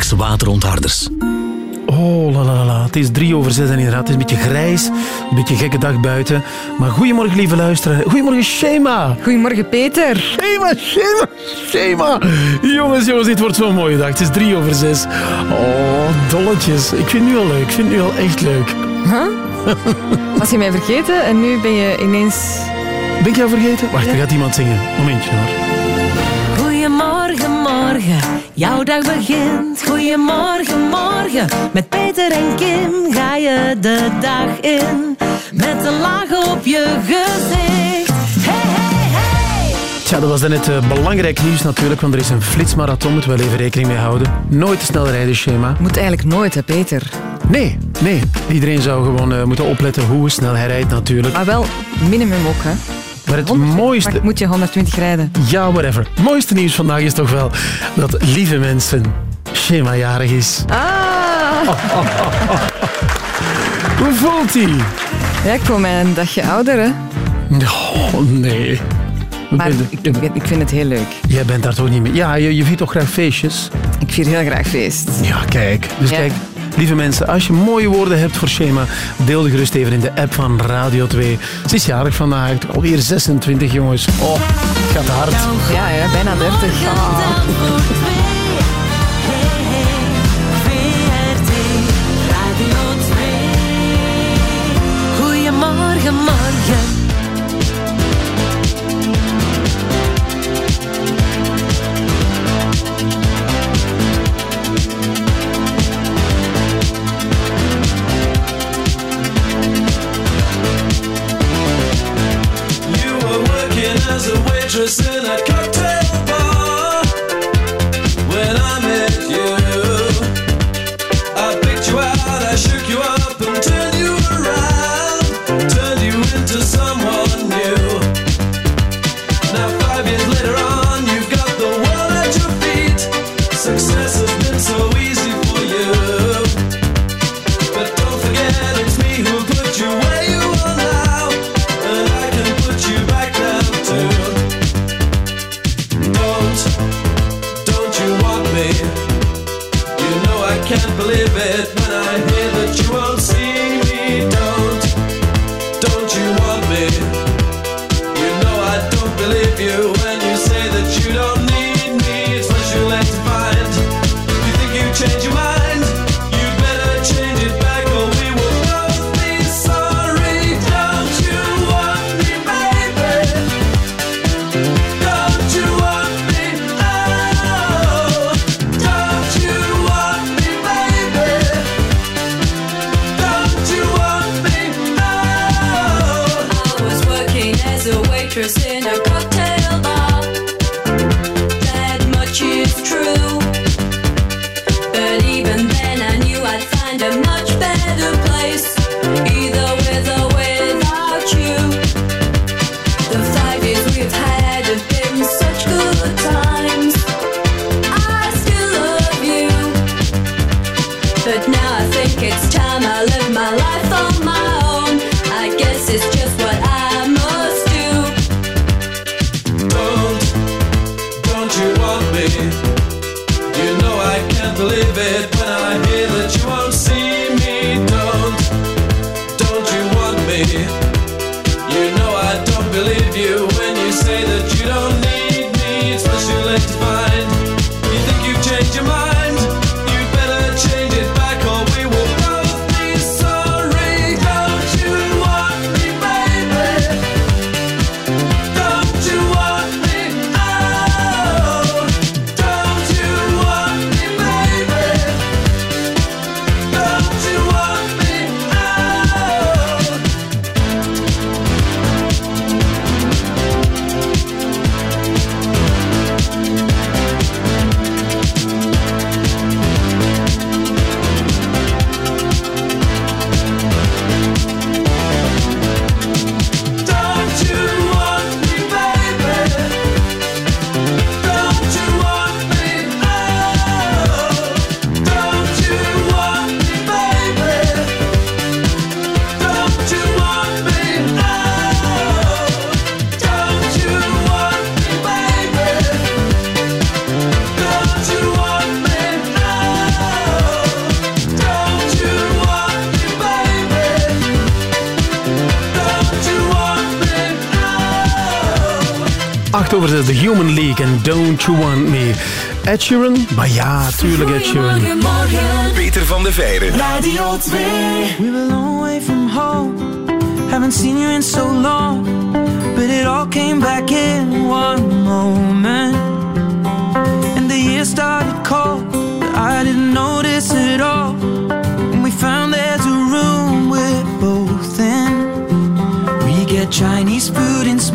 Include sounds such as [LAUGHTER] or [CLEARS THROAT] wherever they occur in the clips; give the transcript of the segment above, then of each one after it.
Max waterontharders. Oh, la la la. Het is drie over zes en inderdaad, het is een beetje grijs. Een beetje gekke dag buiten. Maar goedemorgen, lieve luisteraar. Goedemorgen, Shema. Goedemorgen, Peter. Shema, Shema, Shema. Jongens, jongens, dit wordt zo'n mooie dag. Het is drie over zes. Oh, dolletjes. Ik vind het nu al leuk. Ik vind het nu al echt leuk. Huh? Was je mij vergeten en nu ben je ineens... Ben ik jou vergeten? Wacht, er gaat iemand zingen. Momentje hoor. Goedemorgen, morgen, jouw dag begint. Goedemorgen, morgen, met Peter en Kim ga je de dag in. Met een laag op je gezicht. Hey, hey, hey! Tja, dat was dan net uh, belangrijk nieuws natuurlijk, want er is een flitsmarathon, moeten we wel even rekening mee houden. Nooit te snel rijden, schema. Moet eigenlijk nooit, hè, Peter? Nee, nee. Iedereen zou gewoon uh, moeten opletten hoe snel hij rijdt natuurlijk. Maar wel minimum ook, hè? Maar het 100, mooiste... Maar moet je 120 rijden? Ja, whatever. Het mooiste nieuws vandaag is toch wel dat lieve mensen Shema jarig is. Ah! [LAUGHS] Hoe voelt hij? Ja, ik voel mij een dagje ouder, hè? Oh, nee. Maar ik, ik, ik vind het heel leuk. Jij bent daar toch niet mee? Ja, je, je viert toch graag feestjes? Ik vier heel graag feest. Ja, kijk. Dus Ja. kijk, lieve mensen, als je mooie woorden hebt voor Shema, deel de gerust even in de app van Radio 2. Ze is jarig vandaag, alweer 26 jongens. Oh, het gaat hard. Ja, ja bijna 30. Ah.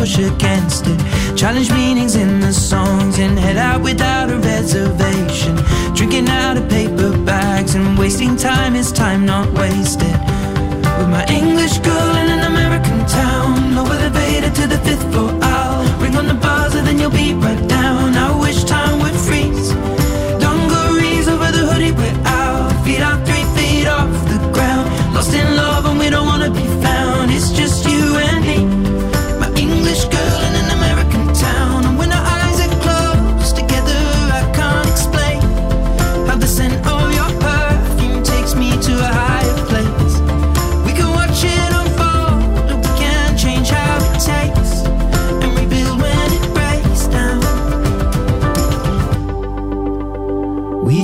Push against it. Challenge meanings in the songs and head out without a reservation. Drinking out of paper bags and wasting time is time not wasted. With my English girl in an American town. No elevator to the fifth floor. I'll ring on the buzzer, then you'll be right down. I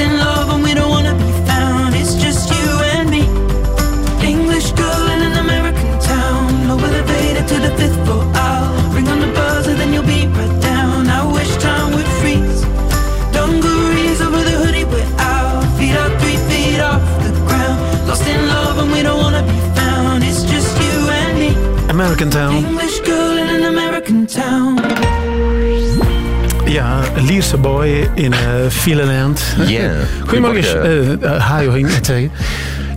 In love and we don't wanna be found. It's just you and me. English girl in an American town. No elevator to the fifth floor. I'll ring on the buzzer, then you'll be right down. I wish time would freeze. Dungarees over the hoodie, we're out. Feet are three feet off the ground. Lost in love and we don't wanna be found. It's just you and me. American Town. English girl Ja, Lierse boy in uh, Fileland. Ja. Goedemorgen. Goedemorgen. Uh, uh, Hajo ging het zeggen.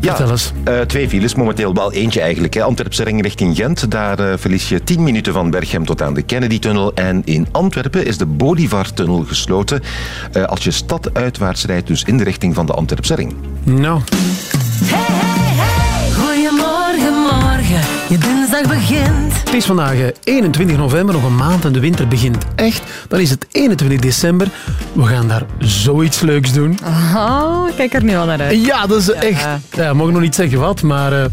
Vertel eens. eh, twee files, momenteel wel eentje eigenlijk. Hè. Antwerpse ring richting Gent, daar eh, verlies je 10 minuten van Berchem tot aan de Kennedy-tunnel. En in Antwerpen is de Bolivar-tunnel gesloten eh, als je stad uitwaarts rijdt, dus in de richting van de Antwerpse ring. Nou, Goedemorgen, morgen. Je dinsdag begint. Het is vandaag eh, 21 november, nog een maand en de winter begint echt. Dan is het 21 december. We gaan daar zoiets leuks doen. Oh, ik kijk er nu al naar uit. Ja, dat is echt... Ja, we mogen nog niet zeggen wat, maar eh,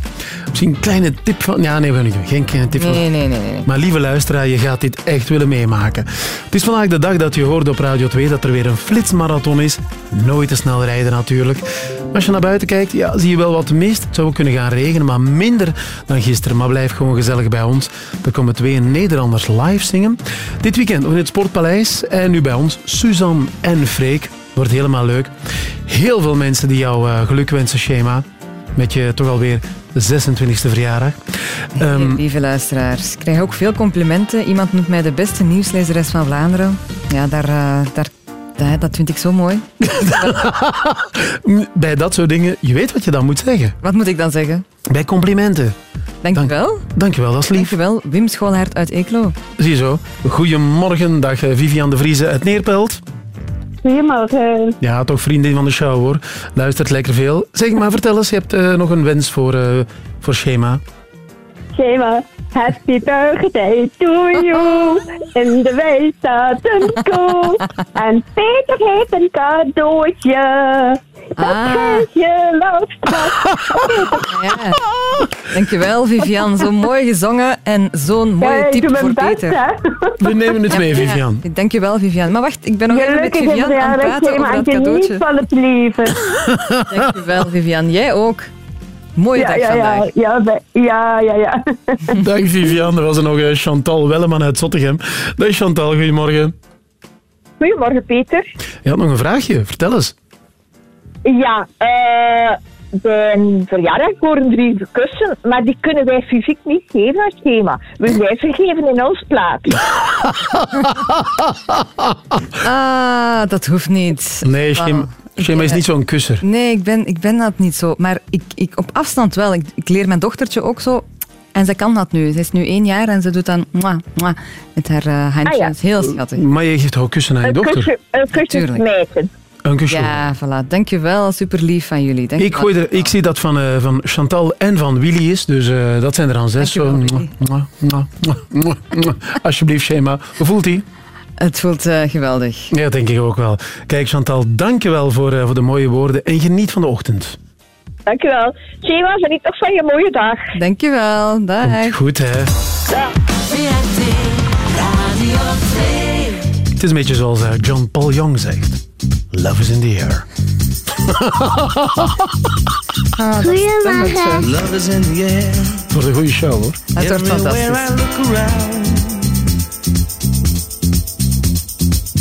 misschien een kleine tip van... Ja, nee, we gaan niet doen. Geen kleine tip van... Nee, nee, nee, nee. Maar lieve luisteraar, je gaat dit echt willen meemaken. Het is vandaag de dag dat je hoort op Radio 2 dat er weer een flitsmarathon is. Nooit te snel rijden natuurlijk. Maar als je naar buiten kijkt, ja, zie je wel wat mist. Het zou kunnen gaan regenen, maar minder dan gisteren. Maar blijf gewoon gezellig bij ons. Er komen twee Nederlanders live zingen. Dit weekend in het Sportpaleis. En nu bij ons Suzanne en Freek. Wordt helemaal leuk. Heel veel mensen die jou eh, geluk wensen, Shema. Met je toch alweer 26e verjaardag. Ehm, Lieve luisteraars, ik krijg ook veel complimenten. Iemand noemt mij de beste nieuwslezeres van Vlaanderen. Ja, daar, eh, daar, dat, dat vind ik zo mooi. [LAUGHS] bij dat soort dingen, je weet wat je dan moet zeggen. Wat moet ik dan zeggen? Bij complimenten. Dankjewel. Dankjewel, dat is lief. Dankjewel, Wim Schoolhaert uit Eeklo. Ziezo. Goedemorgen, dag eh, Vivian de Vrieze uit Neerpelt. Goedemorgen. Ja, toch vriendin van de show hoor. Luistert lekker veel. Zeg maar, vertel eens, je hebt eh, nog een wens voor, eh, voor Schema. Happy birthday to you. In de wei staat een koe. En Peter heeft een cadeautje. Dat Ah. je Ja. Dankjewel, Vivian. Zo mooi gezongen en zo'n mooie Ja, tip voor best, Peter. hè. We nemen het mee, Vivian. Ja, dankjewel, Vivian. Maar wacht, ik ben nog even met Gelukkig Vivian aan het praten over dat cadeautje. van het leven. [LAUGHS] Dankjewel, Vivian. Jij ook. Mooie Ja, dag ja, vandaag. ja. Ja, bij- ja, ja, ja. [LAUGHS] Dag Vivian, er was er nog eh, Chantal Welleman uit Zottegem. Dag Chantal, goedemorgen. Goedemorgen, Peter. Je had nog een vraagje, vertel eens. Ja, eh de verjaardag horen drie kussen, maar die kunnen wij fysiek niet geven aan schema. We wij vergeven in ons plaats. [LAUGHS] Ah, dat hoeft niet. Nee, Schema, Ik- Schema is niet zo'n kusser. Nee, ik ben, ik ben dat niet zo. Maar ik, ik, op afstand wel. Ik, ik leer mijn dochtertje ook zo. En zij kan dat nu. Ze is nu één jaar en ze doet dan mwah, mwah, met haar eh, handjes. Ah, ja. Heel schattig. Maar je geeft toch ook kussen aan je Een dochter? kusje, een kusje. Een kusje. Ja, voilà. Dankjewel. Super lief van jullie. Ik, gooi er, ik zie dat van, eh, van Chantal en van Willy is, dus eh, dat zijn er aan zes. Zo, Dankjewel, mwah, mwah, mwah, mwah, mwah, mwah. Alsjeblieft, Schema. Hoe voelt hij? Het voelt eh, geweldig. Ja, denk ik ook wel. Kijk, Chantal, dank je wel voor, eh, voor de mooie woorden en geniet van de ochtend. Dankjewel. Schema, geniet nog van je mooie dag. Dankjewel. Dag. Goed, hè? 2. Het is een beetje zoals eh, John Paul Young zegt. Love is in the air. Goedemorgen. Love is in the air. Wordt een goede show, hoor. Het wordt fantastisch.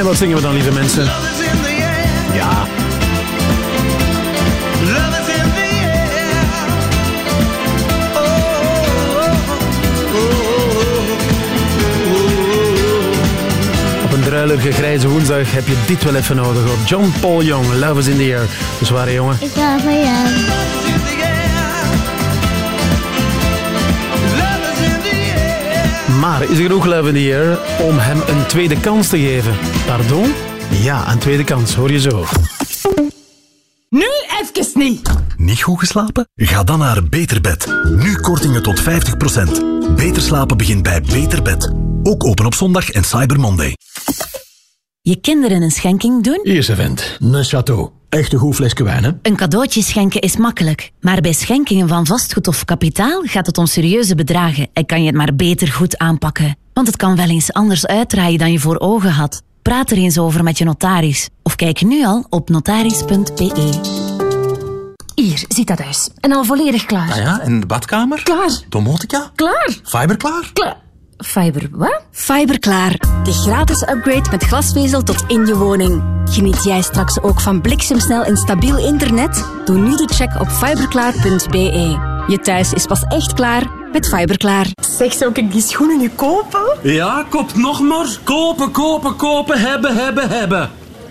En wat zingen we dan, lieve mensen? Ja. Love is in the air. Oh, oh, oh, Op een druilerige grijze woensdag heb je dit wel even nodig. hoor. John Paul Young, Love is in the air. Dus waar, jongen? Ik hou van jou. Maar is er genoeg love in the air om hem een tweede kans te geven? Pardon? Ja, een tweede kans, hoor je zo. Nu even niet. Niet goed geslapen? Ga dan naar Beterbed. Nu kortingen tot 50%. Beter slapen begint bij Beterbed. Ook open op zondag en Cyber Monday. Je kinderen een schenking doen? Eerste vent, een château. Echt een goed flesje wijn, hè? Een cadeautje schenken is makkelijk. Maar bij schenkingen van vastgoed of kapitaal gaat het om serieuze bedragen en kan je het maar beter goed aanpakken. Want het kan wel eens anders uitdraaien dan je voor ogen had. Praat er eens over met je notaris. Of kijk nu al op notaris.be. Hier, zit dat huis. En al volledig klaar. Ah ja, en de badkamer? Klaar. Domotica? Klaar. Fiber klaar? Klaar. Fiber, wat? Fiberklaar. De gratis upgrade met glasvezel tot in je woning. Geniet jij straks ook van bliksemsnel en stabiel internet? Doe nu de check op fiberklaar.be. Je thuis is pas echt klaar met Fiberklaar. Zeg, zou ik die schoenen nu kopen? Ja, koop nog maar. Kopen, kopen, kopen, hebben, hebben, hebben.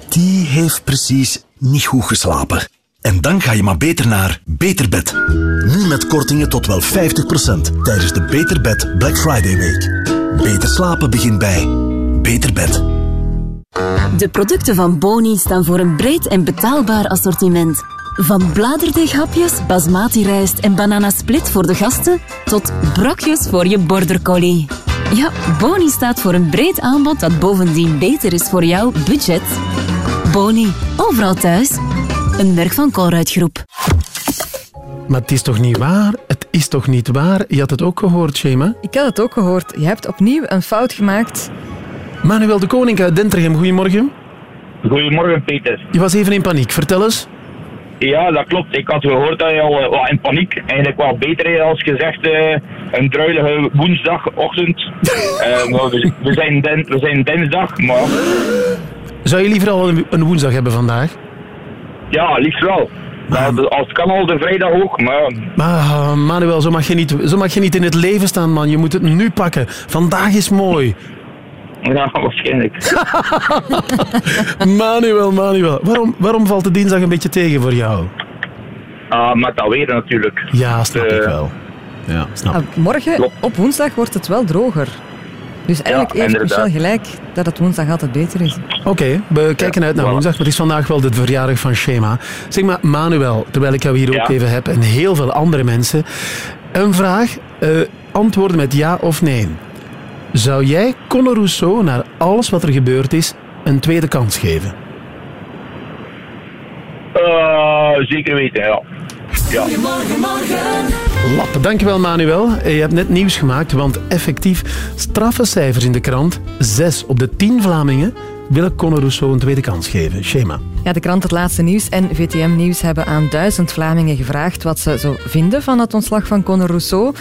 Die heeft precies niet goed geslapen. En dan ga je maar beter naar Beterbed. Nu met kortingen tot wel 50% tijdens de Beterbed Black Friday Week. Beter slapen begint bij Beterbed. De producten van Boni staan voor een breed en betaalbaar assortiment. Van bladerdeeghapjes, basmati rijst en bananasplit voor de gasten tot brokjes voor je border collie. Ja, Boni staat voor een breed aanbod dat bovendien beter is voor jouw budget. Boni, overal thuis. Een merk van Colruyt Groep. Maar het is toch niet waar? Het is toch niet waar? Je had het ook gehoord, Shema? Ik had het ook gehoord. Je hebt opnieuw een fout gemaakt. Manuel de Koning uit Dentergem, goedemorgen. Goedemorgen, Peter. Je was even in paniek, vertel eens. Ja, dat klopt. Ik had gehoord dat je al eh, wat in paniek, eigenlijk wel beter is als gezegd, eh, een druilige woensdagochtend. [LAUGHS] Eh, we, we, zijn den, we zijn dinsdag, maar Zou je liever al een woensdag hebben vandaag? Ja, liefst wel. Nou, als het kan al de vrijdag ook, maar Maar ah, Manuel, zo mag, je niet, zo mag je niet in het leven staan, man. Je moet het nu pakken. Vandaag is mooi. [LAUGHS] ja, waarschijnlijk. [LAUGHS] Manuel, Manuel. Waarom, waarom valt de dinsdag een beetje tegen voor jou? Ah, met dat weer natuurlijk. Ja, snap ik Eh, wel. Ja, snap Ah, ik. morgen, op woensdag, wordt het wel droger. Dus eigenlijk heeft inderdaad. Michel gelijk dat het woensdag altijd beter is. Oké, we kijken uit naar voilà. woensdag, maar het is vandaag wel de verjaardag van Shema. Zeg maar, Manuel, terwijl ik jou hier ook even heb en heel veel andere mensen. Een vraag, eh, antwoorden met ja of nee. Zou jij Conor Rousseau, naar alles wat er gebeurd is, een tweede kans geven? Eh, zeker weten, ja. Ja. Lappen. Dankjewel Manuel. Je hebt net nieuws gemaakt, want effectief straffe cijfers in de krant. Zes op de tien Vlamingen willen Conor Rousseau een tweede kans geven. Schema. Ja, de krant Het Laatste Nieuws en VTM Nieuws hebben aan duizend Vlamingen gevraagd wat ze zo vinden van het ontslag van Conor Rousseau.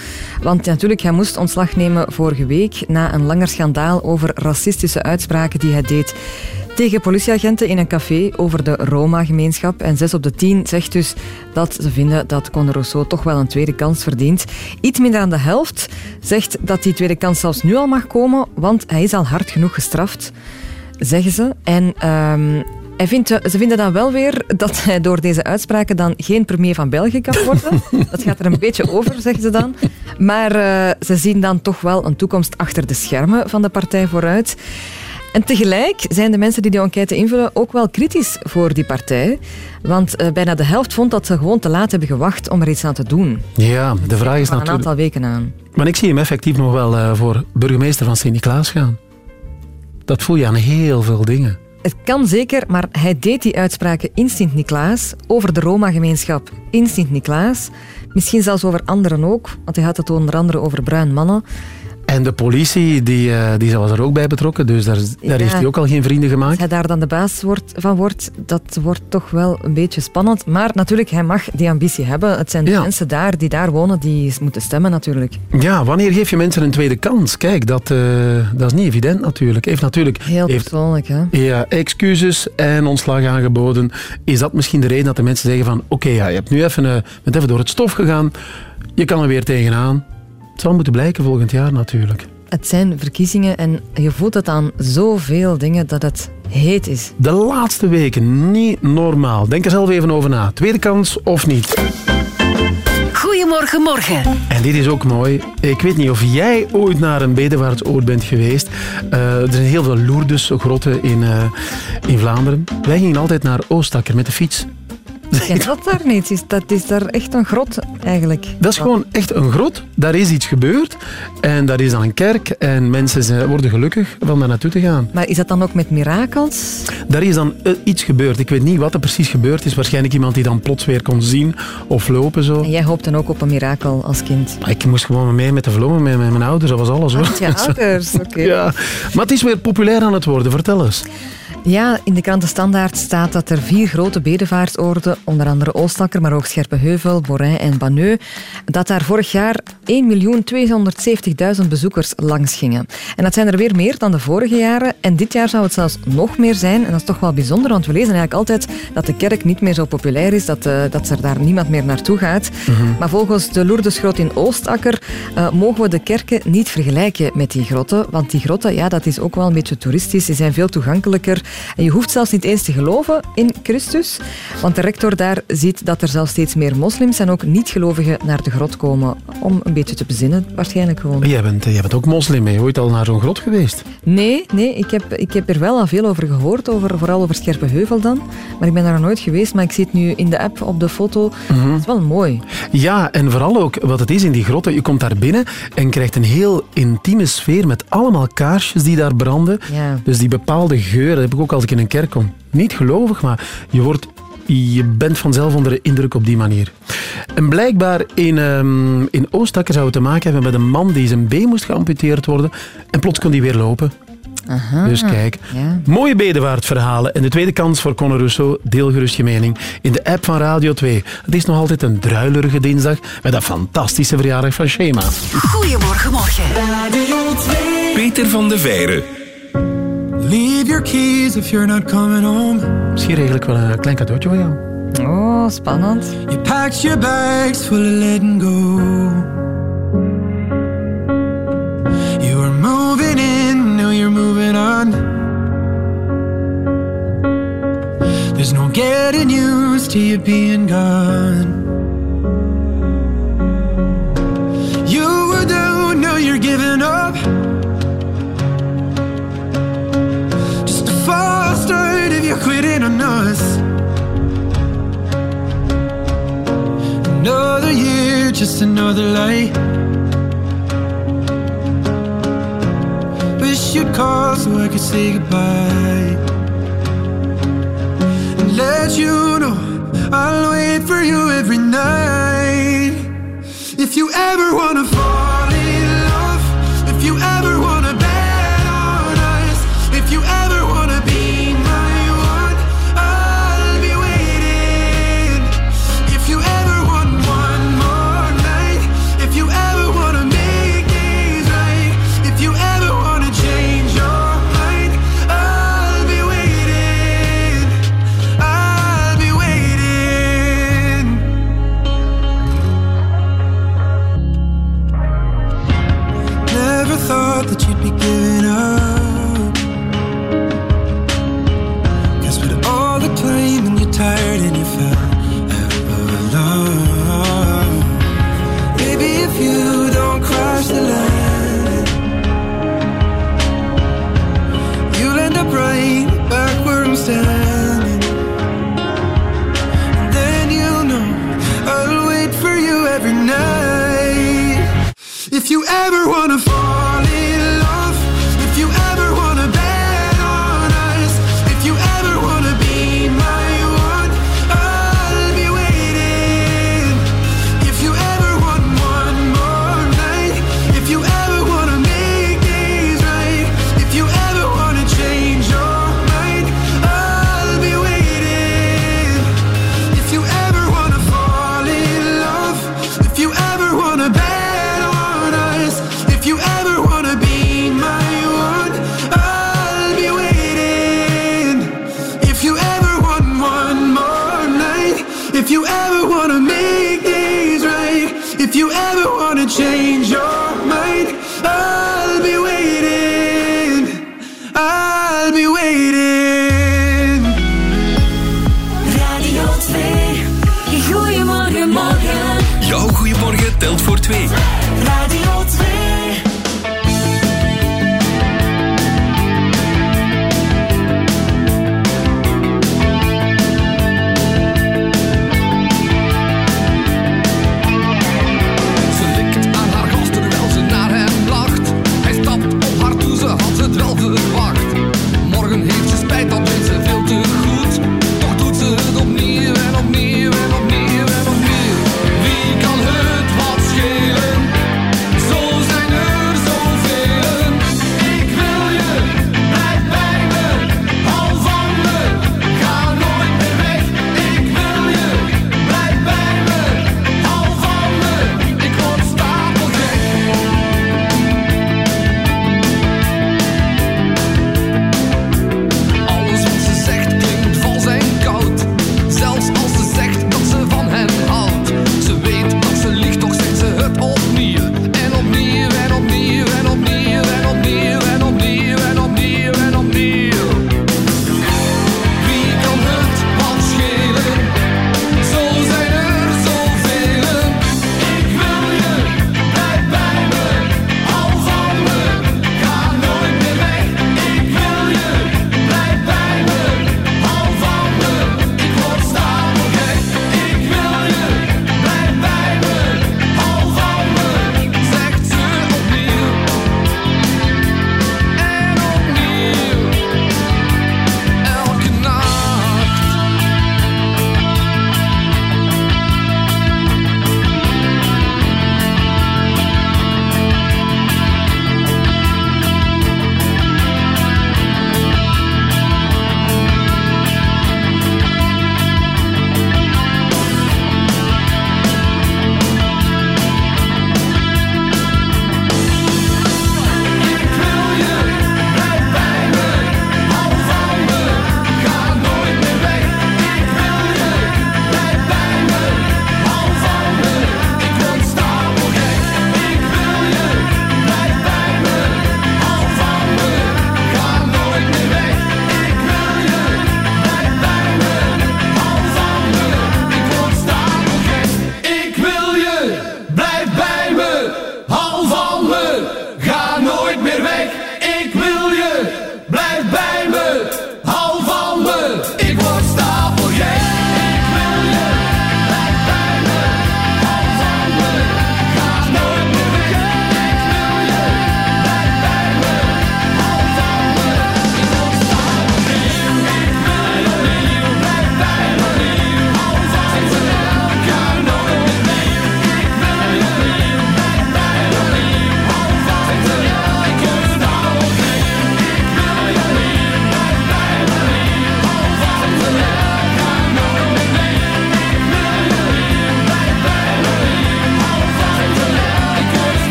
Want natuurlijk, hij moest ontslag nemen vorige week na een langer schandaal over racistische uitspraken die hij deed tegen politieagenten in een café over de Roma-gemeenschap. En 6 op de 10 zegt dus dat ze vinden dat Conor Rousseau toch wel een tweede kans verdient. Iets minder dan de helft zegt dat die tweede kans zelfs nu al mag komen, want hij is al hard genoeg gestraft zeggen ze. En ehm, hij vindt, ze vinden dan wel weer dat hij door deze uitspraken dan geen premier van België kan worden. [LAUGHS] Dat gaat er een beetje over, zeggen ze dan. Maar eh, ze zien dan toch wel een toekomst achter de schermen van de partij vooruit. En tegelijk zijn de mensen die die enquête invullen ook wel kritisch voor die partij. Want eh, bijna de helft vond dat ze gewoon te laat hebben gewacht om er iets aan te doen. Ja, de vraag is Van een natuurlijk... aantal weken aan. Maar ik zie hem effectief nog wel eh, voor burgemeester van Sint-Niklaas gaan. Dat voel je aan heel veel dingen. Het kan zeker, maar hij deed die uitspraken in Sint-Niklaas over de Roma-gemeenschap in Sint-Niklaas. Misschien zelfs over anderen ook, want hij had het onder andere over bruin mannen. En de politie, die, eh, die was er ook bij betrokken, dus daar, daar Ja. heeft hij ook al geen vrienden Als gemaakt. hij daar dan de baas wordt, van wordt, dat wordt toch wel een beetje spannend. Maar natuurlijk, hij mag die ambitie hebben. Het zijn de Ja. mensen daar die daar wonen die moeten stemmen natuurlijk. Ja, wanneer geef je mensen een tweede kans? Kijk, dat, eh, dat is niet evident natuurlijk. Heeft natuurlijk Heel heeft, persoonlijk, hè. ja, excuses en ontslag aangeboden. Is dat misschien de reden dat de mensen zeggen van oké, ja, je hebt nu even, bent even door het stof gegaan. Je kan er weer tegenaan. Het zal moeten blijken volgend jaar natuurlijk. Het zijn verkiezingen en je voelt het aan zoveel dingen dat het heet is. De laatste weken niet normaal. Denk er zelf even over na. Tweede kans of niet? Goedemorgen. Morgen. En dit is ook mooi. Ik weet niet of jij ooit naar een bedevaartsoord bent geweest. Eh, er zijn heel veel Lourdes-grotten in, eh, in Vlaanderen. Wij gingen altijd naar Oostakker met de fiets. Ik ken dat daar niet. Is dat is daar echt een grot, eigenlijk. Dat is gewoon echt een grot. Daar is iets gebeurd. En daar is dan een kerk. En mensen zijn- worden gelukkig van daar naartoe te gaan. Maar is dat dan ook met mirakels? Daar is dan eh, iets gebeurd. Ik weet niet wat er precies gebeurd is. Waarschijnlijk iemand die dan plots weer kon zien of lopen zo. En jij hoopt dan ook op een mirakel als kind? Maar Ik moest gewoon mee met de vloer, met, met mijn ouders. Dat was alles hoor. Met je [LAUGHS] ouders, oké. Ja. Maar het is weer populair aan het worden. Vertel eens. Ja, in de kranten Standaard staat dat er vier grote bedevaartsoorden, onder andere Oostakker, maar ook Scherpenheuvel, Borin en Banneux, dat daar vorig jaar 1.270.000 bezoekers langs gingen. En dat zijn er weer meer dan de vorige jaren. En dit jaar zou het zelfs nog meer zijn. En dat is toch wel bijzonder, want we lezen eigenlijk altijd dat de kerk niet meer zo populair is, dat, eh, dat er daar niemand meer naartoe gaat. Maar volgens de Lourdesgrot in Oostakker eh, mogen we de kerken niet vergelijken met die grotten. Want die grotten, ja, dat is ook wel een beetje toeristisch. Die zijn veel toegankelijker. En je hoeft zelfs niet eens te geloven in Christus. Want de rector daar ziet dat er zelfs steeds meer moslims en ook niet-gelovigen naar de grot komen. Om een beetje te bezinnen, waarschijnlijk gewoon. Jij bent, jij bent ook moslim. Je ooit al naar zo'n grot geweest? Nee, nee ik, heb, ik heb er wel al veel over gehoord, over, vooral over Scherpenheuvel dan. Maar ik ben daar nog nooit geweest, maar ik zie het nu in de app op de foto. Het is wel mooi. Ja, en vooral ook wat het is in die grotten. Je komt daar binnen en krijgt een heel intieme sfeer met allemaal kaarsjes die daar branden. Ja. Dus die bepaalde geur, dat heb ik ook als ik in een kerk kom. Niet gelovig, maar je, wordt, je bent vanzelf onder de indruk op die manier. En blijkbaar in, ehm, in Oostakker zou het te maken hebben met een man die zijn been moest geamputeerd worden. En plots kon die weer lopen. Aha, Dus kijk, ja. mooie bedevaartverhalen. En de tweede kans voor Conor Rousseau, deel gerust je mening in de app van Radio 2. Het is nog altijd een druilerige dinsdag met een fantastische verjaardag van Shema. Goedemorgen, morgen. Peter van de Veire. Leave your keys if you're not coming home. Misschien eigenlijk wel een klein cadeautje voor jou. Oh, spannend. You packed your bags full of letting go. You were moving in, now you're moving on. There's no getting used to you being gone. You were down, now you're giving up. Start if you're quitting on us. Another year, just another lie. Wish you'd call so I could say goodbye. And let you know I'll wait for you every night. If you ever wanna fall in love, if you ever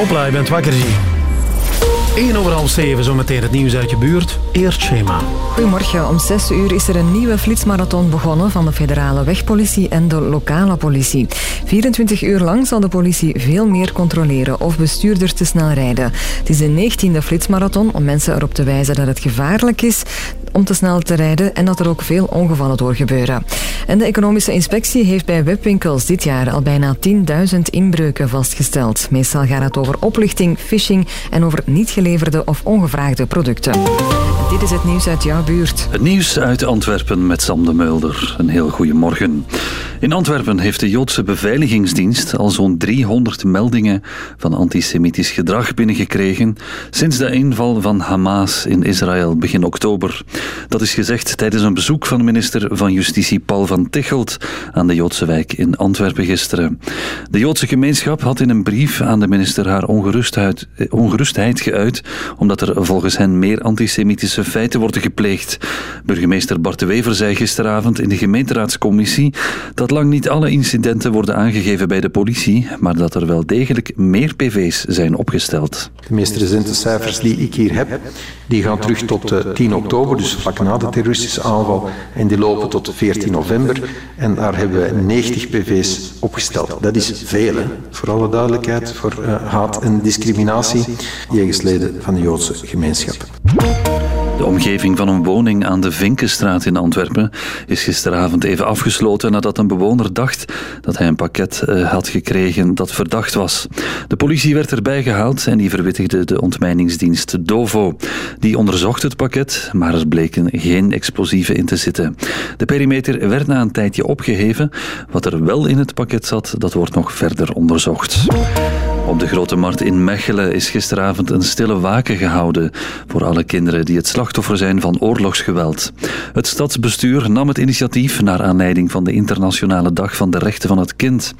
hopla, je bent wakker, zie. 1 over half 7, zometeen het nieuws uit je buurt. Eerst schema. Goedemorgen. Om 6 uur is er een nieuwe flitsmarathon begonnen van de federale wegpolitie en de lokale politie. 24 uur lang zal de politie veel meer controleren of bestuurders te snel rijden. Het is de 19e flitsmarathon om mensen erop te wijzen dat het gevaarlijk is om te snel te rijden en dat er ook veel ongevallen doorgebeuren. En de economische inspectie heeft bij webwinkels dit jaar al bijna 10.000 inbreuken vastgesteld. Meestal gaat het over oplichting, phishing en over niet geleverde of ongevraagde producten. Dit is het nieuws uit jouw buurt. Het nieuws uit Antwerpen met Sam de Mulder. Een heel goede morgen. In Antwerpen heeft de Joodse Beveiligingsdienst al zo'n 300 meldingen van antisemitisch gedrag binnengekregen sinds de inval van Hamas in Israël begin oktober. Dat is gezegd tijdens een bezoek van minister van Justitie Paul van Tichelt aan de Joodse wijk in Antwerpen gisteren. De Joodse gemeenschap had in een brief aan de minister haar ongerustheid, eh, ongerustheid geuit omdat er volgens hen meer antisemitische feiten worden gepleegd. Burgemeester Bart de Wever zei gisteravond in de gemeenteraadscommissie dat lang niet alle incidenten worden aangegeven bij de politie, maar dat er wel degelijk meer PV's zijn opgesteld. De meest recente cijfers die ik hier heb, die gaan terug tot eh, 10 oktober, dus dus vlak na de terroristische aanval. En die lopen tot 14 november. En daar hebben we 90 PV's opgesteld. Dat is veel, voor alle duidelijkheid, voor eh, haat en discriminatie jegens leden van de Joodse gemeenschap. De omgeving van een woning aan de Vinkenstraat in Antwerpen is gisteravond even afgesloten nadat een bewoner dacht dat hij een pakket eh, had gekregen dat verdacht was. De politie werd erbij gehaald en die verwittigde de ontmijningsdienst DOVO. Die onderzocht het pakket, maar er geen explosieven in te zitten. De perimeter werd na een tijdje opgeheven. Wat er wel in het pakket zat, dat wordt nog verder onderzocht. Op de Grote Markt in Mechelen is gisteravond een stille waken gehouden voor alle kinderen die het slachtoffer zijn van oorlogsgeweld. Het stadsbestuur nam het initiatief naar aanleiding van de Internationale Dag van de Rechten van het Kind.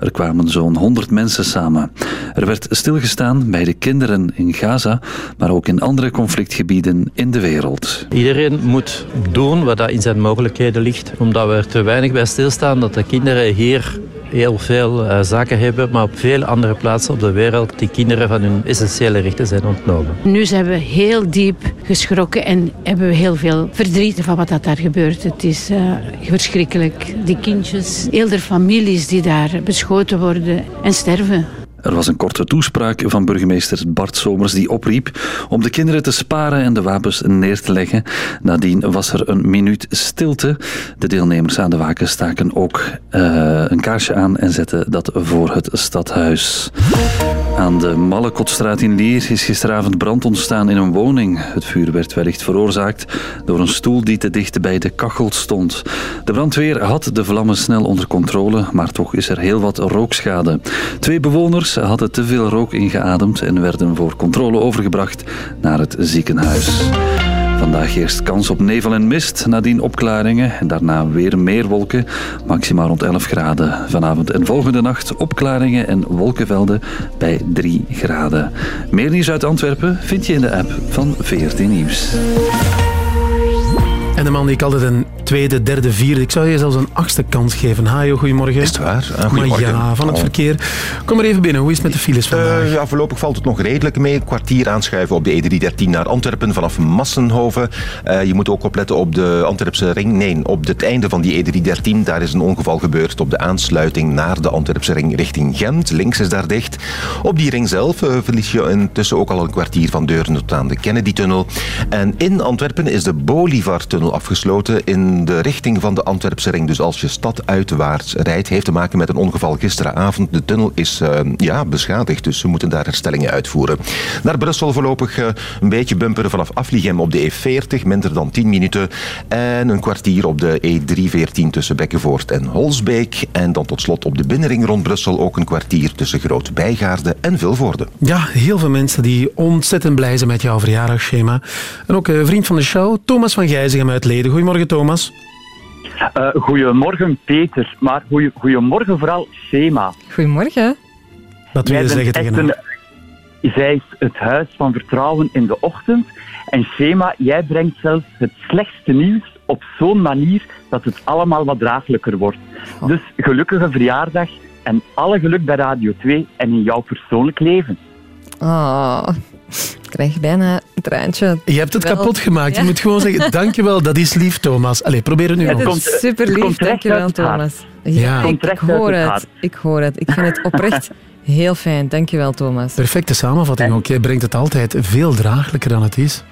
Er kwamen zo'n 100 mensen samen. Er werd stilgestaan bij de kinderen in Gaza, maar ook in andere conflictgebieden in de wereld. Iedereen moet doen wat in zijn mogelijkheden ligt, omdat we er te weinig bij stilstaan dat de kinderen hier heel veel eh, zaken hebben, maar op veel andere plaatsen op de wereld die kinderen van hun essentiële rechten zijn ontnomen. Nu zijn we heel diep geschrokken en hebben we heel veel verdriet van wat dat daar gebeurt. Het is eh, verschrikkelijk. Die kindjes, heel families die daar beschoten worden en sterven. Er was een korte toespraak van burgemeester Bart Somers die opriep om de kinderen te sparen en de wapens neer te leggen. Nadien was er een minuut stilte. De deelnemers aan de waken staken ook eh, een kaarsje aan en zetten dat voor het stadhuis. Aan de Mallekotstraat in Lier is gisteravond brand ontstaan in een woning. Het vuur werd wellicht veroorzaakt door een stoel die te dicht bij de kachel stond. De brandweer had de vlammen snel onder controle, maar toch is er heel wat rookschade. Twee bewoners hadden te veel rook ingeademd en werden voor controle overgebracht naar het ziekenhuis. Vandaag eerst kans op nevel en mist, nadien opklaringen en daarna weer meer wolken, maximaal rond 11 graden. Vanavond en volgende nacht opklaringen en wolkenvelden bij 3 graden. Meer nieuws uit Antwerpen vind je in de app van VRT Nieuws. En de man die ik altijd een tweede, derde, vierde, ik zou je zelfs een achtste kans geven. Hajo, goedemorgen. Is het waar? Maar ja, van het Oh. verkeer. Kom maar even binnen, hoe is het met de files vandaag? Eh, ja, voorlopig valt het nog redelijk mee. Een kwartier aanschuiven op de E313 naar Antwerpen vanaf Massenhoven. Eh, je moet ook opletten op de Antwerpse ring. Nee, op het einde van die E313. Daar is een ongeval gebeurd op de aansluiting naar de Antwerpse ring richting Gent. Links is daar dicht. Op die ring zelf eh, verlies je intussen ook al een kwartier van Deurne tot aan de Kennedy-tunnel. En in Antwerpen is de Bolivar-tunnel afgesloten in de richting van de Antwerpse ring. Dus als je stad uitwaarts rijdt, heeft te maken met een ongeval gisteravond. De tunnel is eh, ja, beschadigd, dus we moeten daar herstellingen uitvoeren. Naar Brussel voorlopig eh, een beetje bumperen vanaf Afligem op de E40, minder dan 10 minuten. En een kwartier op de E314 tussen Bekkenvoort en Holsbeek. En dan tot slot op de binnenring rond Brussel ook een kwartier tussen Groot Bijgaarde en Vilvoorde. Ja, heel veel mensen die ontzettend blij zijn met jouw verjaardagsschema. En ook een vriend van de show, Thomas van Gijzegem uit Leden. Goedemorgen, Thomas. Eh, goedemorgen Peter, maar goeie, goedemorgen vooral Sema. Goedemorgen. Dat Jij wil je zeggen tegen haar. een- Zij is het huis van vertrouwen in de ochtend. En Sema, jij brengt zelfs het slechtste nieuws op zo'n manier dat het allemaal wat draaglijker wordt. Dus gelukkige verjaardag en alle geluk bij Radio 2 en in jouw persoonlijk leven. Oh, ik krijg bijna een traantje. Je hebt het Wel- kapot gemaakt. Je moet gewoon zeggen, [LAUGHS] dankjewel, dat is lief, Thomas. Allee, probeer het nu Ja, nog. dat is super het lief, dankjewel het. Thomas. Ja. Het ik hoor het het. Ik hoor het. Ik vind het oprecht [LAUGHS] heel fijn. Dankjewel Thomas. Perfecte samenvatting ook. Jij brengt het altijd veel draaglijker dan het is.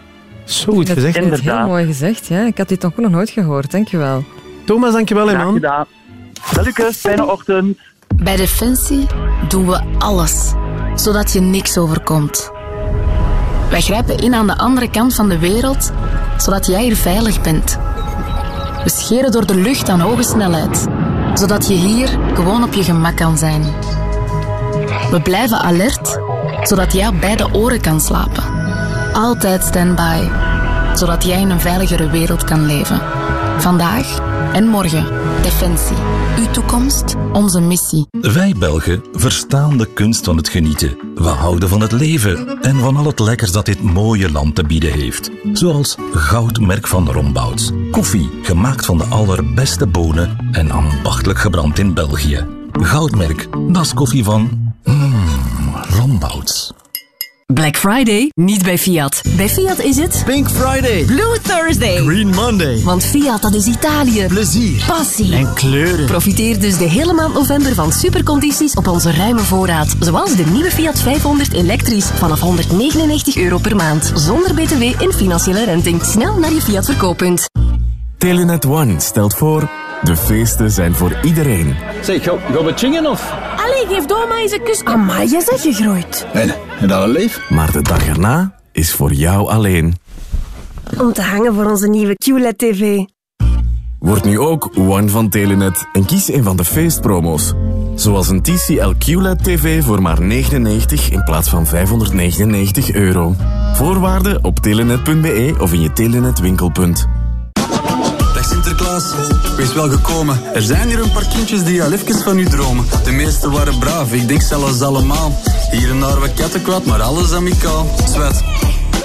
Zo goed Ik gezegd. vind het heel mooi gezegd. Ja. Ik had dit nog nog nooit gehoord. Dankjewel. Thomas, dankjewel hè, Graag man. gedaan. Salutjes, fijne ochtend. Bij Defensie doen we alles, zodat je niks overkomt. Wij grijpen in aan de andere kant van de wereld, zodat jij hier veilig bent. We scheren door de lucht aan hoge snelheid, zodat je hier gewoon op je gemak kan zijn. We blijven alert, zodat jij op beide oren kan slapen. Altijd standby, zodat jij in een veiligere wereld kan leven. Vandaag en morgen. Defensie. Uw toekomst, onze missie. Wij Belgen verstaan de kunst van het genieten. We houden van het leven en van al het lekkers dat dit mooie land te bieden heeft. Zoals Goudmerk van Rombouts. Koffie, gemaakt van de allerbeste bonen en ambachtelijk gebrand in België. Goudmerk, dat is koffie van... Mmm, Rombouts. Black Friday niet bij Fiat. Bij Fiat is het Pink Friday. Blue Thursday. Green Monday. Want Fiat, dat is Italië. Plezier. Passie. En kleuren. Profiteer dus de hele maand november van supercondities op onze ruime voorraad. Zoals de nieuwe Fiat 500 elektrisch vanaf 199 euro per maand. Zonder btw en financiële renting. Snel naar je Fiat verkooppunt. Telenet One stelt voor... De feesten zijn voor iedereen. Zeg, gaan we chingen of? Allee, geef Doma eens een kus. Amai, je zegt gegroeid. En, en dat een leef? Maar de dag erna is voor jou alleen. Om te hangen voor onze nieuwe QLED-tv. Word nu ook One van Telenet en kies een van de feestpromo's. Zoals een TCL QLED TV voor maar 99 in plaats van 599 euro. Voorwaarden op telenet.be of in je Telenet winkelpunt. Dag Sinterklaas, wees wel gekomen. Er zijn hier een paar kindjes die al even van u dromen. De meesten waren braaf, ik denk zelfs allemaal. Hier en daar wat maar alles amicaal. Zwet.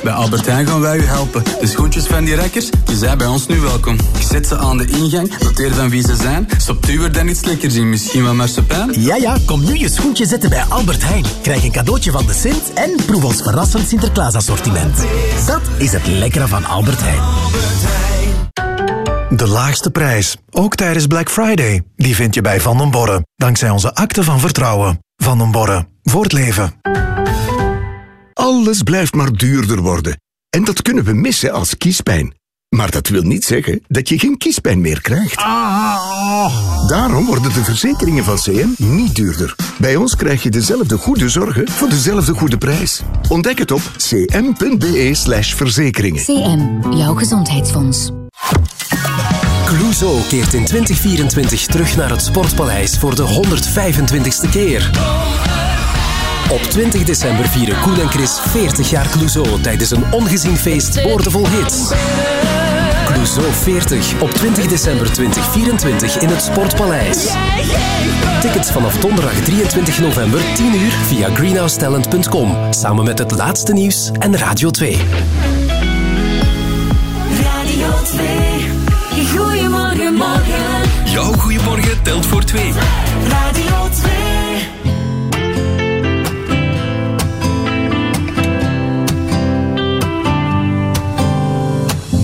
Bij Albert Heijn gaan wij u helpen. De schoentjes van die rekkers, die zijn bij ons nu welkom. Ik zet ze aan de ingang, noteer dan wie ze zijn. Stopt u er dan iets lekkers in, misschien wel marsepein? Ja, ja, kom nu je schoentje zetten bij Albert Heijn. Krijg een cadeautje van de Sint en proef ons verrassend Sinterklaas assortiment. Dat is het lekkere van Albert Heijn. De laagste prijs, ook tijdens Black Friday. Die vind je bij Van den Borre, dankzij onze akte van vertrouwen. Van den Borre, voor het leven. Alles blijft maar duurder worden. En dat kunnen we missen als kiespijn. Maar dat wil niet zeggen dat je geen kiespijn meer krijgt. Daarom worden de verzekeringen van CM niet duurder. Bij ons krijg je dezelfde goede zorgen voor dezelfde goede prijs. Ontdek het op cm.be slash verzekeringen. CM, jouw gezondheidsfonds. Clouseau keert in 2024 terug naar het Sportpaleis voor de 125ste keer. Op 20 december vieren Koen en Chris 40 jaar Clouseau tijdens een ongezien feest boordevol hits. Clouseau 40 op 20 december 2024 in het Sportpaleis. Tickets vanaf donderdag 23 november 10 uur via greenhousetalent.com samen met het laatste nieuws en Radio 2. Radio 2. Goedemorgen, morgen. Jouw goeiemorgen telt voor twee. Radio 2.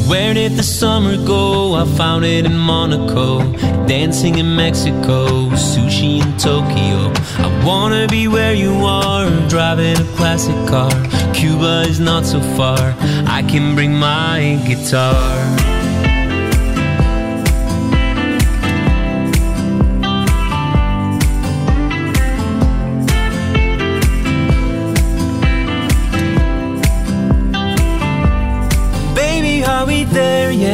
Where did the summer go? I found it in Monaco, dancing in Mexico, sushi in Tokyo. I wanna be where you are, driving a classic car. Cuba is not so far, I can bring my guitar.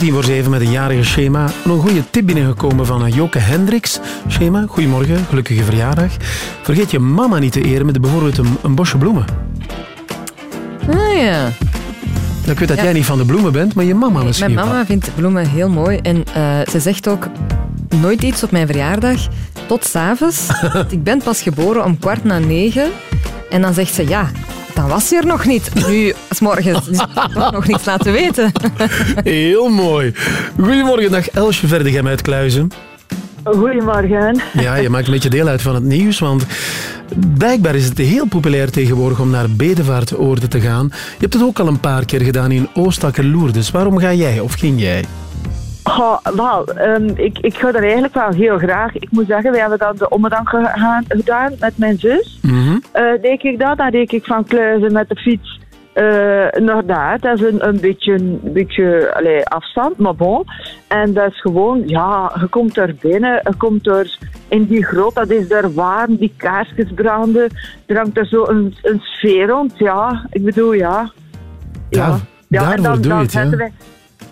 17 voor 7 met een jarige schema. Nog een goede tip binnengekomen van eh, Joke Hendricks. Schema, goedemorgen, gelukkige verjaardag. Vergeet je mama niet te eren met bijvoorbeeld een, een bosje bloemen. Ah ja. Ik weet dat Ja. jij niet van de bloemen bent, maar je mama misschien Mijn mama vindt bloemen heel mooi. En eh, ze zegt ook nooit iets op mijn verjaardag. Tot s'avonds. [LAUGHS] ik ben pas geboren om kwart na negen. En dan zegt ze, ja, dan was ze er nog niet. Nu, s morgens, is toch nog niks laten weten. Heel mooi. Goedemorgen, dag Elsje Verdegem uit Kluizen. Goedemorgen. Ja, je maakt een beetje deel uit van het nieuws, want blijkbaar is het heel populair tegenwoordig om naar bedevaartoorden te gaan. Je hebt het ook al een paar keer gedaan in Oostakker Lourdes. Waarom ga jij of ging jij? Wel, ehm, ik, ik ga er eigenlijk wel heel graag. Ik moet zeggen, wij hebben dan de ommedank gegaan- gedaan met mijn zus. Deed ik dat, dan deed ik van Kluizen met de fiets eh, naar daar. Dat is een, een beetje, een beetje allee, afstand, maar bon. En dat is gewoon, ja, je komt er binnen, je komt er in die grot, dat is daar warm, die kaarsjes branden. Er hangt er zo een, een sfeer rond, ja. Ik bedoel, ja. Daar, daarvoor en dan, doe je het,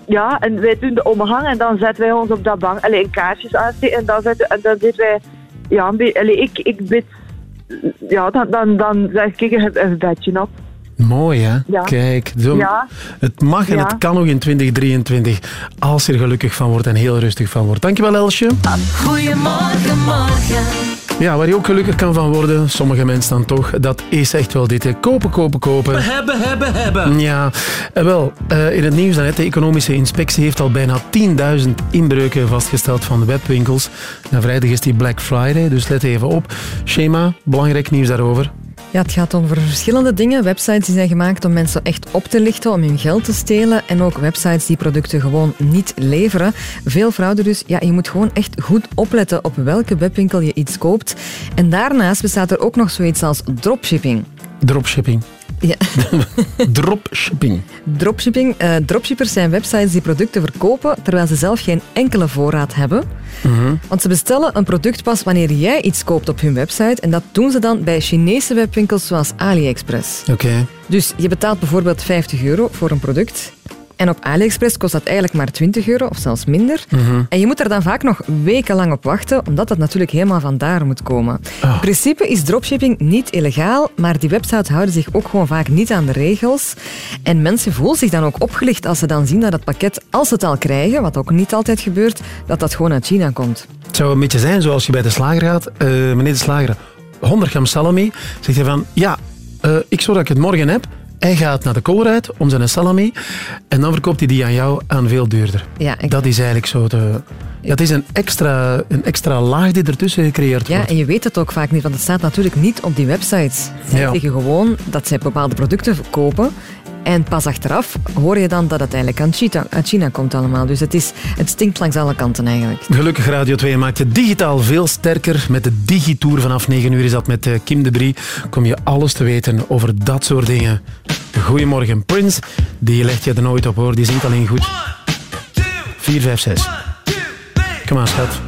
ja. en wij doen de omgang en dan zetten wij ons op dat bank. Alleen kaarsjes aansteken en dan, zetten, en dan zitten wij... Ja, een beetje- allee, ik, ik bid... Ja, dan, dan, dan zeg ik even een bedje op. Mooi, hè? Ja. Kijk, zo, Ja. het mag en Ja. het kan nog in 2023 als je er gelukkig van wordt en heel rustig van wordt. Dankjewel, Elsje. Goedemorgen, morgen. Ja, waar je ook gelukkig kan van worden, sommige mensen dan toch, dat is echt wel dit. hè. Kopen, kopen, kopen. Hebben, hebben, hebben. Ja, en wel, eh, in het nieuws daarnet, de economische inspectie heeft al bijna 10.000 inbreuken vastgesteld van webwinkels. Na vrijdag is die Black Friday, dus let even op. Schema, belangrijk nieuws daarover. Ja, het gaat over verschillende dingen. Websites die zijn gemaakt om mensen echt op te lichten, om hun geld te stelen. En ook websites die producten gewoon niet leveren. Veel fraude dus. Ja, je moet gewoon echt goed opletten op welke webwinkel je iets koopt. En daarnaast bestaat er ook nog zoiets als dropshipping. Dropshipping. Ja. [LAUGHS] Dropshipping. Dropshipping. eh, dropshippers zijn websites die producten verkopen terwijl ze zelf geen enkele voorraad hebben. Mhm. Want ze bestellen een product pas wanneer jij iets koopt op hun website. En dat doen ze dan bij Chinese webwinkels zoals AliExpress. Oké. Dus je betaalt bijvoorbeeld 50 euro voor een product. En op AliExpress kost dat eigenlijk maar 20 euro of zelfs minder. Mhm. En je moet er dan vaak nog wekenlang op wachten, omdat dat natuurlijk helemaal vandaar moet komen. Ah. In principe is dropshipping niet illegaal, maar die websites houden zich ook gewoon vaak niet aan de regels. En mensen voelen zich dan ook opgelicht als ze dan zien dat het pakket, als ze het al krijgen, wat ook niet altijd gebeurt, dat dat gewoon uit China komt. Het zou een beetje zijn zoals je bij de slager gaat. Eh, meneer de slager, 100 gram salami. Zegt hij van, ja, eh, ik zorg dat ik het morgen heb. Hij gaat naar de koolruit om zijn salami. En dan verkoopt hij die aan jou aan veel duurder. Ja, Dat is eigenlijk zo de... Ja, het is een extra, een extra laag die ertussen gecreëerd Ja, wordt. en je weet het ook vaak niet, want het staat natuurlijk niet op die websites. Zij Ja. zeggen gewoon dat zij bepaalde producten verkopen. En pas achteraf hoor je dan dat het eigenlijk aan China, uit China komt allemaal. Dus het, is, het stinkt langs alle kanten eigenlijk. Gelukkig Radio 2 maakt je digitaal veel sterker. Met de Digitour vanaf 9 uur is dat met eh, Kim de Brie. Kom je alles te weten over dat soort dingen. Goedemorgen, Prince. Die legt je er nooit op hoor, die zingt alleen goed. 4, 5, 6. Kom aan, schat.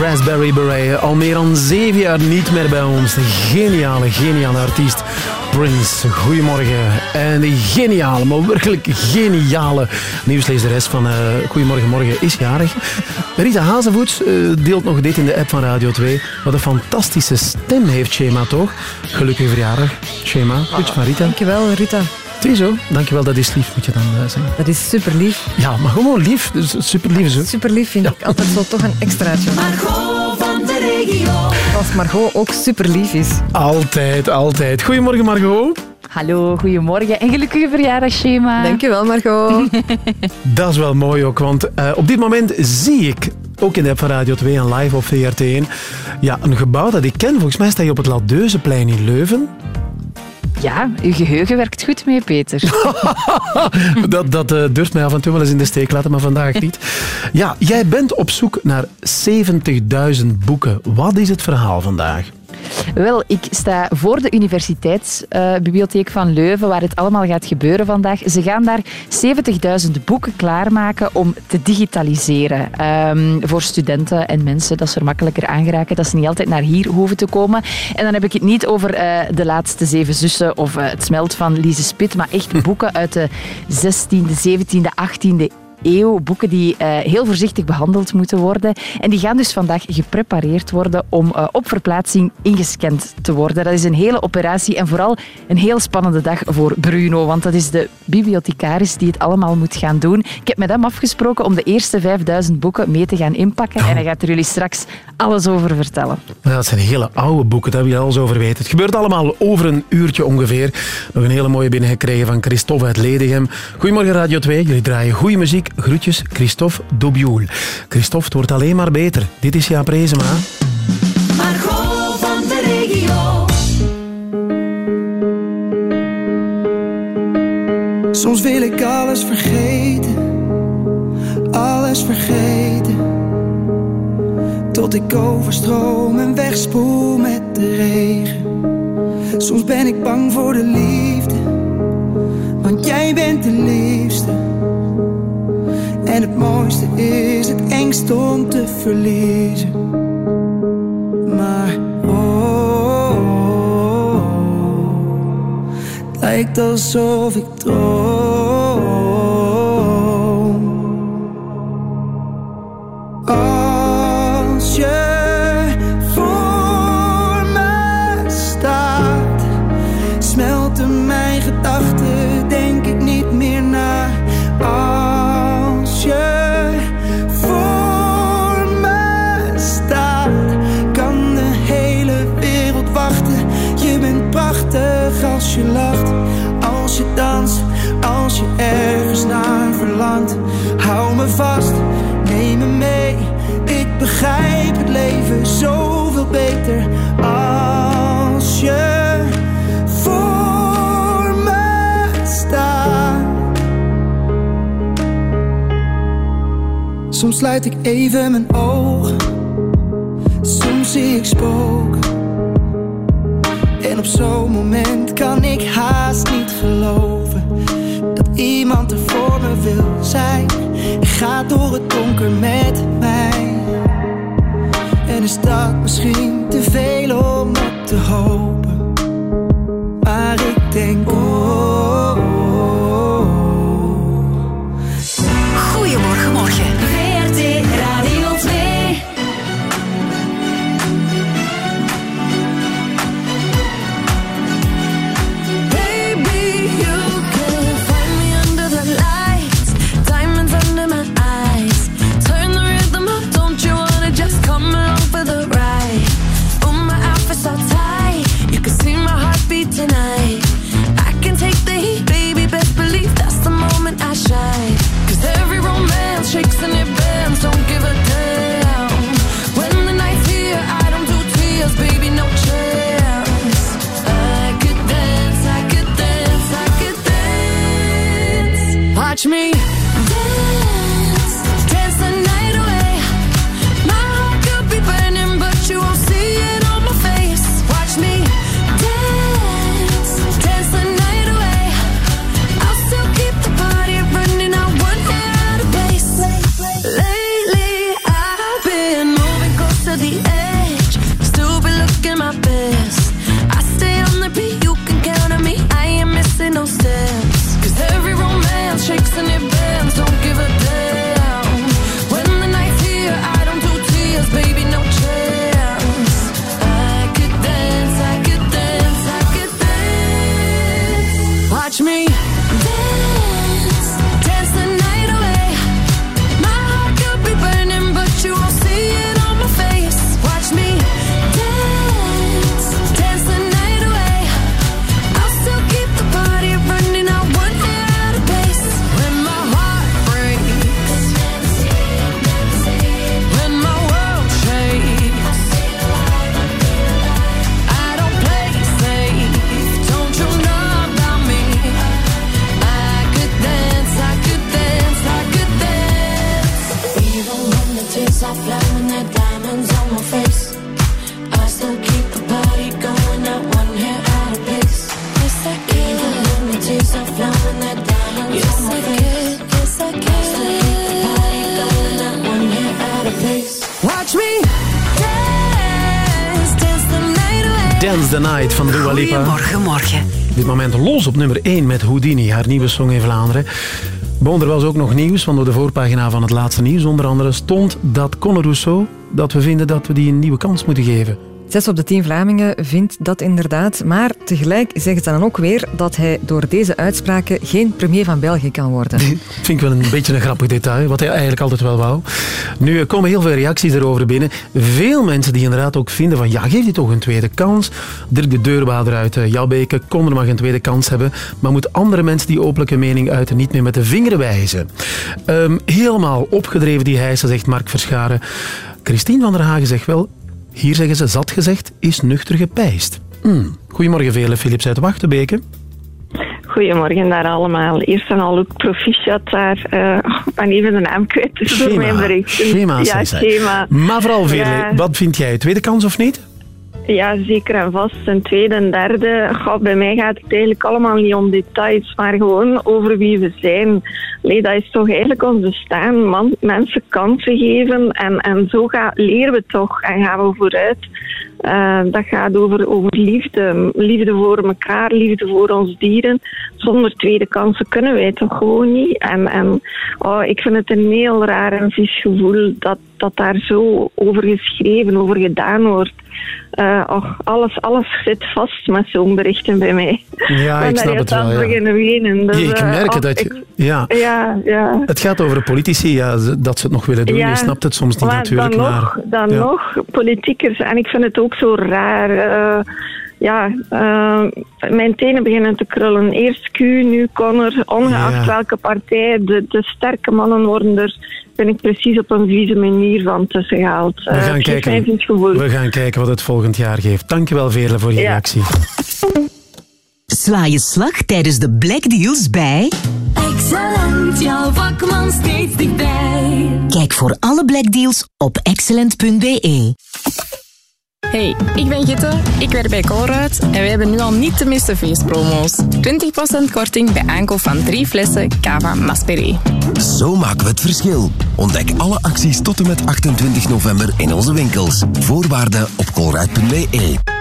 Raspberry Beret, al meer dan zeven jaar niet meer bij ons. Geniale, geniale artiest Prince. Goedemorgen. En geniale, maar werkelijk geniale nieuwslezeres van eh Goedemorgen Morgen is jarig. Rita Hazenvoets eh, deelt nog dit in de app van Radio 2. Wat een fantastische stem heeft Shema toch? Gelukkige verjaardag, Shema. Goed van Rita. Dankjewel, Rita. Ziezo, dankjewel, dat is lief, moet je dan eh, zeggen. Dat is super lief. Ja, maar gewoon lief. Dus super lief zo. Super lief vind ik altijd zo toch een extraatje. Als Margot ook super lief is. Altijd, altijd. Goedemorgen Margot. Hallo, goedemorgen en gelukkige verjaardag, Shema. Dankjewel, Margot. [LAUGHS] Dat is wel mooi ook, want eh, op dit moment zie ik, ook in de app van Radio 2 en live op VRT1, ja, een gebouw dat ik ken. Volgens mij sta je op het Laudeuzeplein in Leuven. Ja, uw geheugen werkt goed mee, Peter. [LAUGHS] dat dat eh, durft mij af en toe wel eens in de steek laten, maar vandaag niet. Ja, jij bent op zoek naar 70.000 boeken. Wat is het verhaal vandaag? Wel, ik sta voor de Universiteitsbibliotheek van Leuven, waar het allemaal gaat gebeuren vandaag. Ze gaan daar 70.000 boeken klaarmaken om te digitaliseren. Ehm, voor studenten en mensen, dat ze er makkelijker aan geraken, dat ze niet altijd naar hier hoeven te komen. En dan heb ik het niet over eh, de laatste zeven zussen of eh, het smelt van Lise Spit, maar echt boeken uit de 16e, 17e, 18e eeuw. Boeken die eh, heel voorzichtig behandeld moeten worden. En die gaan dus vandaag geprepareerd worden om eh, op verplaatsing ingescand te worden. Dat is een hele operatie en vooral een heel spannende dag voor Bruno, want dat is de bibliothecaris die het allemaal moet gaan doen. Ik heb met hem afgesproken om de eerste 5000 boeken mee te gaan inpakken en hij gaat er jullie straks alles over vertellen. Dat zijn hele oude boeken, daar wil je alles over weten. Het gebeurt allemaal over een uurtje ongeveer. Nog een hele mooie binnengekregen van Christophe uit Ledegem. Goedemorgen Radio 2, jullie draaien goede muziek. Groetjes, Christophe Dobioul. Christophe, het wordt alleen maar beter. Dit is Jaap Reesema. Margot van de regio. Soms wil ik alles vergeten, alles vergeten. Tot ik overstroom en wegspoel met de regen. Soms ben ik bang voor de liefde, want jij bent de liefste. En het mooiste is het engst om te verliezen. Maar oh, oh, oh, lijkt alsof ik droom. Vast, neem me mee. Ik begrijp het leven zoveel beter als je voor me staat. Soms sluit ik even mijn ogen, soms zie ik spoken. En op zo'n moment kan ik haast niet geloven dat iemand er voor me wil zijn. Gaat door het donker met mij. En is dat misschien te veel om op te hopen. Maar ik denk, oh. Watch me op nummer 1 met Houdini, haar nieuwe song in Vlaanderen. Bon, er was ook nog nieuws, want op de voorpagina van het laatste nieuws onder andere stond dat Conor Rousseau, dat we vinden dat we die een nieuwe kans moeten geven. Zes op de tien Vlamingen vindt dat inderdaad. Maar tegelijk zeggen ze dan ook weer dat hij door deze uitspraken geen premier van België kan worden. Dat [LAUGHS] vind ik wel een beetje een grappig detail, wat hij eigenlijk altijd wel wou. Nu er komen heel veel reacties erover binnen. Veel mensen die inderdaad ook vinden van ja, geef die toch een tweede kans. Dirk de Deurwaarder uit eh, Jabbeke, Conor mag een tweede kans hebben, maar moet andere mensen die openlijke mening uiten niet meer met de vinger wijzen. Ehm, helemaal opgedreven die hijsen, zegt Mark Verscharen. Christine van der Hagen zegt wel, hier zeggen ze zat gezegd, is nuchter gepijst. Hmm. Goedemorgen vele, Philips uit Wachtenbeke. Goedemorgen daar allemaal. Eerst en al ook proficiat daar. eh ik ben even de naam kwijt dus door mijn berichten. Schema, ja, schema. Maar vooral, Veerle, Ja. wat vind jij? Tweede kans of niet? Ja, zeker en vast. Een tweede en derde. Bij mij gaat het eigenlijk allemaal niet om details, maar gewoon over wie we zijn. Allee, dat is toch eigenlijk ons bestaan. Man, mensen kansen geven en, en zo gaan, leren we toch en gaan we vooruit. Eh, dat gaat over, over liefde. Liefde voor elkaar, liefde voor ons dieren. Zonder tweede kansen kunnen wij toch gewoon niet. En, en oh, ik vind het een heel raar en vies gevoel dat, dat daar zo over geschreven, over gedaan wordt. Och, alles, alles zit vast met zo'n berichten bij mij. Ja, ik snap het wel. Ja. beginnen wenen. Dus, ik eh, merk het. Dat ik- je, ja. ja, ja. Het gaat over politici, ja, dat ze het nog willen doen. Je snapt het soms niet natuurlijk. Dan maar, nog, dan nog, politiekers. En ik vind het ook zo raar. eh, ja, eh, mijn tenen beginnen te krullen. Eerst Q, nu Connor. Ongeacht Ja. welke partij. De, de sterke mannen worden er, vind ik, precies op een vieze manier van tussen gehaald. We gaan, kijken, we gaan kijken wat het volgend jaar geeft. Dankjewel, Veerle, voor je Ja. reactie. Sla je slag tijdens de Black Deals bij? Excellent, jouw vakman steeds dichtbij. Kijk voor alle Black Deals op excellent.be. Hey, ik ben Gitte, ik werk bij Colruyt en wij hebben nu al niet te missen feestpromo's. 20% korting bij aankoop van drie flessen Cava Masperé. Zo maken we het verschil. Ontdek alle acties tot en met 28 november in onze winkels. Voorwaarden op colruyt.be.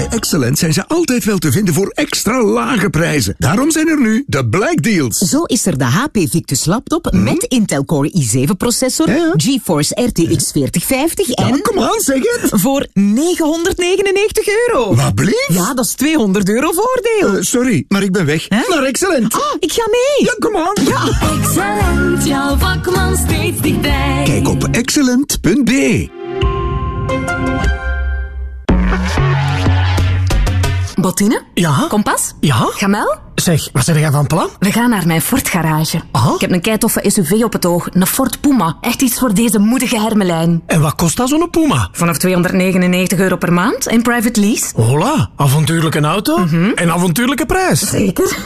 Bij Excellent zijn ze altijd wel te vinden voor extra lage prijzen. Daarom zijn er nu de Black Deals. Zo is er de HP Victus laptop met Intel Core i7 processor, GeForce RTX 4050 en... kom aan, zeg het! Voor 999 euro. Wat blieft? Ja, dat is 200 euro voordeel. Eh, sorry, maar ik ben weg. Naar Excellent. Ah, ik ga mee. Ja, kom aan. Ja. Excellent, jouw vakman steeds dichtbij. Kijk op excellent.be. Bottine? Ja? Kompas? Ja? Gamel? Zeg, wat zijn jij van plan? We gaan naar mijn Ford garage. Ik heb een keitoffe SUV op het oog, een Ford Puma. Echt iets voor deze moedige hermelijn. En wat kost dat zo'n Puma? Vanaf 299 euro per maand in private lease. Hola, avontuurlijke auto en avontuurlijke prijs. Zeker.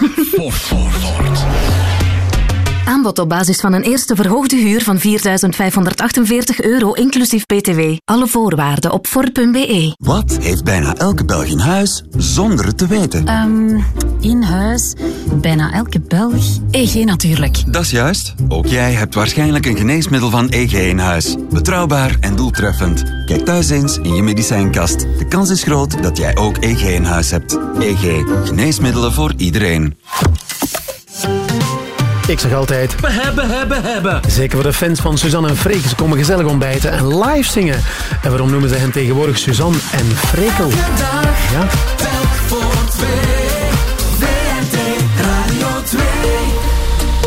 Aanbod op basis van een eerste verhoogde huur van 4.548 euro inclusief BTW. Alle voorwaarden op Ford.be. Wat heeft bijna elke Belg in huis zonder het te weten? Ehm, in huis, bijna elke Belg. EG natuurlijk. Dat is juist. Ook jij hebt waarschijnlijk een geneesmiddel van EG in huis. Betrouwbaar en doeltreffend. Kijk thuis eens in je medicijnkast. De kans is groot dat jij ook EG in huis hebt. EG. Geneesmiddelen voor iedereen. Ik zeg altijd... We hebben, hebben, hebben. Zeker voor de fans van Suzanne en Freek. Ze komen gezellig ontbijten en live zingen. En waarom noemen ze hen tegenwoordig Suzanne en Frekel? Ja? voor twee. VRT Radio 2.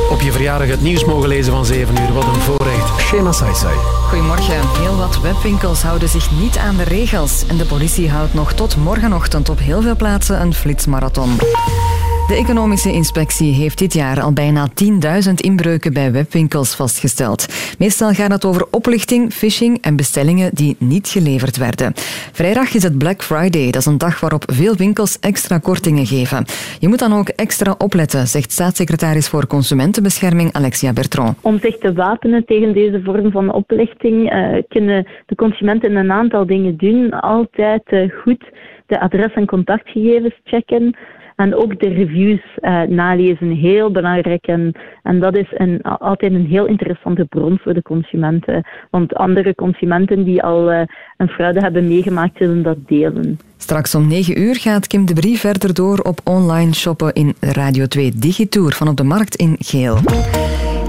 Op je verjaardag het nieuws mogen lezen van 7 uur. Wat een voorrecht. Shema Saisai. Goedemorgen. Heel wat webwinkels houden zich niet aan de regels. En de politie houdt nog tot morgenochtend op heel veel plaatsen een flitsmarathon. De economische inspectie heeft dit jaar al bijna 10.000 inbreuken bij webwinkels vastgesteld. Meestal gaat het over oplichting, phishing en bestellingen die niet geleverd werden. Vrijdag is het Black Friday. Dat is een dag waarop veel winkels extra kortingen geven. Je moet dan ook extra opletten, zegt staatssecretaris voor Consumentenbescherming Alexia Bertrand. Om zich te wapenen tegen deze vorm van oplichting eh, kunnen de consumenten een aantal dingen doen. Altijd eh, goed de adres- en contactgegevens checken. En ook de reviews eh, nalezen, heel belangrijk. En, en dat is een, altijd een heel interessante bron voor de consumenten. Want andere consumenten die al eh, een fraude hebben meegemaakt, zullen dat delen. Straks om 9 uur gaat Kim de Brie verder door op online shoppen in Radio 2 Digitour van op de markt in Geel.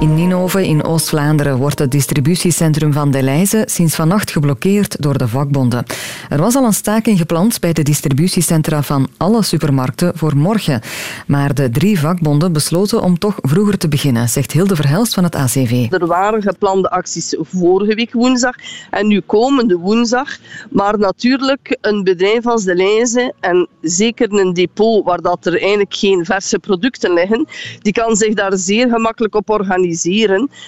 In Ninove in Oost-Vlaanderen wordt het distributiecentrum van Deleuze sinds vannacht geblokkeerd door de vakbonden. Er was al een staking gepland bij de distributiecentra van alle supermarkten voor morgen. Maar de drie vakbonden besloten om toch vroeger te beginnen, zegt Hilde Verhelst van het ACV. Er waren geplande acties vorige week woensdag en nu komende woensdag. Maar natuurlijk, een bedrijf als De Leize en zeker een depot waar dat er eigenlijk geen verse producten liggen, die kan zich daar zeer gemakkelijk op organiseren.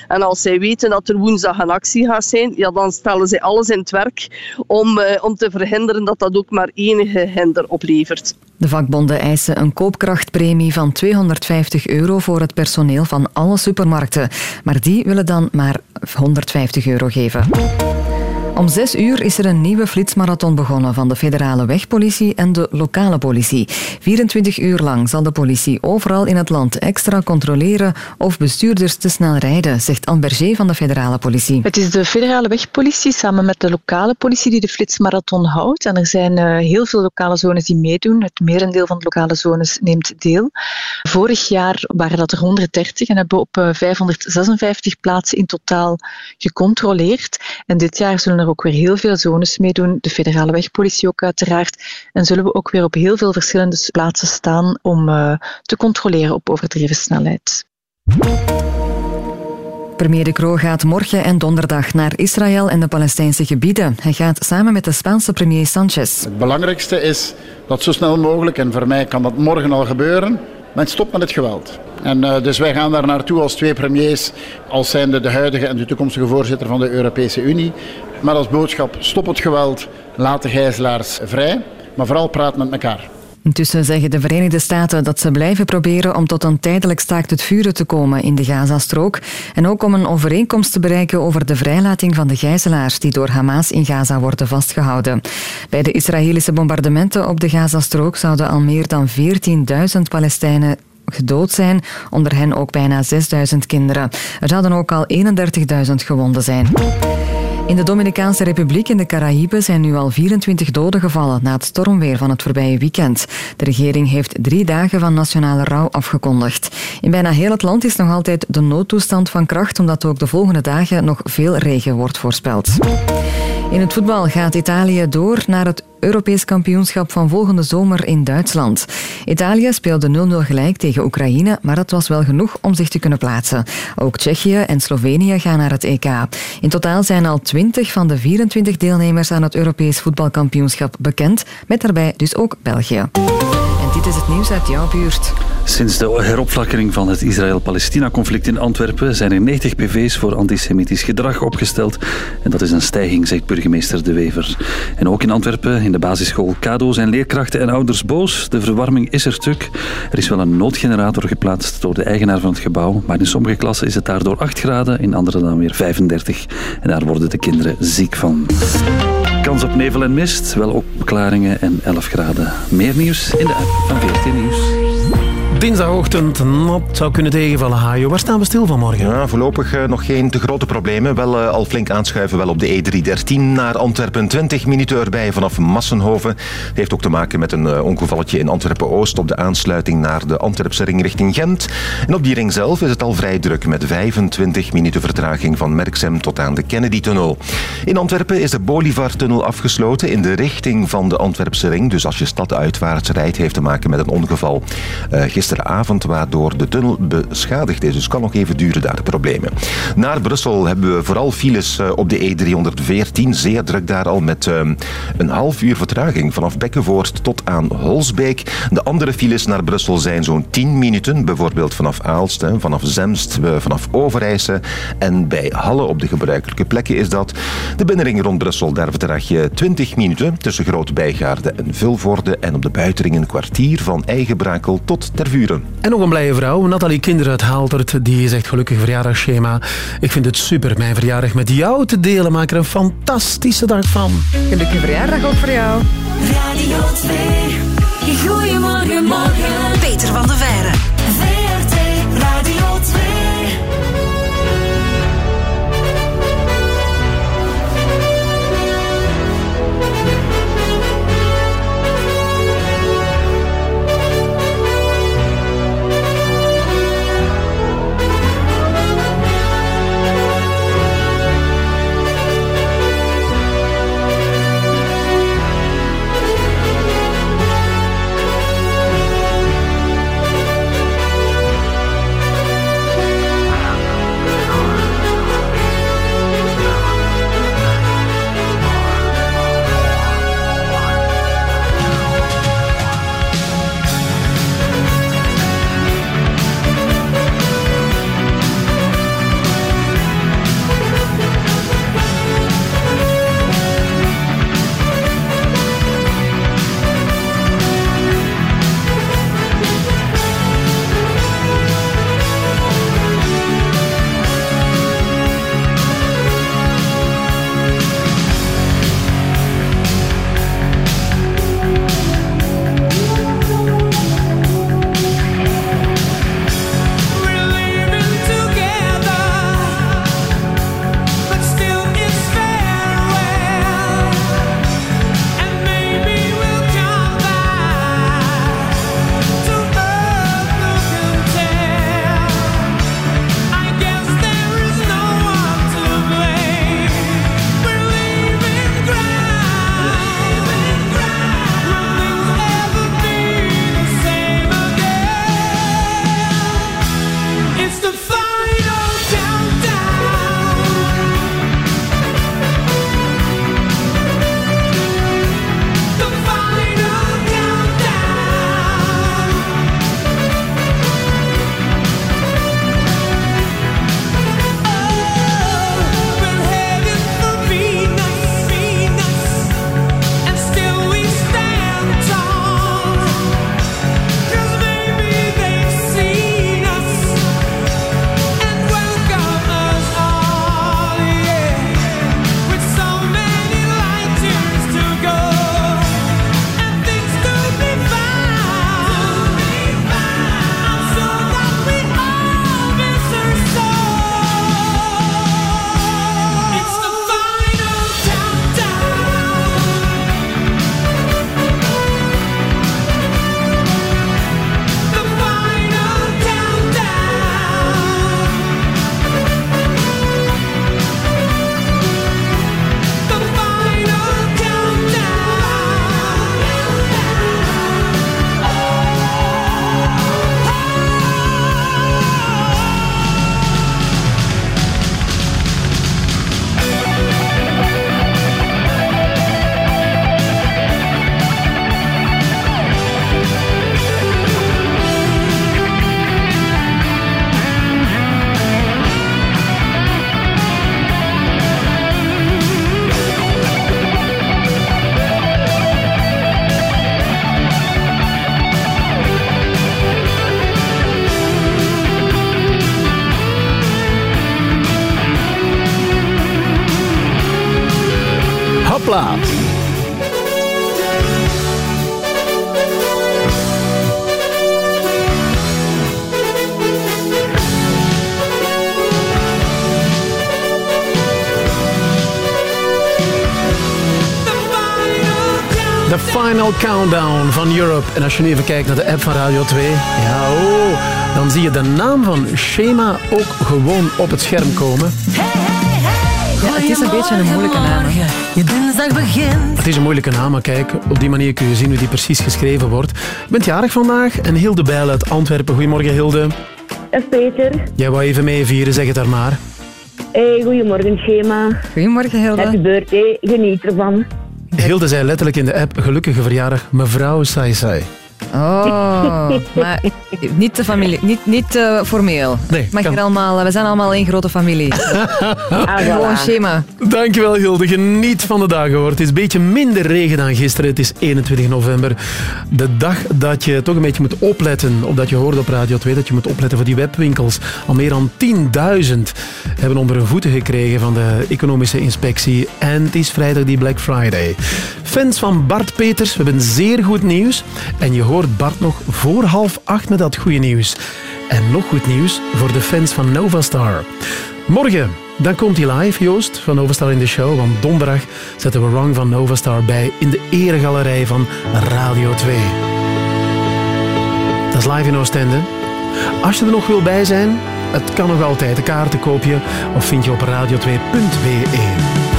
En als zij weten dat er woensdag een actie gaat zijn, ja, dan stellen zij alles in het werk om, eh, om te verhinderen dat dat ook maar enige hinder oplevert. De vakbonden eisen een koopkrachtpremie van 250 euro voor het personeel van alle supermarkten. Maar die willen dan maar 150 euro geven. Om zes uur is er een nieuwe flitsmarathon begonnen van de federale wegpolitie en de lokale politie. 24 uur lang zal de politie overal in het land extra controleren of bestuurders te snel rijden, zegt Anne van de federale politie. Het is de federale wegpolitie samen met de lokale politie die de flitsmarathon houdt. En er zijn eh, heel veel lokale zones die meedoen. Het merendeel van de lokale zones neemt deel. Vorig jaar waren dat er 130 en hebben we op eh, 556 plaatsen in totaal gecontroleerd. En dit jaar zullen er ook weer heel veel zones meedoen. De federale wegpolitie ook uiteraard. En zullen we ook weer op heel veel verschillende plaatsen staan om eh, te controleren op overdreven snelheid. Premier De Croo gaat morgen en donderdag naar Israël en de Palestijnse gebieden. Hij gaat samen met de Spaanse premier Sanchez. Het belangrijkste is dat zo snel mogelijk, en voor mij kan dat morgen al gebeuren, men stopt met het geweld. En uh, dus wij gaan daar naartoe als twee premiers, als zijnde de huidige en de toekomstige voorzitter van de Europese Unie. Maar als boodschap, stop het geweld, laat de gijzelaars vrij, maar vooral praat met elkaar. Intussen zeggen de Verenigde Staten dat ze blijven proberen om tot een tijdelijk staakt het vuren te komen in de Gazastrook en ook om een overeenkomst te bereiken over de vrijlating van de gijzelaars die door Hamas in Gaza worden vastgehouden. Bij de Israëlische bombardementen op de Gazastrook zouden al meer dan 14.000 Palestijnen gedood zijn, onder hen ook bijna 6.000 kinderen. Er zouden ook al 31.000 gewonden zijn. In de Dominicaanse Republiek in de Caraïben zijn nu al 24 doden gevallen na het stormweer van het voorbije weekend. De regering heeft drie dagen van nationale rouw afgekondigd. In bijna heel het land is nog altijd de noodtoestand van kracht, omdat ook de volgende dagen nog veel regen wordt voorspeld. In het voetbal gaat Italië door naar het Europees kampioenschap van volgende zomer in Duitsland. Italië speelde 0-0 gelijk tegen Oekraïne, maar dat was wel genoeg om zich te kunnen plaatsen. Ook Tsjechië en Slovenië gaan naar het EK. In totaal zijn al 20 van de 24 deelnemers aan het Europees voetbalkampioenschap bekend, met daarbij dus ook België. En dit is het nieuws uit jouw buurt. Sinds de heropflakkering van het Israël-Palestina-conflict in Antwerpen zijn er 90 PV's voor antisemitisch gedrag opgesteld. En dat is een stijging, zegt burgemeester De Wever. En ook in Antwerpen, in de basisschool Kado, zijn leerkrachten en ouders boos. De verwarming is er stuk. Er is wel een noodgenerator geplaatst door de eigenaar van het gebouw. Maar in sommige klassen is het daardoor 8 graden, in andere dan weer 35. En daar worden de kinderen ziek van. Kans op nevel en mist, wel opklaringen en 11 graden. Meer nieuws in de app van 14 Nieuws. Dinsdagochtend nat zou kunnen tegenvallen. Hajo, waar staan we stil vanmorgen? Ja, voorlopig eh, nog geen te grote problemen. Wel eh, al flink aanschuiven wel op de E313 naar Antwerpen. 20 minuten erbij vanaf Massenhoven. Het heeft ook te maken met een eh, ongevalletje in Antwerpen-Oost op de aansluiting naar de Antwerpse ring richting Gent. En op die ring zelf is het al vrij druk met 25 minuten vertraging van Merksem tot aan de Kennedy-tunnel. In Antwerpen is de Bolivar-tunnel afgesloten in de richting van de Antwerpse ring. Dus als je stadsuitwaarts rijdt, heeft te maken met een ongeval eh, gisteravond, waardoor de tunnel beschadigd is. Dus kan nog even duren daar, de problemen. Naar Brussel hebben we vooral files eh, op de E314. Zeer druk daar al met eh, een half uur vertraging vanaf Bekkenvoort tot aan Holsbeek. De andere files naar Brussel zijn zo'n 10 minuten. Bijvoorbeeld vanaf Aalst, vanaf Zemst, eh, vanaf Overijse. En bij Halle op de gebruikelijke plekken is dat. De binnenring rond Brussel, daar vertraag je 20 minuten tussen Groot Bijgaarde en Vilvoorde. En op de buitenring een kwartier van Eigenbrakel tot En nog een blije vrouw, Nathalie Kinder uit Haaltert, die zegt gelukkig verjaardagsschema. Ik vind het super mijn verjaardag met jou te delen. Maak er een fantastische dag van. Gelukkige verjaardag ook voor jou. Radio 2. Goedemorgen, morgen. Peter van der Veire. VRT Radio 2. Countdown van Europe. En als je nu even kijkt naar de app van Radio 2, ja, oh, dan zie je de naam van Shema ook gewoon op het scherm komen. Ja, het is een beetje een moeilijke naam. hè. Je dinsdag begint. Het is een moeilijke naam, maar kijk, op die manier kun je zien hoe die precies geschreven wordt. Je bent jarig vandaag en Hilde Bijl uit Antwerpen. Goedemorgen Hilde. Dag Peter. Jij wou even mee vieren, zeg het daar maar. Hey, goedemorgen, Schema. Goedemorgen, Hilde. Happy birthday, geniet ervan. Hilde zei letterlijk in de app, gelukkige verjaardag, mevrouw Sai Sai. Oh, [LAUGHS] maar niet te familie, niet, niet eh, formeel. Nee, Mag kan. er allemaal, we zijn allemaal één grote familie. [LAUGHS] Gewoon schema. Dankjewel Hilde, geniet van de dagen hoor. Het is een beetje minder regen dan gisteren. Het is 21 november. De dag dat je toch een beetje moet opletten, op dat je hoorde op Radio 2, dat je moet opletten voor die webwinkels. Al meer dan 10.000 hebben onder hun voeten gekregen van de economische inspectie. En het is vrijdag die Black Friday. Fans van Bart Peters, we hebben zeer goed nieuws. En je hoort Bart nog voor half acht met dat goede nieuws. En nog goed nieuws voor de fans van Novastar. Morgen, dan komt hij live, Joost, van Novastar in de show. Want donderdag zetten we Wrong van Novastar bij in de eregalerij van Radio 2. Dat is live in Oostende. Als je er nog wil bij zijn, het kan nog altijd. De kaarten koop je of vind je op radio2.be.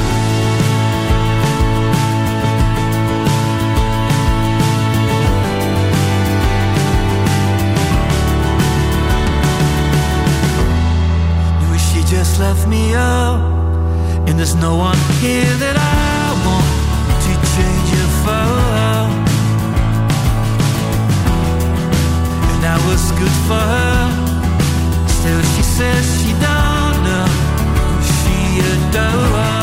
there's no one here that I want to change it for. And I was good for her. Still, she says she don't know who she adores.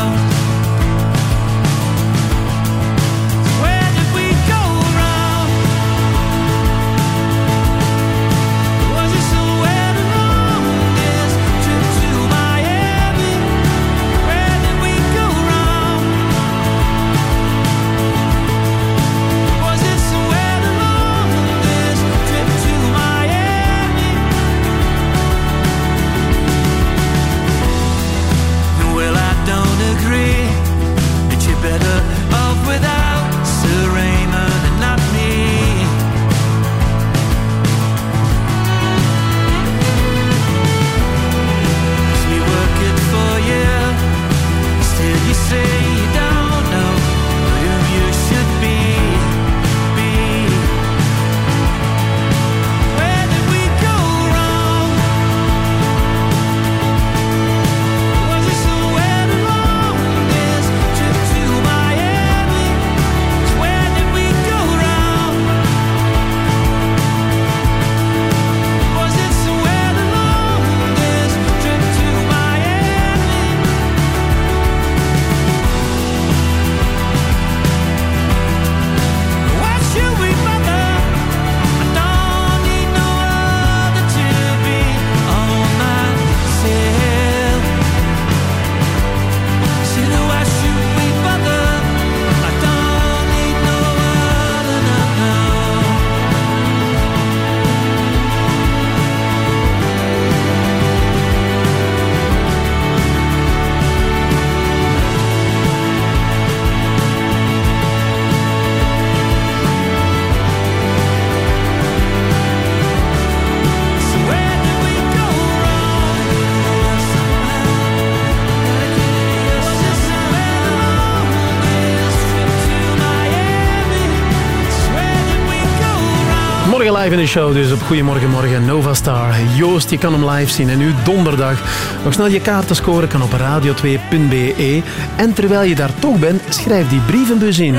Live in de show, dus op Goedemorgen Morgen, Nova Star. Joost, je kan hem live zien. En nu donderdag. Nog snel je kaarten scoren kan op radio2.be. En terwijl je daar toch bent, schrijf die brievenbus in.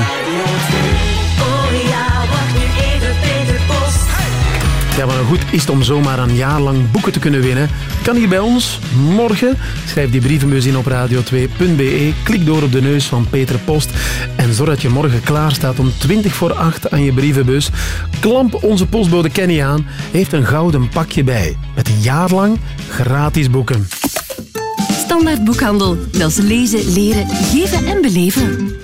Ja, maar goed is om zomaar een jaar lang boeken te kunnen winnen. Kan hier bij ons morgen. Schrijf die brievenbus in op radio2.be. Klik door op de neus van Peter Post. Zorg dat je morgen klaar staat om 20 voor 8 aan je brievenbus. Klamp onze postbode Kenny aan. Heeft een gouden pakje bij. Met een jaar lang gratis boeken. Standaard boekhandel. Dat is lezen, leren, geven en beleven.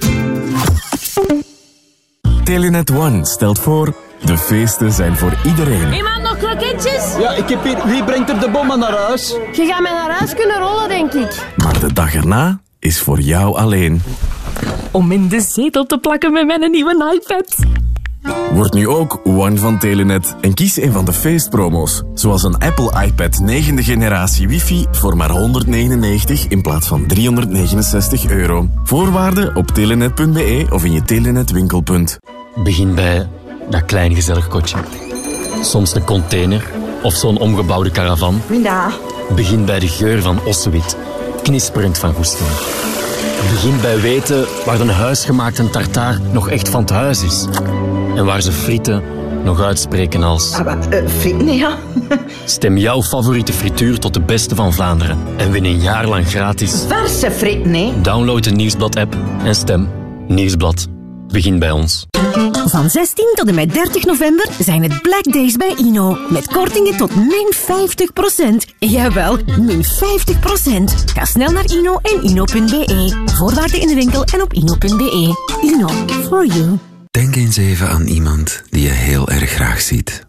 Telenet One stelt voor... De feesten zijn voor iedereen. Iemand nog kroketjes? Ja, ik heb hier... Wie brengt er de bommen naar huis? Je gaat mij naar huis kunnen rollen, denk ik. Maar de dag erna is voor jou alleen. Om in de zetel te plakken met mijn nieuwe iPad. Word nu ook One van Telenet en kies een van de feestpromo's. Zoals een Apple iPad 9e generatie wifi voor maar 199 in plaats van 369 euro. Voorwaarden op telenet.be of in je Telenet winkelpunt. Begin bij dat klein gezellig kotje. Soms een container of zo'n omgebouwde caravan. Ja. Begin bij de geur van ossewit, knisperend van goesting. Begin bij weten waar een huisgemaakte tartaar nog echt van het huis is. En waar ze frieten nog uitspreken als... Ah, eh, frieten, ja. [LAUGHS] Stem jouw favoriete frituur tot de beste van Vlaanderen. En win een jaar lang gratis. Verse frieten, hè. Download de Nieuwsblad-app en stem. Nieuwsblad. Begin bij ons. Van 16 tot en met 30 november zijn het Black Days bij Ino. Met kortingen tot min 50%. Jawel, min 50%. Ga snel naar Ino en ino.be. Voorwaarden in de winkel en op ino.be. Ino, for you. Denk eens even aan iemand die je heel erg graag ziet.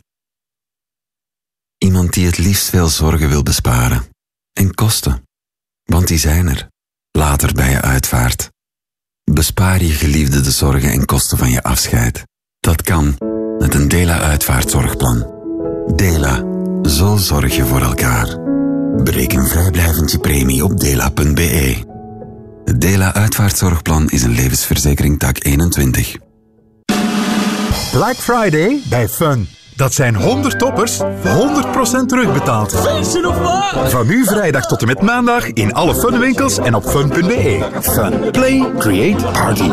Iemand die het liefst veel zorgen wil besparen. En kosten. Want die zijn er. Later bij je uitvaart. Bespaar je geliefde de zorgen en kosten van je afscheid. Dat kan met een Dela uitvaartzorgplan. Dela, zo zorg je voor elkaar. Bereken vrijblijvend je premie op dela.be. Het Dela uitvaartzorgplan is een levensverzekering tak 21. Black Friday bij Fun. Dat zijn 100 toppers, 100% terugbetaald. Van nu vrijdag tot en met maandag in alle Funwinkels en op fun.be. Fun. Play, create, party.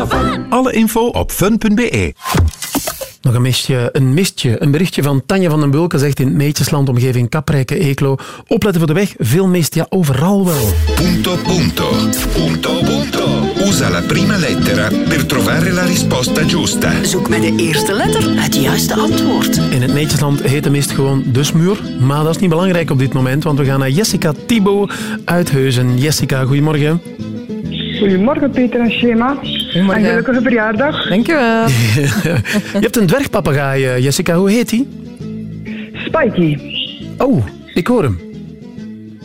Alle info op fun.be. Nog een mistje, een mistje. Een berichtje van Tanja van den Bulke zegt in het Meetjesland, omgeving Kaprijke, Eeklo. Opletten voor de weg, veel mist, ja, overal wel. Punto punto. Punto punto. Usa la prima lettera per trovare la risposta giusta. Zoek met de eerste letter het juiste antwoord. In het Meetjesland heet de mist gewoon de smuur. Maar dat is niet belangrijk op dit moment, want we gaan naar Jessica Thibault uit Heuzen. Jessica, goedemorgen. Goedemorgen Peter en Schema. En gelukkige verjaardag. Dankjewel. [LAUGHS] Je hebt een dwergpapegaai, eh, Jessica. Hoe heet die? Spikey. Oh, ik hoor hem.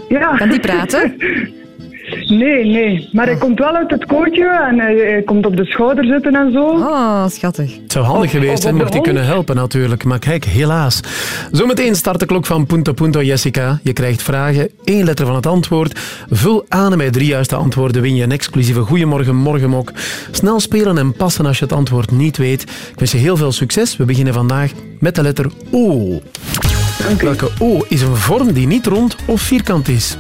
Ja. Kan die praten? [LAUGHS] Nee, nee. Maar hij komt wel uit het kootje en hij, hij komt op de schouder zitten en zo. Oh, schattig. Het zou handig Of- geweest of zijn de mocht hij kunnen helpen natuurlijk. Maar kijk, helaas. Zometeen start de klok van Punto Punto, Jessica. Je krijgt vragen, één letter van het antwoord. Vul aan en bij drie juiste antwoorden win je een exclusieve Goeiemorgen Morgenmok. Snel spelen en passen als je het antwoord niet weet. Ik wens je heel veel succes. We beginnen vandaag met de letter O. Welke O is een vorm die niet rond of vierkant is?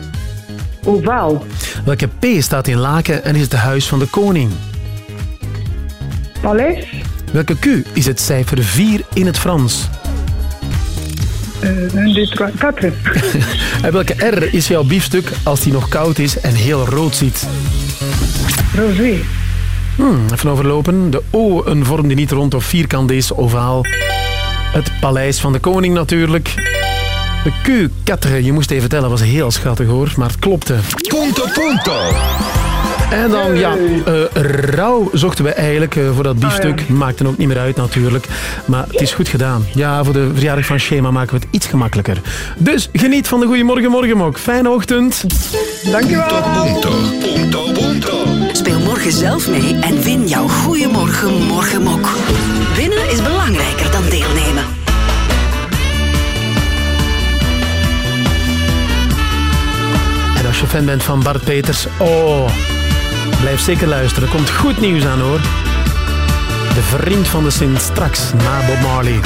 Ovaal. Welke P staat in Laken en is het huis van de koning? Paleis. Welke Q is het cijfer 4 in het Frans? Uh. [LAUGHS] En welke R is jouw biefstuk als die nog koud is en heel rood ziet? Rosé. Hmm, even overlopen. De O, een vorm die niet rond of vierkant is, ovaal. Het paleis van de koning natuurlijk. De Q, quatre, je moest even tellen, was heel schattig hoor, maar het klopte. Punto punto. En dan, ja, eh rauw zochten we eigenlijk eh, voor dat biefstuk. Maakte ook niet meer uit natuurlijk. Maar het is goed gedaan. Ja, voor de verjaardag van Schema maken we het iets gemakkelijker. Dus geniet van de Goeiemorgen Morgenmok. Fijne ochtend. Dankjewel. Punto. Punto punto. Speel morgen zelf mee en win jouw Goeiemorgen Morgenmok. Winnen is belangrijker dan deelnemen. Je fan bent van Bart Peters, oh, blijf zeker luisteren. Er komt goed nieuws aan hoor. De vriend van de Sint straks na Bob Marley.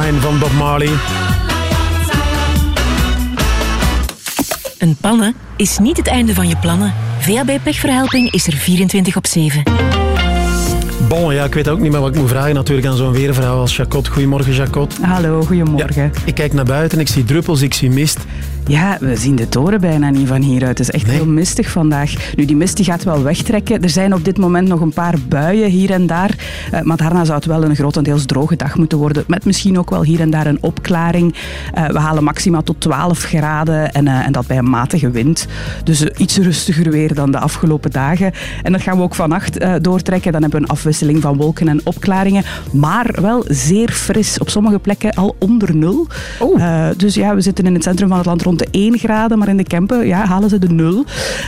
Van Bob Marley. Een pannen is niet het einde van je plannen. VAB Pechverhelping is er 24 op 7. Bon, ja, ik weet ook niet meer wat ik moet vragen natuurlijk aan zo'n weervrouw als Jacot. Goedemorgen, Jacot. Hallo, goedemorgen. Ik kijk naar buiten, ik zie druppels, ik zie mist. Ja, we zien de toren bijna niet van hieruit. Het is echt heel mistig vandaag. Nu, die mist die gaat wel wegtrekken. Er zijn op dit moment nog een paar buien hier en daar. Eh, maar daarna zou het wel een grotendeels droge dag moeten worden. Met misschien ook wel hier en daar een opklaring. Eh, we halen maxima tot 12 graden en, eh, en dat bij een matige wind. Dus iets rustiger weer dan de afgelopen dagen. En dat gaan we ook vannacht doortrekken. Dan hebben we een afwisseling van wolken en opklaringen. Maar wel zeer fris. Op sommige plekken al onder nul. Eh, dus ja, we zitten in het centrum van het land rond de 1 graden. Maar in de Kempen ja, halen ze de nul.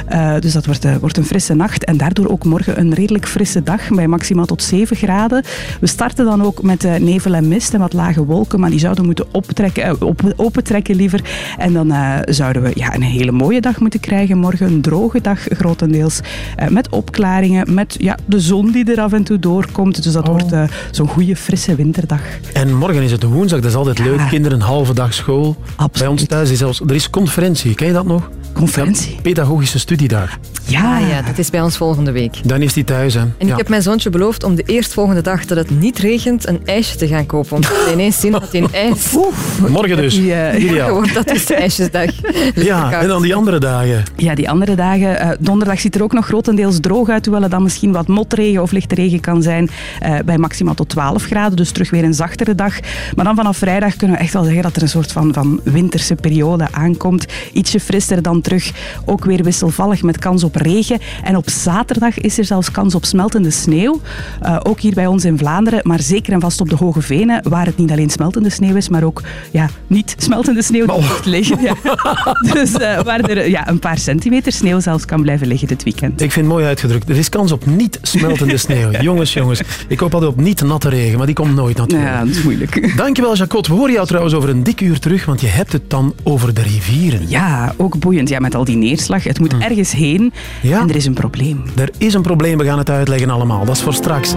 Eh, dus dat wordt, eh, wordt een frisse nacht. En daardoor ook morgen een redelijk frisse dag. Bij maximaal tot 7 graden. We starten dan ook met eh, nevel en mist en wat lage wolken. Maar die zouden moeten optrekken, op, opentrekken liever. En dan zouden we ja, een hele mooie dag moeten krijgen. Morgen een droge dag grotendeels. met opklaringen. Met ja, de zon die er af en toe doorkomt. Dus dat wordt eh, zo'n goede frisse winterdag. En morgen is het woensdag, dat is altijd leuk. Kinderen een halve dag school. Bij ons thuis is zelfs, er is conferentie, ken je dat nog? Conferentie? Pedagogische studiedag. Ja. Ah ja, dat is bij ons volgende week. Dan is die thuis, hè. En ik Ja. heb mijn zoontje beloofd om de eerstvolgende dag dat het niet regent een ijsje te gaan kopen. Want hij ineens zin had in ijs. [LAUGHS] Morgen dus. Ja. Morgen wordt dat dus de ijsjesdag. [LAUGHS] Ja, en dan die andere dagen. Ja, die andere dagen. eh, donderdag ziet er ook nog grotendeels droog uit, hoewel er dan misschien wat motregen of lichte regen kan zijn. eh, bij maximaal tot 12 graden, dus terug weer een zachtere dag. Maar dan vanaf vrijdag kunnen we echt wel zeggen dat er een soort van, van winterse periode aankomt. Ietsje frisser dan terug. Ook weer wisselvallig met kans op regen. En op zaterdag is er zelfs kans op smeltende sneeuw. Eh, ook hier bij ons in Vlaanderen, maar zeker en vast op de Hoge Venen, waar het niet alleen smeltende sneeuw is, maar ook ja, niet smeltende sneeuw die blijft liggen. Ja. [LAUGHS] Dus eh, waar er ja, een paar centimeter sneeuw zelfs kan blijven liggen dit weekend. Ik vind het mooi uitgedrukt. Er is kans op niet smeltende sneeuw. [LAUGHS] Jongens, jongens. Ik hoop altijd op niet natte regen, maar die komt nooit natuurlijk. Ja, dat is moeilijk. Dankjewel, Jacot. We horen jou trouwens over een dik uur terug, want je hebt het dan over de rivieren. Ja, ook boeiend. Ja, met al die neerslag. Het moet ergens heen en er is een probleem. Er is een probleem, we gaan het uitleggen allemaal. Dat is voor straks.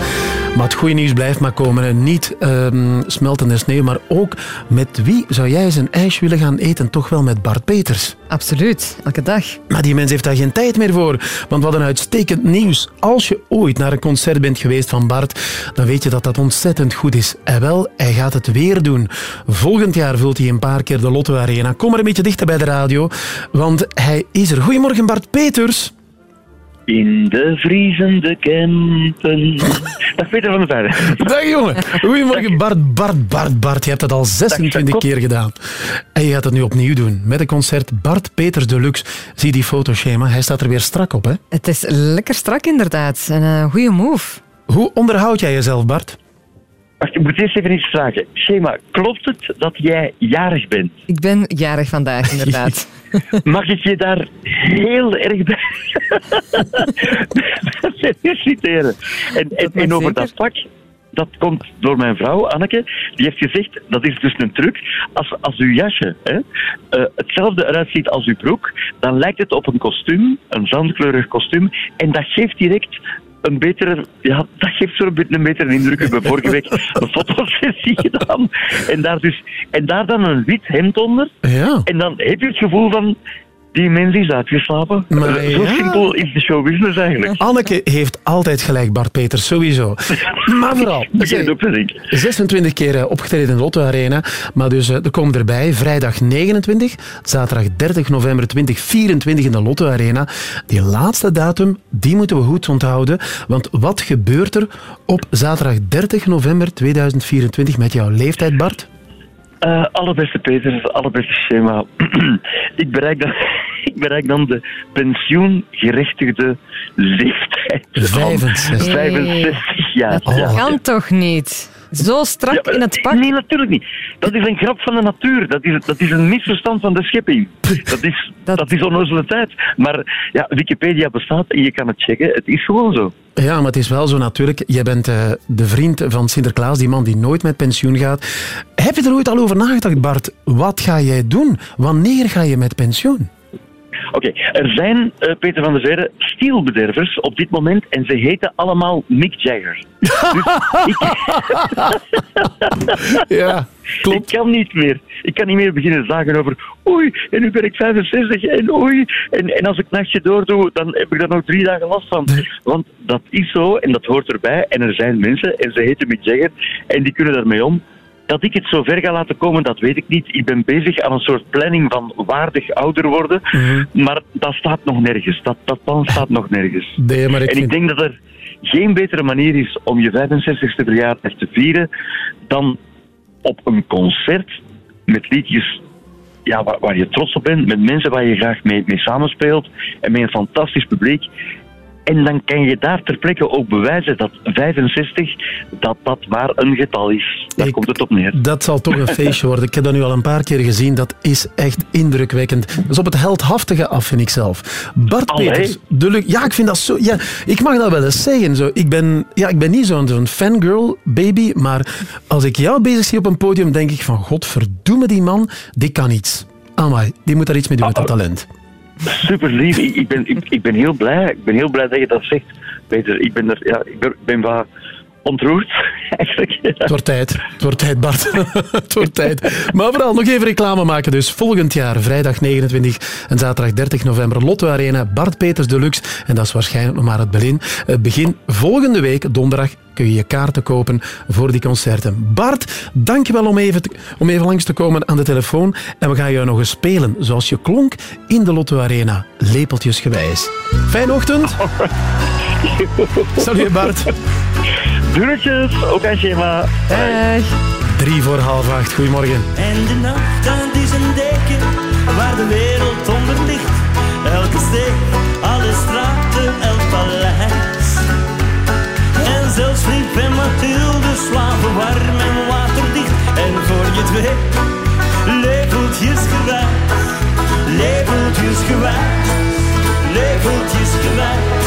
Maar het goede nieuws blijft maar komen. En Niet ehm, smeltende sneeuw, maar ook met wie zou jij eens een ijs willen gaan eten? Toch wel met Bart Peters. Absoluut, elke dag. Maar die mens heeft daar geen tijd meer voor. Want wat een uitstekend nieuws. Als je ooit naar een concert bent geweest van Bart, dan weet je dat dat ontzettend goed is. En wel, hij gaat het weer doen. Volgend jaar vult hij een paar keer de Lotto Arena. Kom maar een beetje dichter bij de radio, want hij is er. Goedemorgen, Bart Peters. In de vriezende Kempen. Dag Peter van der Veijden. Dag jongen. Goedemorgen Bart, Bart, Bart, Bart. Je hebt het al 26 keer gedaan. En je gaat het nu opnieuw doen. Met een concert Bart Peters Deluxe. Zie die fotoschema, hij staat er weer strak op hè? Het is lekker strak inderdaad. En een goede move. Hoe onderhoud jij jezelf Bart? Wacht, ik moet eerst even iets vragen. Schema, klopt het dat jij jarig bent? Ik ben jarig vandaag inderdaad. [LAUGHS] [LAUGHS] Mag ik je daar heel erg bij [LAUGHS] feliciteren? En, en, en over dat pak, dat komt door mijn vrouw, Anneke. Die heeft gezegd, dat is dus een truc. Als, als uw jasje hè, eh, hetzelfde eruit ziet als uw broek, dan lijkt het op een kostuum, een zandkleurig kostuum. En dat geeft direct een betere, ja, dat geeft zo'n beetje een betere indruk. We hebben vorige week [LAUGHS] een fotosessie gedaan. En daar, dus, en daar dan een wit hemd onder. Ja. En dan heb je het gevoel van, die mens is uitgeslapen. Maar Eh, Zo ja. simpel is de showbusiness eigenlijk. Anneke heeft altijd gelijk, Bart Peters, sowieso. Maar vooral, Begin het op te denken. 26 keer eh, opgetreden in de Lotto Arena. Maar dus, eh, er komt erbij vrijdag 29, zaterdag 30 november 2024 in de Lotto Arena. Die laatste datum, die moeten we goed onthouden. Want wat gebeurt er op zaterdag 30 november 2024 met jouw leeftijd, Bart? Eh, allerbeste Peter, allerbeste schema. [CLEARS THROAT] ik, bereik dan, ik bereik dan de pensioengerechtigde leeftijd. van 65. 65 jaar. Dat ja. kan toch niet? Zo strak in het pak. Nee, natuurlijk niet. Dat is een grap van de natuur. Dat is, dat is een misverstand van de schepping. Dat is, dat... is onnozele tijd. Maar ja, Wikipedia bestaat en je kan het checken. Het is gewoon zo. Ja, maar het is wel zo natuurlijk. Jij bent eh, de vriend van Sinterklaas, die man die nooit met pensioen gaat. Heb je er ooit al over nagedacht, Bart? Wat ga jij doen? Wanneer ga je met pensioen? Oké, er zijn, eh, Peter van der Veire, stielbedervers op dit moment en ze heten allemaal Mick Jagger. Dus [LAUGHS] ja, Ik kan niet meer. Ik kan niet meer beginnen zagen over oei, en nu ben ik 65 en oei. En, en als ik nachtje doordoe, dan heb ik daar nog drie dagen last van. Want dat is zo en dat hoort erbij. En er zijn mensen, en ze heten Mick Jagger, en die kunnen daarmee om. Dat ik het zo ver ga laten komen, dat weet ik niet. Ik ben bezig aan een soort planning van waardig ouder worden. Maar dat staat nog nergens. Dat, dat plan staat nog nergens. Nee, maar ik en vind- ik denk dat er geen betere manier is om je 65ste verjaardag te vieren dan op een concert met liedjes ja, waar, waar je trots op bent, met mensen waar je graag mee, mee samenspeelt en met een fantastisch publiek. En dan kan je daar ter plekke ook bewijzen dat 65, dat dat maar een getal is. Daar komt het op neer. Dat zal toch een feestje worden. Ik heb dat nu al een paar keer gezien. Dat is echt indrukwekkend. Is op het heldhaftige af, vind ik zelf. Bart Allee. Peters, de Ja, ik vind dat zo... Ja, ik mag dat wel eens zeggen. Zo. Ik, ben, ja, ik ben niet zo'n zo'n fangirl, baby, maar als ik jou bezig zie op een podium, denk ik van, godverdomme die man, die kan iets. Amai, die moet daar iets mee doen met dat talent. Super lief. Ik, ben, ik, ik ben heel blij. Ik ben heel blij dat je dat zegt, Peter. Ik ben er, ja, ik ben, ben wat ontroerd, [LAUGHS] eigenlijk. Het wordt tijd. Het wordt tijd, Bart. [LAUGHS] het wordt tijd. Maar vooral nog even reclame maken. Dus volgend jaar, vrijdag 29 en zaterdag 30 november, Lotto Arena, Bart Peters Deluxe. En dat is waarschijnlijk nog maar het begin. Begin volgende week, donderdag, kun je je kaarten kopen voor die concerten. Bart, dankjewel om even, te- om even langs te komen aan de telefoon. En we gaan jou nog eens spelen zoals je klonk in de Lotto Arena, lepeltjesgewijs. Fijne ochtend. [LAUGHS] Salut Bart. Doenetjes, ook aan schema. Drie voor half acht. Goedemorgen. En de nacht, dat is een deken waar de wereld onder ligt. Elke steek, alle straten, elk paleis. En zelfs Friep en Mathilde slapen warm en waterdicht. En voor je het weet, lepeltjes gewijs. Lepeltjes gewijs. Lepeltjes gewijs.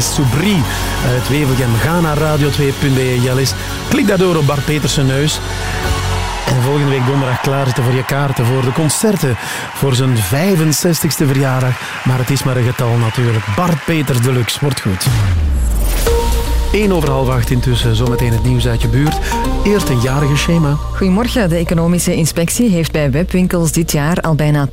Jellis Soubri uit Wevelgem. Ga naar radio2.be, Jellis. Klik daardoor op Bart Petersen neus. En volgende week donderdag klaarzitten voor je kaarten voor de concerten voor zijn 65ste verjaardag. Maar het is maar een getal natuurlijk. Bart Peters Deluxe, wordt goed. 1 over half acht intussen, zometeen het nieuws uit je buurt. Eerst een jarige schema. Goedemorgen. De economische inspectie heeft bij webwinkels dit jaar al bijna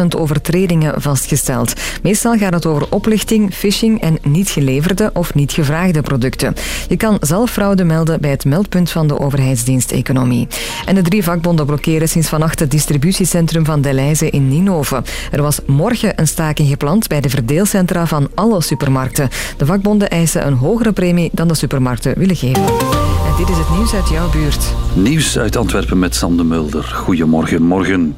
10.000 overtredingen vastgesteld. Meestal gaat het over oplichting, phishing en niet geleverde of niet gevraagde producten. Je kan zelf fraude melden bij het meldpunt van de overheidsdienst Economie. En de drie vakbonden blokkeren sinds vannacht het distributiecentrum van Deleuze in Ninove. Er was morgen een staking gepland bij de verdeelcentra van alle supermarkten. De vakbonden eisen een hogere premie dan de supermarkten willen geven. En dit is het nieuws uit jouw buurt. Nieuws uit Antwerpen met Sam de Mulder. Goedemorgen, morgen.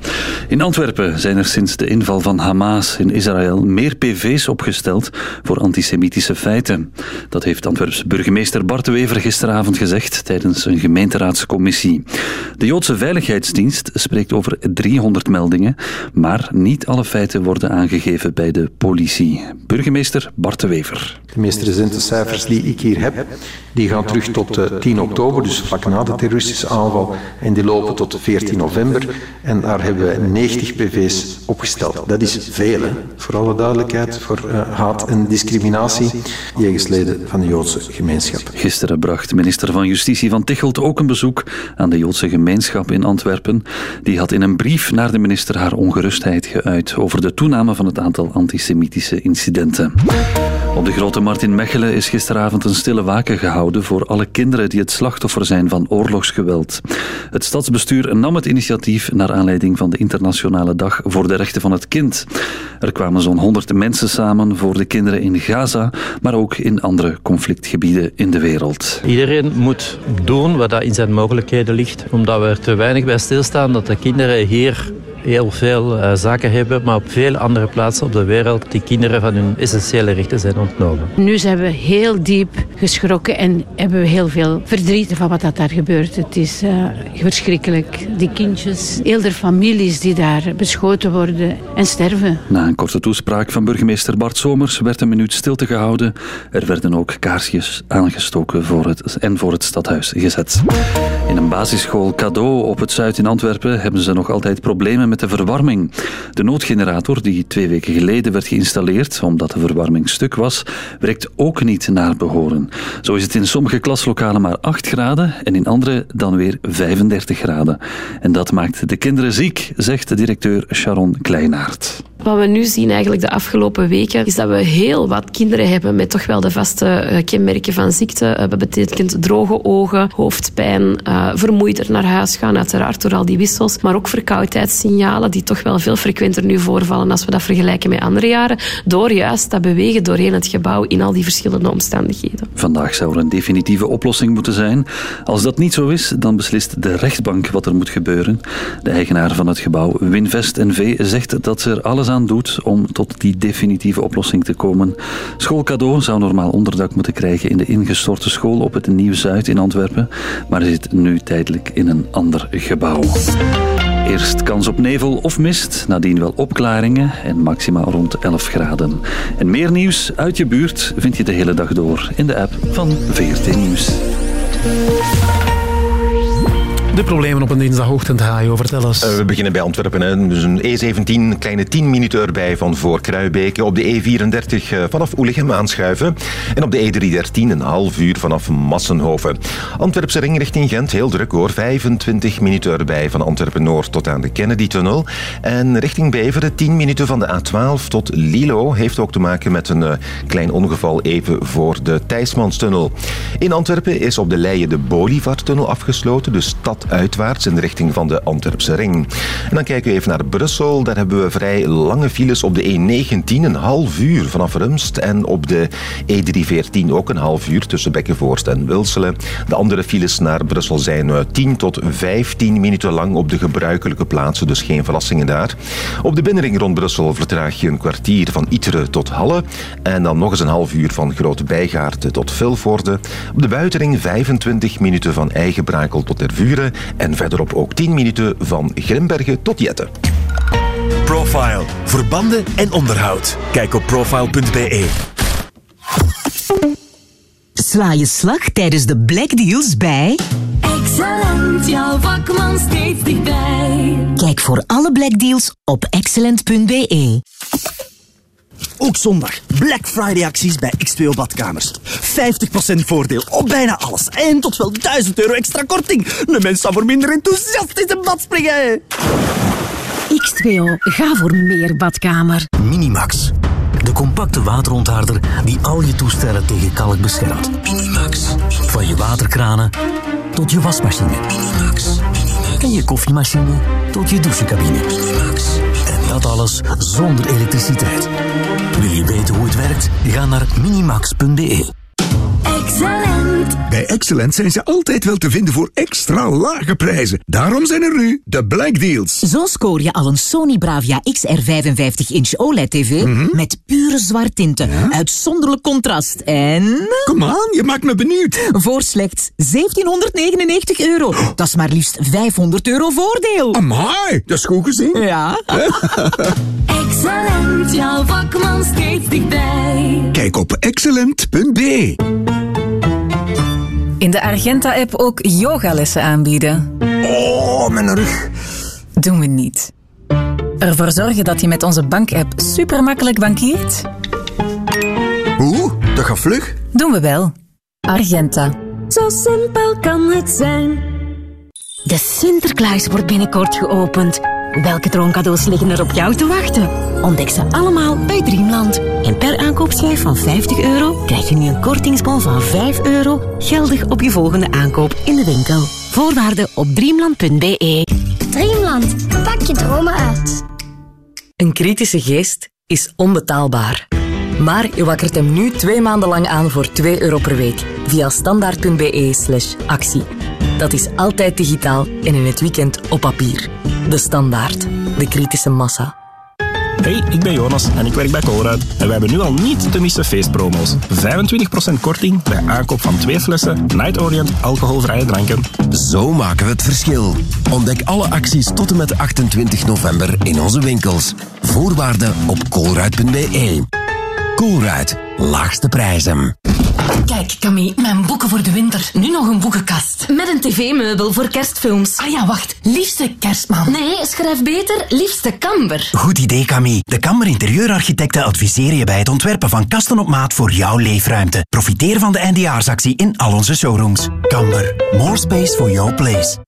In Antwerpen zijn er sinds de inval van Hamas in Israël meer PV's opgesteld voor antisemitische feiten. Dat heeft Antwerpse burgemeester Bart Wever gisteravond gezegd tijdens een gemeenteraadscommissie. De Joodse Veiligheidsdienst spreekt over 300 meldingen, maar niet alle feiten worden aangegeven bij de politie. Burgemeester Bart Wever. De meest recente cijfers die ik hier heb, die gaan terug tot eh, 10 oktober, dus vlak na de terroristische aanval. En die lopen tot 14 november. En daar hebben we 90 PV's opgesteld. Dat is veel, voor alle duidelijkheid, voor uh, haat en discriminatie jegens leden van de Joodse gemeenschap. Gisteren bracht minister van Justitie van Tichelt ook een bezoek aan de Joodse gemeenschap in Antwerpen. Die had in een brief naar de minister haar ongerustheid geuit over de toename van het aantal antisemitische incidenten. Op de Grote Markt in Mechelen is gisteravond een stille waken gehouden voor alle kinderen die het slachtoffer zijn van oorlogsgeweld. Het stadsbestuur nam het initiatief naar aanleiding van de Internationale Dag voor de Rechten van het Kind. Er kwamen zo'n 100 mensen samen voor de kinderen in Gaza, maar ook in andere conflictgebieden in de wereld. Iedereen moet doen wat in zijn mogelijkheden ligt, omdat we er te weinig bij stilstaan dat de kinderen hier heel veel uh, zaken hebben, maar op veel andere plaatsen op de wereld die kinderen van hun essentiële rechten zijn ontnomen. Nu zijn we heel diep geschrokken en hebben we heel veel verdriet van wat dat daar gebeurt. Het is uh, verschrikkelijk. Die kindjes, heel de families die daar beschoten worden en sterven. Na een korte toespraak van burgemeester Bart Somers werd een minuut stilte gehouden. Er werden ook kaarsjes aangestoken voor het, en voor het stadhuis gezet. In een basisschool Cadeau op het Zuid in Antwerpen hebben ze nog altijd problemen met de verwarming. De noodgenerator, die twee weken geleden werd geïnstalleerd omdat de verwarming stuk was, werkt ook niet naar behoren. Zo is het in sommige klaslokalen maar 8 graden en in andere dan weer 35 graden. En dat maakt de kinderen ziek, zegt de directeur Sharon Kleinaert. Wat we nu zien eigenlijk de afgelopen weken, is dat we heel wat kinderen hebben met toch wel de vaste uh, kenmerken van ziekte. Uh, dat betekent droge ogen, hoofdpijn, uh, vermoeider naar huis gaan, uiteraard door al die wissels. Maar ook verkoudheidssignalen die toch wel veel frequenter nu voorvallen als we dat vergelijken met andere jaren. Door juist dat bewegen doorheen het gebouw in al die verschillende omstandigheden. Vandaag zou er een definitieve oplossing moeten zijn. Als dat niet zo is, dan beslist de rechtbank wat er moet gebeuren. De eigenaar van het gebouw, Winvest NV, zegt dat ze er alles aan doet om tot die definitieve oplossing te komen. School Cadeau zou normaal onderdak moeten krijgen in de ingestorte school op het Nieuw-Zuid in Antwerpen, maar zit nu tijdelijk in een ander gebouw. Eerst kans op nevel of mist, nadien wel opklaringen en maxima rond 11 graden. En meer nieuws uit je buurt vind je de hele dag door in de app van VRT Nieuws. De problemen op een dinsdagochtend, Hajo, vertel eens. Uh, we beginnen bij Antwerpen. Hè. Dus een E17, kleine 10 minuten erbij van voor Kruibeke. Op de E34 uh, vanaf Oelichem aanschuiven. En op de E313 een half uur vanaf Massenhoven. Antwerpse ring richting Gent, heel druk hoor. 25 minuten erbij van Antwerpen-Noord tot aan de Kennedy-tunnel. En richting Beveren 10 minuten van de A12 tot Lilo. Heeft ook te maken met een uh, klein ongeval even voor de Thijsmanstunnel. In Antwerpen is op de Leie de Bolivartunnel afgesloten. Dus stad uitwaarts in de richting van de Antwerpse ring. En dan kijken we even naar Brussel. Daar hebben we vrij lange files op de E19, een half uur vanaf Rumst. En op de E314 ook een half uur tussen Bekkenvoorst en Wilselen. De andere files naar Brussel zijn 10 tot 15 minuten lang op de gebruikelijke plaatsen, dus geen verrassingen daar. Op de binnenring rond Brussel vertraag je een kwartier van Iteren tot Halle. En dan nog eens een half uur van Grote Bijgaarten tot Vilvoorde. Op de buitenring 25 minuten van Eigenbrakel tot Tervuren. En verderop ook 10 minuten van Grimbergen tot Jetten. Profile. Verbanden en onderhoud. Kijk op profile.be. Sla je slag tijdens de Black Deals bij... Excellent, jouw vakman steeds dichtbij. Kijk voor alle Black Deals op excellent.be. Ook zondag. Black Friday acties bij X2O Badkamers. 50% voordeel op bijna alles. En tot wel 1000 euro extra korting. De mensen staan voor minder enthousiast in de bad springen. X2O, ga voor meer badkamer. Minimax. De compacte waterontharder die al je toestellen tegen kalk beschermt. Minimax. Van je waterkranen tot je wasmachine. Minimax. En je koffiemachine tot je douchecabine. Minimax. Dat alles zonder elektriciteit. Wil je weten hoe het werkt? Ga naar minimax.be. Excellent. Bij Excellent zijn ze altijd wel te vinden voor extra lage prijzen. Daarom zijn er nu de Black Deals. Zo scoor je al een Sony Bravia XR 55-inch OLED-tv met pure zwarttinten. Uitzonderlijk contrast en... Kom aan, je maakt me benieuwd. Voor slechts 1799 euro. Dat is maar liefst 500 euro voordeel. Amai, dat is goed gezien. Ja. [LAUGHS] Excellent, jouw vakman steeds dichtbij. Kijk op excellent.be. In de Argenta-app ook yogalessen aanbieden. Oh, mijn rug. Doen we niet. Ervoor zorgen dat je met onze bankapp super makkelijk bankiert? Oeh, dat gaat vlug. Doen we wel. Argenta. Zo simpel kan het zijn. De Sinterklaas wordt binnenkort geopend. Welke droomcadeaus liggen er op jou te wachten? Ontdek ze allemaal bij Dreamland. En per aankoopschijf van 50 euro krijg je nu een kortingsbon van 5 euro, geldig op je volgende aankoop in de winkel. Voorwaarden op dreamland.be. Dreamland, pak je dromen uit. Een kritische geest is onbetaalbaar. Maar je wakkert hem nu twee maanden lang aan voor 2 euro per week via standaard.be slash actie. Dat is altijd digitaal en in het weekend op papier. De Standaard. De kritische massa. Hey, ik ben Jonas en ik werk bij Colruyt. En wij hebben nu al niet te missen feestpromo's. 25% korting bij aankoop van twee flessen Night Orient alcoholvrije dranken. Zo maken we het verschil. Ontdek alle acties tot en met 28 november in onze winkels. Voorwaarden op colruyt.be. Colruyt, laagste prijzen. Kijk, Camille, mijn boeken voor de winter. Nu nog een boekenkast. Met een tv-meubel voor kerstfilms. Ah ja, wacht. Liefste kerstman. Nee, schrijf beter liefste kamber. Goed idee, Camille. De Kammer Interieurarchitecten adviseren je bij het ontwerpen van kasten op maat voor jouw leefruimte. Profiteer van de eindejaarsactie in al onze showrooms. Kamber. More space for your place.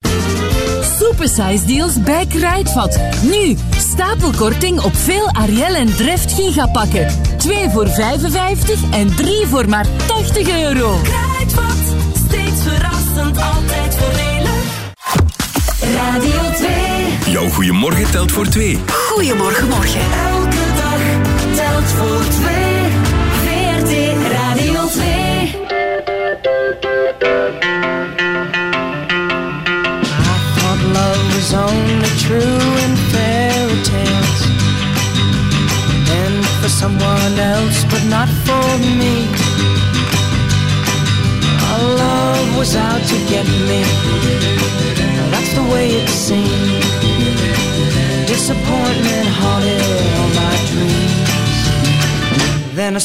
Supersize deals bij Kruidvat. Nu, stapelkorting op veel Ariel en Dreft gigapakken. 2 voor 55 en 3 voor maar 80 euro. Kruidvat, steeds verrassend, altijd voordelig. Radio 2. Jouw goeiemorgen telt voor 2. Goeiemorgen, morgen. Elke dag telt voor 2.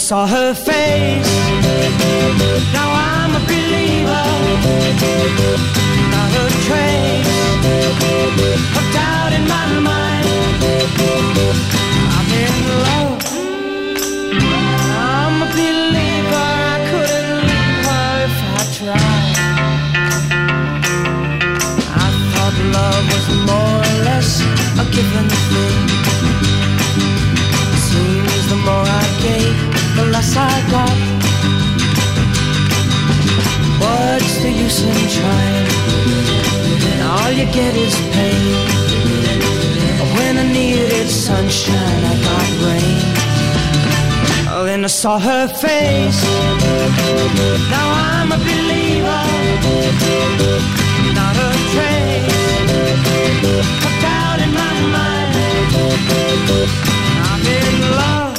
Saw her face now I'm a believer not a trace of doubt in my mind. I'm in love. I'm a believer. I couldn't leave her if I tried. I thought love was more or less a given I got. What's the use in trying? all you get is pain. When I needed sunshine, I got rain. Oh, then I saw her face. Now I'm a believer, not a trace of doubt in my mind. I'm in love.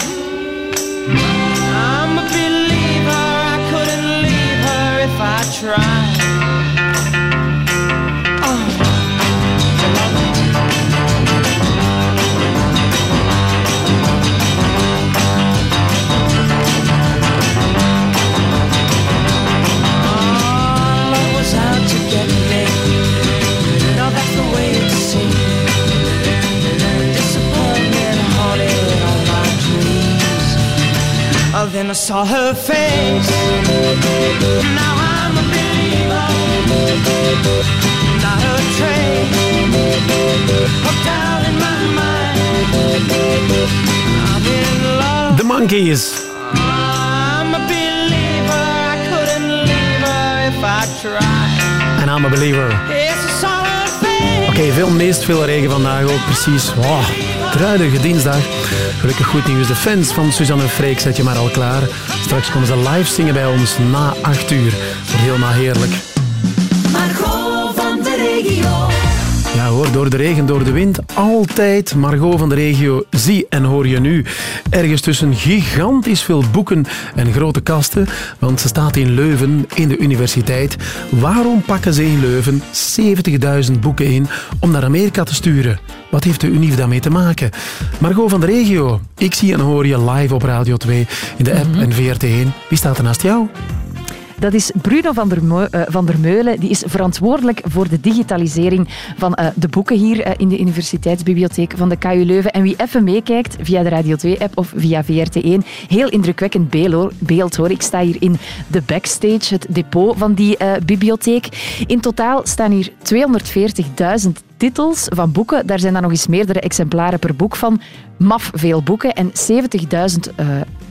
Saw her face. Now I'm a believer, not a trace. Hooked out in my mind. I'm in love. The Monkeys. I'm a believer. I couldn't leave her if I tried. En I'm a believer. Oké, veel, meest veel regen vandaag ook, precies. Wow, druilige dinsdag. Gelukkig goed nieuws. De fans van Suzanne en Freek zet je maar al klaar. Straks komen ze live zingen bij ons na 8 uur. Helemaal heerlijk. Door de regen, door de wind, altijd Margot van de regio. Zie en hoor je nu. Ergens tussen gigantisch veel boeken en grote kasten, want ze staat in Leuven, in de universiteit. Waarom pakken ze in Leuven 70.000 boeken in om naar Amerika te sturen? Wat heeft de Unie daarmee te maken? Margot van de regio, ik zie en hoor je live op Radio 2, in de app en VRT1. Wie staat er naast jou? Dat is Bruno van der, Meu- eh, van der Meulen. Die is verantwoordelijk voor de digitalisering van eh, de boeken hier eh, in de Universiteitsbibliotheek van de KU Leuven. En wie even meekijkt via de Radio 2-app of via VRT1, heel indrukwekkend beeld hoor. Ik sta hier in de backstage, het depot van die bibliotheek. In totaal staan hier 240.000 titels van boeken. Daar zijn dan nog eens meerdere exemplaren per boek van. Maf veel boeken en 70.000 eh,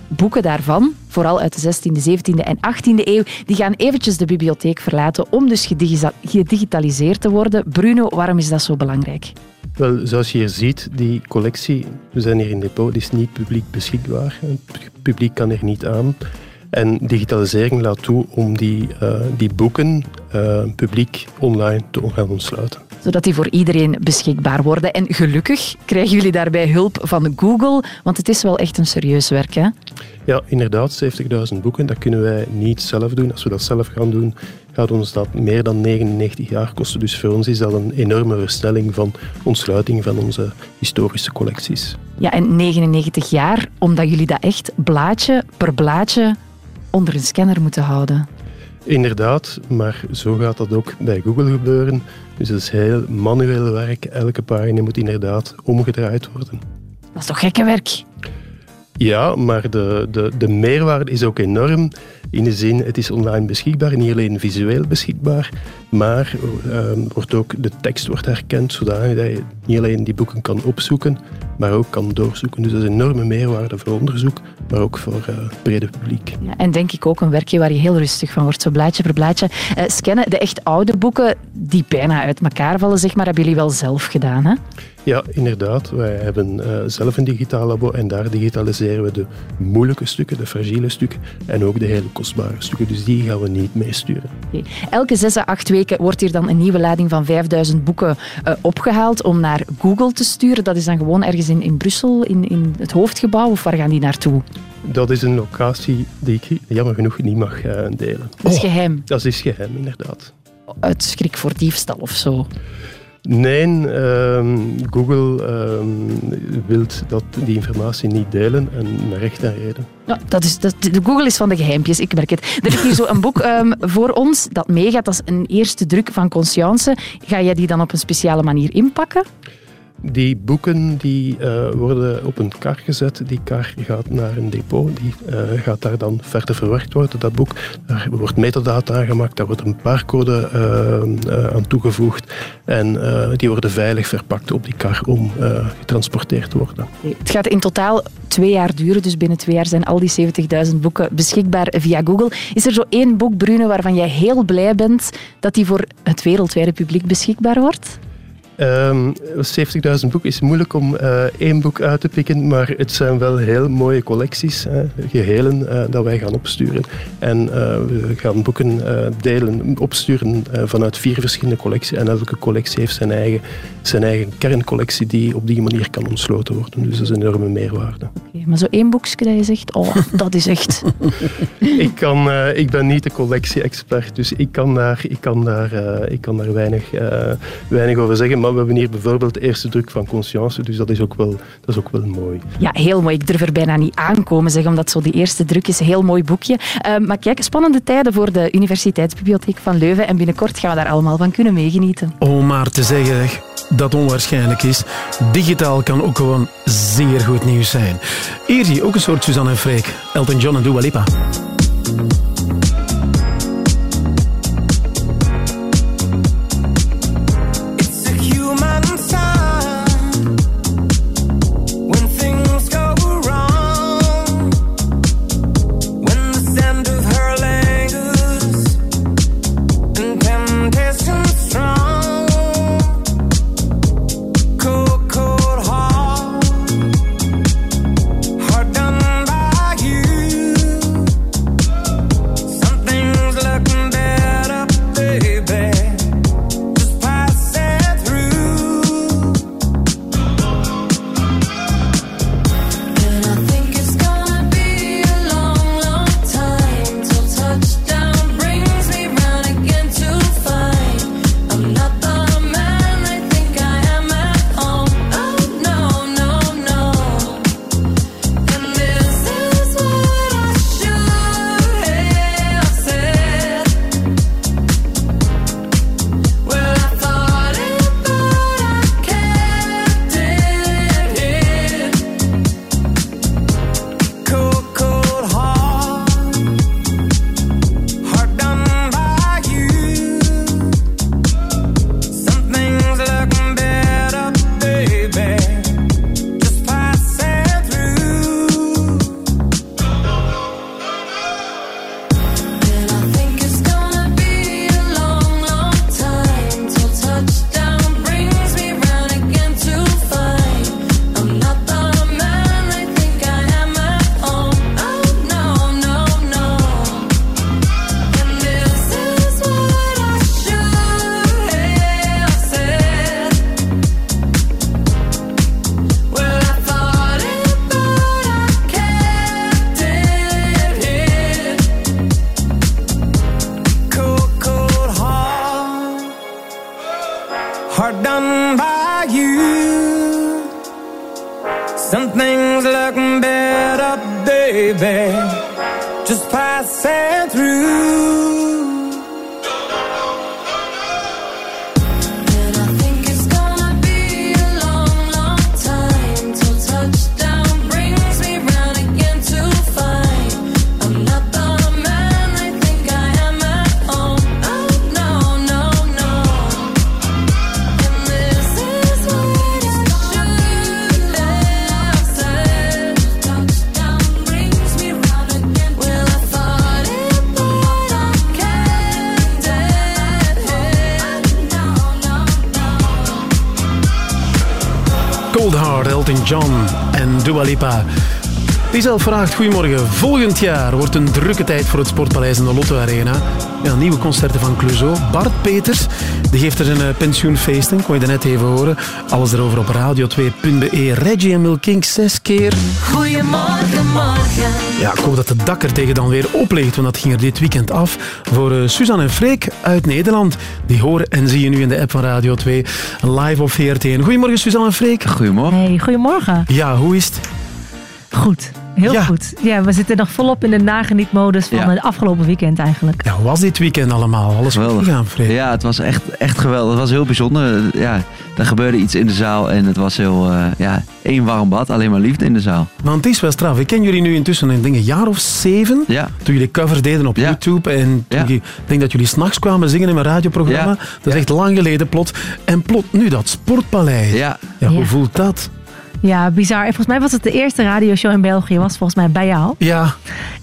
boeken daarvan, vooral uit de 16e, 17e en 18e eeuw, die gaan eventjes de bibliotheek verlaten om dus gedigitaliseerd te worden. Bruno, waarom is dat zo belangrijk? Wel, zoals je hier ziet, die collectie, we zijn hier in depot, die is niet publiek beschikbaar. Het publiek kan er niet aan. En digitalisering laat toe om die, eh, die boeken eh, publiek online te gaan ontsluiten. Zodat die voor iedereen beschikbaar worden. En gelukkig krijgen jullie daarbij hulp van Google, want het is wel echt een serieus werk. Hè? Ja, inderdaad, 70.000 boeken, dat kunnen wij niet zelf doen. Als we dat zelf gaan doen, gaat ons dat meer dan 99 jaar kosten. Dus voor ons is dat een enorme versnelling van ontsluiting van onze historische collecties. Ja, en 99 jaar, omdat jullie dat echt blaadje per blaadje onder een scanner moeten houden. Inderdaad, maar zo gaat dat ook bij Google gebeuren. Dus het is heel manueel werk. Elke pagina moet inderdaad omgedraaid worden. Dat is toch gekke werk? Ja, maar de, de, de meerwaarde is ook enorm. In de zin, het is online beschikbaar, niet alleen visueel beschikbaar, maar ehm, wordt ook, de tekst wordt herkend, zodanig dat je niet alleen die boeken kan opzoeken, maar ook kan doorzoeken. Dus dat is een enorme meerwaarde voor onderzoek, maar ook voor eh, het brede publiek. Ja, en denk ik ook een werkje waar je heel rustig van wordt, zo blaadje per blaadje. Eh, scannen, de echt oude boeken die bijna uit elkaar vallen, zeg maar, hebben jullie wel zelf gedaan, hè? Ja, inderdaad. Wij hebben eh, zelf een digitaal labo en daar digitaliseren we de moeilijke stukken, de fragiele stukken en ook de hele kostbare stukken. Dus die gaan we niet meesturen. Oké. Elke zes à acht weken wordt hier dan een nieuwe lading van 5000 boeken eh, opgehaald om naar Google te sturen. Dat is dan gewoon ergens in, in Brussel, in, in het hoofdgebouw, of waar gaan die naartoe? Dat is een locatie die ik jammer genoeg niet mag eh, delen. Dat is geheim. Dat is geheim, inderdaad. Uit schrik voor diefstal of zo. Nee, ehm, Google ehm, wil dat die informatie niet delen en met recht en reden. Ja, dat is, dat, de Google is van de geheimpjes, ik merk het. Er ligt hier zo een boek ehm, voor ons dat meegaat. Is een eerste druk van Conscience. Ga jij die dan op een speciale manier inpakken? Die boeken die, eh, worden op een kar gezet. Die kar gaat naar een depot. Die eh, gaat daar dan verder verwerkt worden, dat boek. Daar wordt metadata aangemaakt. Daar wordt een barcode eh, aan toegevoegd. En die worden veilig verpakt op die kar om getransporteerd te worden. Het gaat in totaal twee jaar duren, dus binnen twee jaar zijn al die 70.000 boeken beschikbaar via Google. Is er zo één boek, Bruno, waarvan jij heel blij bent dat die voor het wereldwijde publiek beschikbaar wordt? Ehm 70.000 boeken is moeilijk om eh, één boek uit te pikken, maar het zijn wel heel mooie collecties, hè, gehelen, eh, dat wij gaan opsturen. En eh, we gaan boeken delen, opsturen vanuit vier verschillende collecties. En elke collectie heeft zijn eigen, zijn eigen kerncollectie die op die manier kan ontsloten worden. Dus dat is een enorme meerwaarde. Oké, maar zo één boekje dat je zegt, oh, dat is echt... [LAUGHS] ik, kan, ik ben niet de collectie-expert, dus ik kan daar, ik kan daar, ik kan daar weinig, weinig over zeggen. Maar we hebben hier bijvoorbeeld de eerste druk van Conscience, dus dat is ook wel, dat is ook wel mooi. Ja, heel mooi. Ik durf er bijna niet aankomen, zeg, omdat zo die eerste druk is. Een heel mooi boekje. Uh, maar kijk, spannende tijden voor de Universiteitsbibliotheek van Leuven en binnenkort gaan we daar allemaal van kunnen meegenieten. Om maar te zeggen dat onwaarschijnlijk is. Digitaal kan ook gewoon zeer goed nieuws zijn. Hier zie je ook een soort Suzanne en Freek. Elton John en Dua Lipa. Goedemorgen, volgend jaar wordt een drukke tijd voor het Sportpaleis in de Lotto Arena. Ja, nieuwe concerten van Clouseau. Bart Peters, die geeft er een uh, pensioenfeesten, kon je dat net even horen. Alles erover op radio2.be. Reggie en Milkink zes keer. Goedemorgen, morgen. Ja, ik hoop dat de dak er tegen dan weer opleegt, want dat ging er dit weekend af voor uh, Suzanne en Freek uit Nederland. Die horen en zie je nu in de app van Radio 2, live op VRT. Goedemorgen Suzanne en Freek. Goedemorgen. Hey, goedemorgen. Ja, hoe is het? Goed. Heel goed. Ja, we zitten nog volop in de nagenietmodus van het afgelopen weekend eigenlijk. Ja, hoe was dit weekend allemaal? Alles goed gegaan, Freek? Ja, het was echt, echt geweldig. Het was heel bijzonder. Ja, er gebeurde iets in de zaal en het was heel, uh, ja, één warm bad. Alleen maar liefde in de zaal. Want het is wel straf. Ik ken jullie nu intussen een, denk, een jaar of zeven. Ja. Toen jullie covers deden op YouTube. En toen ik denk dat jullie s'nachts kwamen zingen in mijn radioprogramma. Dat is echt lang geleden plot. En plot nu dat Sportpaleis. Ja. ja hoe voelt dat? Ja, bizar. En volgens mij was het de eerste radioshow in België, was volgens mij bij jou. Ja.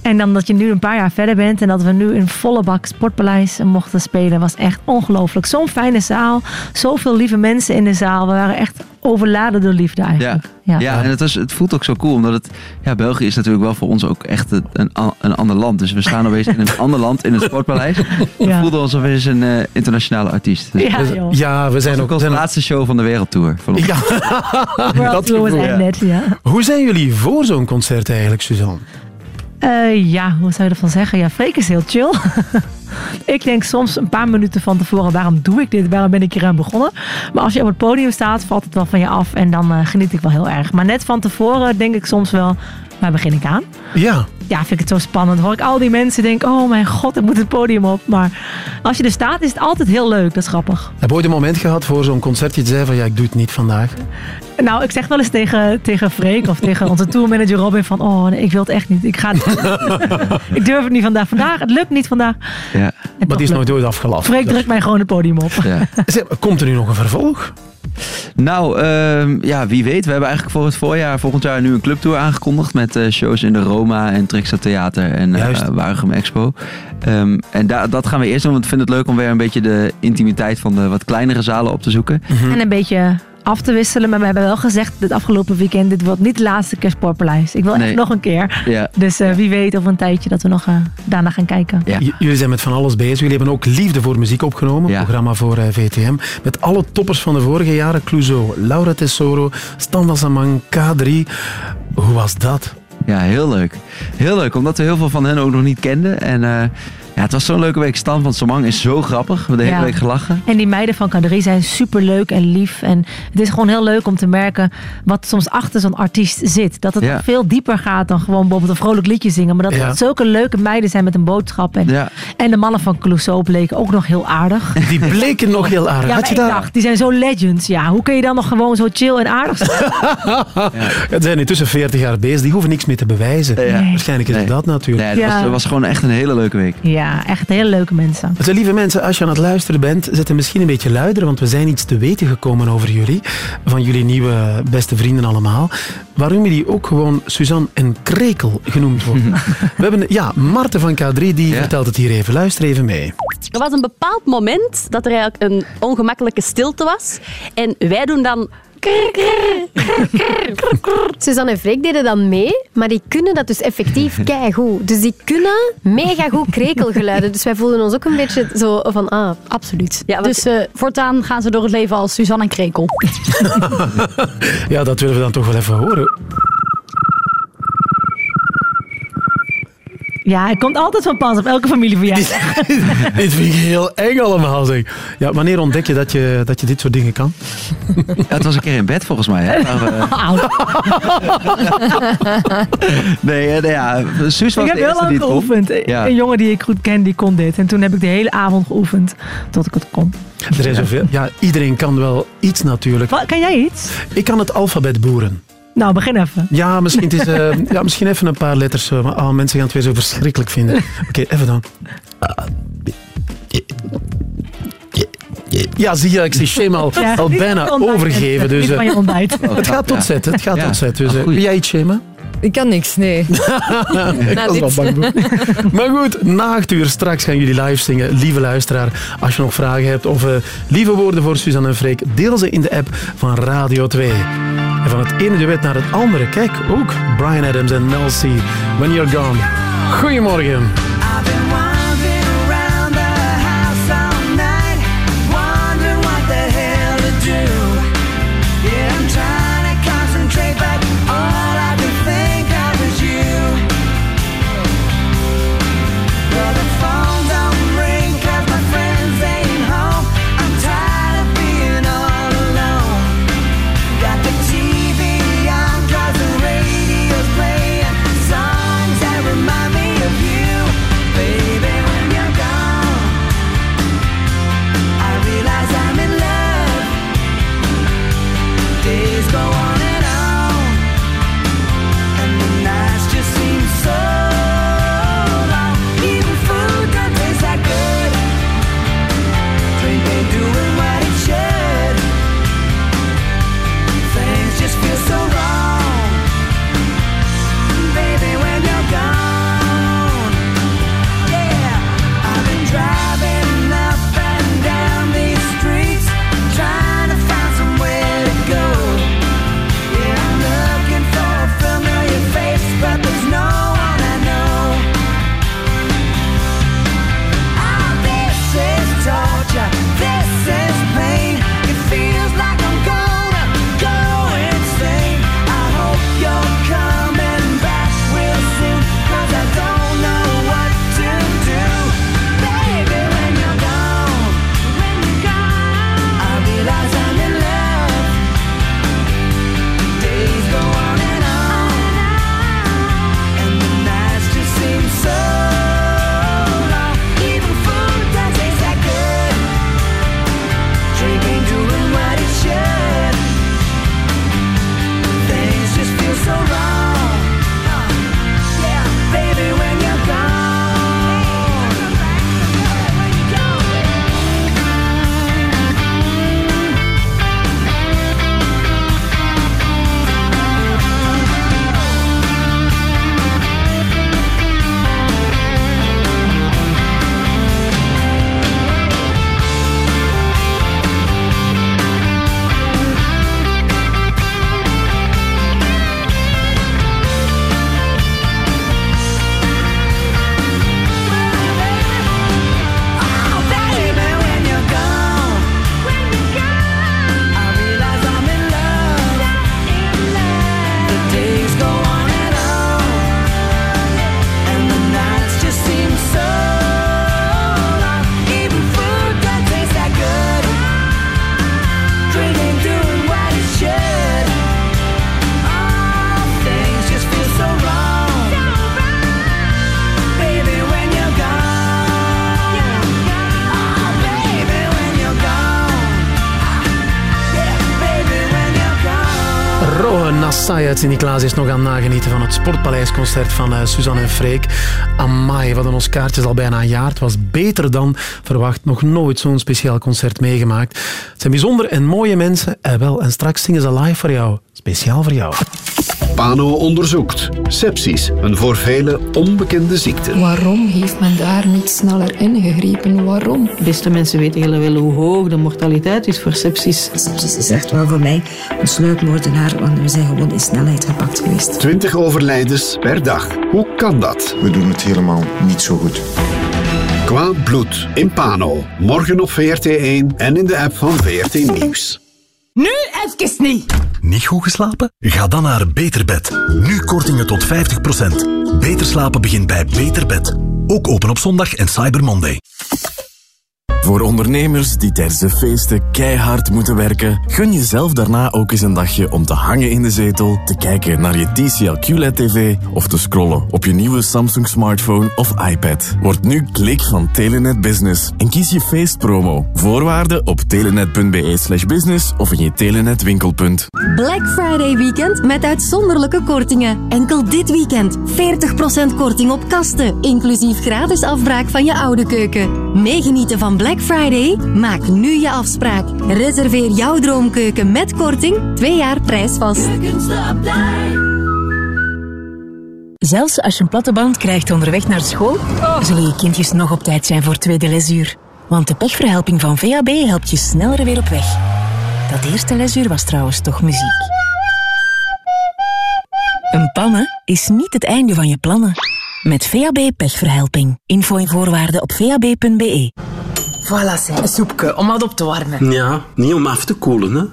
En dan dat je nu een paar jaar verder bent en dat we nu in volle bak Sportpaleis mochten spelen, was echt ongelooflijk. Zo'n fijne zaal, zoveel lieve mensen in de zaal. We waren echt overladen door liefde eigenlijk. Ja, ja. en het, was, het voelt ook zo cool, omdat het, ja, België is natuurlijk wel voor ons ook echt een, een ander land. Dus we staan opeens in een ander land in [LAUGHS] een sportpaleis. We ja. voelden ons alweer een uh, internationale artiest. Dus ja, ja, we zijn ook al de laatste show van de wereldtour. Van ja, dat ja. Hoe zijn jullie voor zo'n concert eigenlijk, Suzanne? Eh, ja, hoe zou je ervan zeggen? Ja, Freek is heel chill. [LAUGHS] ik denk soms een paar minuten van tevoren, waarom doe ik dit? Waarom ben ik hier aan begonnen? Maar als je op het podium staat, valt het wel van je af en dan eh, geniet ik wel heel erg. Maar net van tevoren denk ik soms wel, waar begin ik aan? Ja. Ja, vind ik het zo spannend. Hoor ik al die mensen denken, oh mijn god, ik moet het podium op. Maar als je er staat, is het altijd heel leuk. Dat is grappig. Heb je ooit een moment gehad voor zo'n concertje te zeggen van ja, ik doe het niet vandaag? Nou, ik zeg wel eens tegen, tegen Freek of tegen onze tourmanager Robin van... Oh, nee, ik wil het echt niet. Ik, ga het [LAUGHS] ik durf het niet vandaag. Vandaag, het lukt niet vandaag. Ja. Maar die is nooit ooit afgelast. Freek drukt mij gewoon het podium op. Ja. Zeg, Komt er nu nog een vervolg? Nou, ehm, ja, wie weet. We hebben eigenlijk voor het voorjaar, volgend jaar nu een clubtour aangekondigd. Met eh, shows in de Roma en Trixa Theater en uh. Waregem Expo. Ehm, en da- dat gaan we eerst doen, want ik vind het leuk om weer een beetje de intimiteit van de wat kleinere zalen op te zoeken. En een beetje af te wisselen. Maar we hebben wel gezegd dit afgelopen weekend... dit wordt niet de laatste keer Sportpaleis. Ik wil Nee. echt nog een keer. Ja. Dus eh, wie weet over een tijdje dat we nog eh, daarna gaan kijken. Jullie zijn met van alles bezig. Jullie hebben ook Liefde voor Muziek opgenomen, programma voor eh, VTM. Met alle toppers van de vorige jaren. Clouseau, Laura Tesoro, Stan Samang, K3. Hoe was dat? Ja, heel leuk. Heel leuk, omdat we heel veel van hen ook nog niet kenden. En eh, ja, het was zo'n leuke week. Stan van Samang is zo grappig. We hebben de hele Ja. week gelachen. En die meiden van K3 zijn super leuk en lief. En het is gewoon heel leuk om te merken wat soms achter zo'n artiest zit. Dat het Ja. veel dieper gaat dan gewoon bijvoorbeeld een vrolijk liedje zingen. Maar dat Ja. het zulke leuke meiden zijn met een boodschap. En, Ja. en de mannen van Clouseau bleken ook nog heel aardig. Die bleken nog heel aardig. Ja, Had je daar... dacht, die zijn zo legends. Ja, hoe kun je dan nog gewoon zo chill en aardig zijn? [LAUGHS] Het zijn intussen 40 jaar bezig. Die hoeven niks meer te bewijzen. Ja. Waarschijnlijk is het dat natuurlijk. Nee, het, Ja. was, het was gewoon echt een hele leuke week. Ja, echt hele leuke mensen. Dus lieve mensen, als je aan het luisteren bent, zet hem misschien een beetje luider, want we zijn iets te weten gekomen over jullie. Van jullie nieuwe beste vrienden allemaal. Waarom jullie ook gewoon Suzanne en Krekel genoemd worden. [LAUGHS] we hebben, ja, Marten van K3, die vertelt het hier even. Luister even mee. Er was een bepaald moment dat er eigenlijk een ongemakkelijke stilte was. En wij doen dan... Suzanne en Freek deden dan mee, maar die kunnen dat dus effectief [LAUGHS] keigoed. Dus die kunnen mega goed krekelgeluiden. Dus wij voelden ons ook een beetje zo van, ah, absoluut. Ja, dus eh, voortaan gaan ze door het leven als Suzanne en Krekel. [LAUGHS] [LAUGHS] Ja, dat willen we dan toch wel even horen. Ja, hij komt altijd van pas op elke familieverjaardag. [LAUGHS] dit vind ik heel eng allemaal, zeg. Ja, wanneer ontdek je dat je, dat je dit soort dingen kan? [LAUGHS] Ja, het was een keer in bed volgens mij. Hè? Maar, eh, [LAUGHS] nee, eh, nee, ja, Suus was Ik heb heel lang geoefend. Ja. Een jongen die ik goed ken, die kon dit. En toen heb ik de hele avond geoefend tot ik het kon. Er zijn zoveel. Ja, iedereen kan wel iets natuurlijk. Wat, kan jij iets? Ik kan het alfabet boeren. Nou, begin even. Ja, misschien, het is, eh, ja, misschien even een paar letters. eh, maar oh, mensen gaan het weer zo verschrikkelijk vinden. Oké, even dan. Ja, zie je, ik zie Shema al, Ja, al bijna overgeven. Dus, eh, het gaat tot zet, het gaat Ja. tot zet. Dus, eh, jij iets, Shema? Ik kan niks, nee. [LAUGHS] ik Na was wel dit. bang voor. [LAUGHS] Maar goed, na acht uur straks gaan jullie live zingen. Lieve luisteraar, als je nog vragen hebt of eh, lieve woorden voor Suzanne en Freek, deel ze in de app van Radio 2. En van het ene duet naar het andere. Kijk, ook Brian Adams en Mel C. When You're Gone. Goedemorgen. Uit Sint-Niklaas is nog aan nagenieten van het Sportpaleisconcert van uh, Suzanne en Freek. Amai, wat ons kaartjes al bijna een jaar. Het was beter dan verwacht. Nog nooit zo'n speciaal concert meegemaakt. Het zijn bijzondere en mooie mensen. En wel, en straks zingen ze live voor jou. Speciaal voor jou. Pano onderzoekt. Sepsis, een voor velen onbekende ziekte. Waarom heeft men daar niet sneller ingegrepen? Waarom? beste mensen weten heel wel hoe hoog de mortaliteit is voor sepsis. Sepsis is echt wel voor mij een sluipmoordenaar, want we zijn gewoon in snelheid gepakt geweest. 20 overlijdens per dag. Hoe kan dat? We doen het helemaal niet zo goed. Kwaad bloed in Pano. Morgen op VRT1 en in de app van VRT Nieuws. Nu even niet! Niet goed geslapen? Ga dan naar Beterbed. Nu kortingen tot 50%. Beter slapen begint bij Beterbed. Ook open op zondag en Cyber Monday. Voor ondernemers die tijdens de feesten keihard moeten werken, gun jezelf daarna ook eens een dagje om te hangen in de zetel, te kijken naar je TCL QLED-TV of te scrollen op je nieuwe Samsung smartphone of iPad. Word nu klik van Telenet Business en kies je feestpromo. Voorwaarden op telenet.be slash business of in je Telenet winkelpunt. Black Friday weekend met uitzonderlijke kortingen. Enkel dit weekend 40% korting op kasten, inclusief gratis afbraak van je oude keuken. Meegenieten van Black Friday? Maak nu je afspraak. Reserveer jouw droomkeuken met korting, twee jaar prijsvast. Zelfs als je een platte band krijgt onderweg naar school, zullen je kindjes nog op tijd zijn voor tweede lesuur. Want de pechverhelping van VAB helpt je sneller weer op weg. Dat eerste lesuur was trouwens toch muziek. Een pannen is niet het einde van je plannen. Met VAB pechverhelping. Info en voorwaarden op vab.be. Voilà, zeg. Een soepje om wat op te warmen. Ja, niet om af te koelen, hè.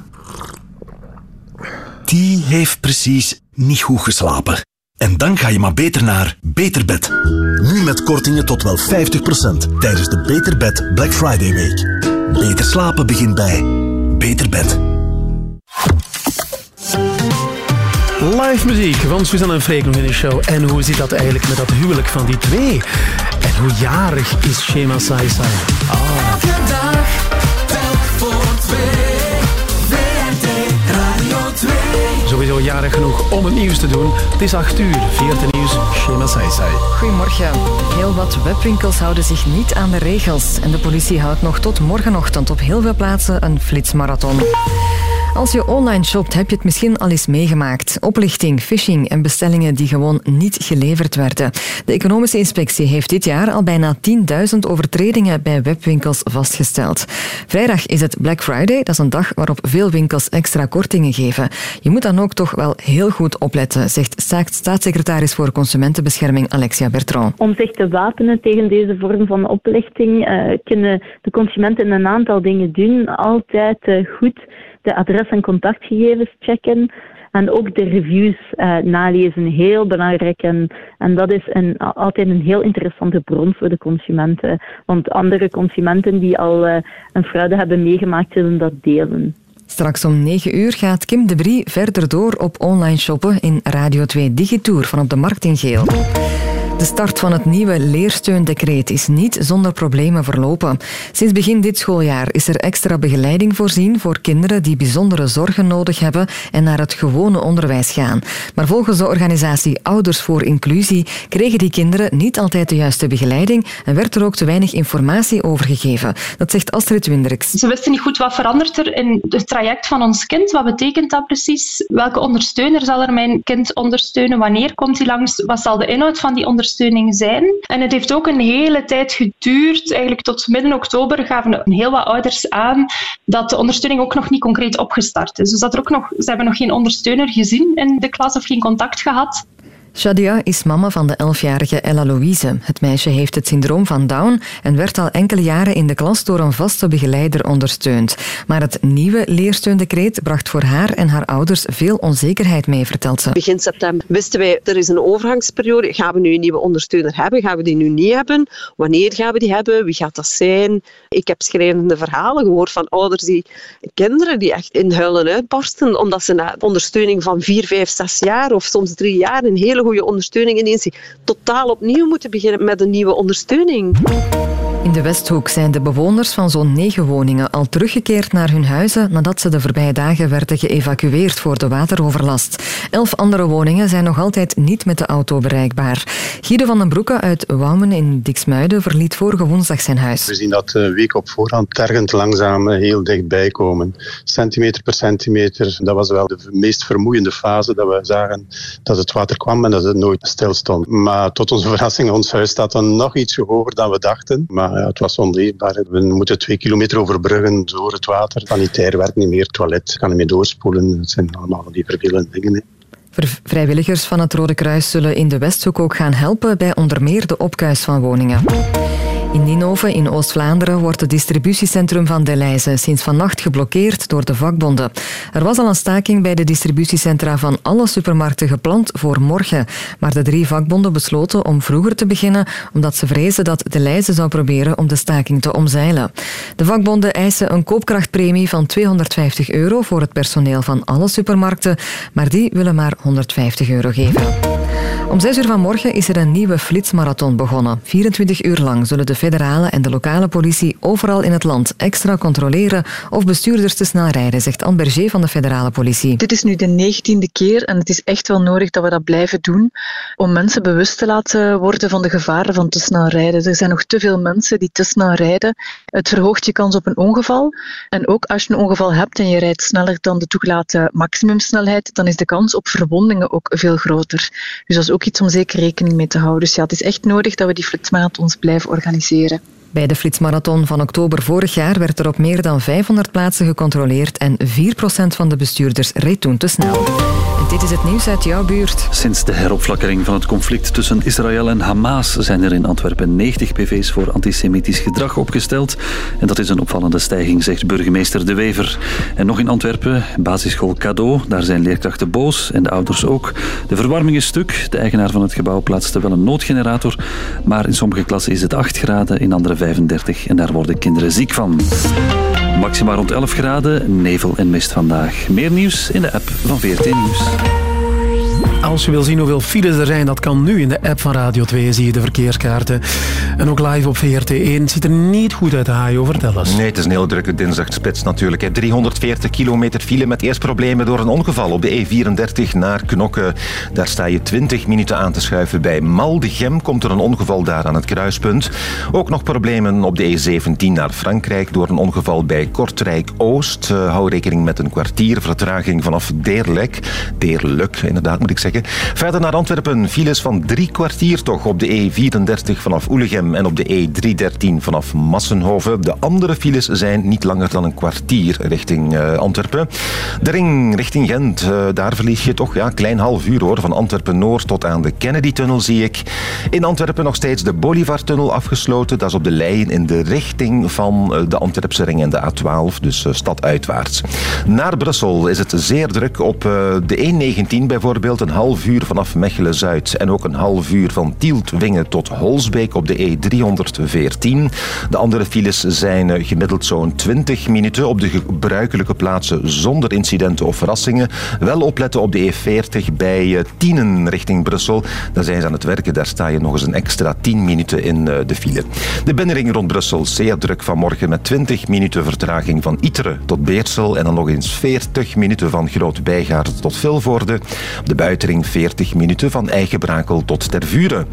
Die heeft precies niet goed geslapen. En dan ga je maar beter naar Beterbed. Nu met kortingen tot wel 50% tijdens de Beterbed Black Friday Week. Beter slapen begint bij Beterbed. Live muziek van Suzanne en Freek nog in de show. En hoe zit dat eigenlijk met dat huwelijk van die twee? En hoe jarig is Shema Sai Sai? Ah. Elke dag, telk voor twee. VRT Radio 2. Sowieso jarig genoeg om het nieuws te doen. Het is 8 uur, 14 nieuws, Shema Sai Sai. Goedemorgen. Heel wat webwinkels houden zich niet aan de regels. En de politie houdt nog tot morgenochtend op heel veel plaatsen een flitsmarathon. Als je online shopt, heb je het misschien al eens meegemaakt. Oplichting, phishing en bestellingen die gewoon niet geleverd werden. De Economische Inspectie heeft dit jaar al bijna 10.000 overtredingen bij webwinkels vastgesteld. Vrijdag is het Black Friday. Dat is een dag waarop veel winkels extra kortingen geven. Je moet dan ook toch wel heel goed opletten, zegt staatssecretaris voor Consumentenbescherming Alexia Bertrand. Om zich te wapenen tegen deze vorm van oplichting eh, kunnen de consumenten een aantal dingen doen. Altijd eh, goed de adres- en contactgegevens checken. En ook de reviews eh, nalezen, heel belangrijk. En, en dat is een, altijd een heel interessante bron voor de consumenten. Want andere consumenten die al eh, een fraude hebben meegemaakt, zullen dat delen. Straks om 9 uur gaat Kim de Brie verder door op online shoppen in Radio 2 Digitour van op de Markt in Geel. De start van het nieuwe leersteundecreet is niet zonder problemen verlopen. Sinds begin dit schooljaar is er extra begeleiding voorzien voor kinderen die bijzondere zorgen nodig hebben en naar het gewone onderwijs gaan. Maar volgens de organisatie Ouders voor Inclusie kregen die kinderen niet altijd de juiste begeleiding en werd er ook te weinig informatie over gegeven. Dat zegt Astrid Winderiks. Ze wisten niet goed wat verandert er in het traject van ons kind. Wat betekent dat precies? Welke ondersteuner zal er mijn kind ondersteunen? Wanneer komt hij langs? Wat zal de inhoud van die ondersteuning zijn. En het heeft ook een hele tijd geduurd. Eigenlijk tot midden oktober gaven heel wat ouders aan dat de ondersteuning ook nog niet concreet opgestart is. Dus dat er ook nog, ze hebben nog geen ondersteuner gezien in de klas of geen contact gehad. Shadia is mama van de elfjarige Ella Louise. Het meisje heeft het syndroom van Down en werd al enkele jaren in de klas door een vaste begeleider ondersteund. Maar het nieuwe leersteundecreet bracht voor haar en haar ouders veel onzekerheid mee, vertelt ze. Begin september wisten wij, er is een overgangsperiode. Gaan we nu een nieuwe ondersteuner hebben? Gaan we die nu niet hebben? Wanneer gaan we die hebben? Wie gaat dat zijn? Ik heb schrijnende verhalen gehoord van ouders die kinderen die echt in huilen uitbarsten omdat ze na ondersteuning van vier, vijf, zes jaar of soms drie jaar een goede ondersteuning ineens totaal opnieuw moeten beginnen met een nieuwe ondersteuning. In de Westhoek zijn de bewoners van zo'n negen woningen al teruggekeerd naar hun huizen nadat ze de voorbije dagen werden geëvacueerd voor de wateroverlast. Elf andere woningen zijn nog altijd niet met de auto bereikbaar. Guido van den Broeke uit Wouwen in Diksmuiden verliet vorige woensdag zijn huis. We zien dat een week op voorhand tergend langzaam eh, heel dichtbij komen. Centimeter per centimeter, dat was wel de meest vermoeiende fase dat we zagen dat het water kwam en dat het nooit stil stond. Maar tot onze verrassing, ons huis staat dan nog iets hoger dan we dachten. Maar het was onleefbaar. We moeten twee kilometer overbruggen door het water. Sanitair werkt niet meer, toilet kan niet meer doorspoelen. Dat zijn allemaal die vervelende dingen. Vrijwilligers van het Rode Kruis zullen in de Westhoek ook gaan helpen bij onder meer de opkuis van woningen. In Ninove in Oost-Vlaanderen wordt het distributiecentrum van Deleuze sinds vannacht geblokkeerd door de vakbonden. Er was al een staking bij de distributiecentra van alle supermarkten gepland voor morgen. Maar de drie vakbonden besloten om vroeger te beginnen omdat ze vrezen dat Deleuze zou proberen om de staking te omzeilen. De vakbonden eisen een koopkrachtpremie van 250 euro voor het personeel van alle supermarkten, maar die willen maar 150 euro geven. Om 6 uur vanmorgen is er een nieuwe flitsmarathon begonnen. 24 uur lang zullen de federale en de lokale politie overal in het land extra controleren of bestuurders te snel rijden, zegt Anne Berger van de federale politie. Dit is nu de negentiende keer en het is echt wel nodig dat we dat blijven doen om mensen bewust te laten worden van de gevaren van te snel rijden. Er zijn nog te veel mensen die te snel rijden. Het verhoogt je kans op een ongeval. En ook als je een ongeval hebt en je rijdt sneller dan de toegelaten maximumsnelheid, dan is de kans op verwondingen ook veel groter. Dus dat is ook iets om zeker rekening mee te houden. Dus ja, het is echt nodig dat we die flitsmarathons blijven organiseren organiseren. Bij de flitsmarathon van oktober vorig jaar werd er op meer dan 500 plaatsen gecontroleerd en 4% van de bestuurders reed toen te snel. Dit is het nieuws uit jouw buurt. Sinds de heropflakkering van het conflict tussen Israël en Hamas zijn er in Antwerpen 90 PV's voor antisemitisch gedrag opgesteld. En dat is een opvallende stijging, zegt burgemeester De Wever. En nog in Antwerpen, basisschool Cadeau, daar zijn leerkrachten boos en de ouders ook. De verwarming is stuk. De eigenaar van het gebouw plaatste wel een noodgenerator, maar in sommige klassen is het 8 graden, in andere 35 en daar worden kinderen ziek van. Maxima rond 11 graden, nevel en mist vandaag. Meer nieuws in de app van VRT Nieuws. Als je wil zien hoeveel files er zijn, dat kan nu in de app van Radio 2. Zie je de verkeerskaarten. En ook live op VRT1. Ziet er niet goed uit, Hajo. Vertel eens. Nee, het is een heel drukke dinsdagspits natuurlijk. hè. 340 kilometer file met eerst problemen door een ongeval op de E34 naar Knokke. Daar sta je 20 minuten aan te schuiven. Bij Maldegem komt er een ongeval daar aan het kruispunt. Ook nog problemen op de E17 naar Frankrijk door een ongeval bij Kortrijk-Oost. Eh, hou rekening met een kwartier vertraging vanaf Deerlek. Deerluk, inderdaad moet ik zeggen. Verder naar Antwerpen. Files van drie kwartier toch op de E34 vanaf Oelegem en op de E313 vanaf Massenhoven. De andere files zijn niet langer dan een kwartier richting eh, Antwerpen. De ring richting Gent, eh, daar verlies je toch ja, klein half uur hoor. Van Antwerpen-Noord tot aan de Kennedy-tunnel zie ik. In Antwerpen nog steeds de Bolivar-tunnel afgesloten. Dat is op de lijn in de richting van eh, de Antwerpse ring en de A12, dus eh, staduitwaarts. Naar Brussel is het zeer druk op de E19 bijvoorbeeld. Een half uur vanaf Mechelen-Zuid en ook een half uur van Tieltwingen tot Holsbeek op de E314. De andere files zijn eh, gemiddeld zo'n 20 minuten op de gebruikelijke plaatsen zonder incidenten of verrassingen. Wel opletten op de E40 bij eh, Tienen richting Brussel. Daar zijn ze aan het werken. Daar sta je nog eens een extra 10 minuten in eh, de file. De binnenring rond Brussel zeer druk vanmorgen met 20 minuten vertraging van Iteren tot Beersel en dan nog eens 40 minuten van Groot Bijgaard tot Vilvoorde. De buitenring 40 minuten van Eigenbrakel tot Tervuren.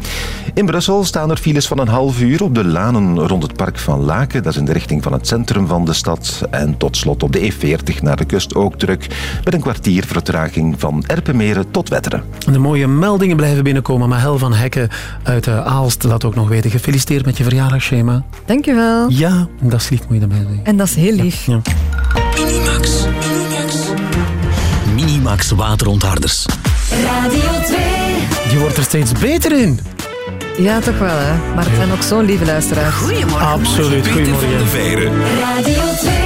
In Brussel staan er files van een half uur op de lanen rond het park van Laken. Dat is in de richting van het centrum van de stad. En tot slot op de E40 naar de kust ook druk. Met een kwartier vertraging van Erpenmeren tot Wetteren. De mooie meldingen blijven binnenkomen. Maar Hel van Hekken uit eh, Aalst laat ook nog weten. Gefeliciteerd met je verjaardagsschema. Dankjewel. Ja, dat is lief, moet je erbij zeggen. En dat is heel lief. Ja. Minimax. Minimax. Minimax waterontharders. Radio 2. Je wordt er steeds beter in. Ja, toch wel, hè. Maar het zijn ook zo'n lieve luisteraars. Goedemorgen. Absoluut. Peter van Goedemorgen. de. Radio 2.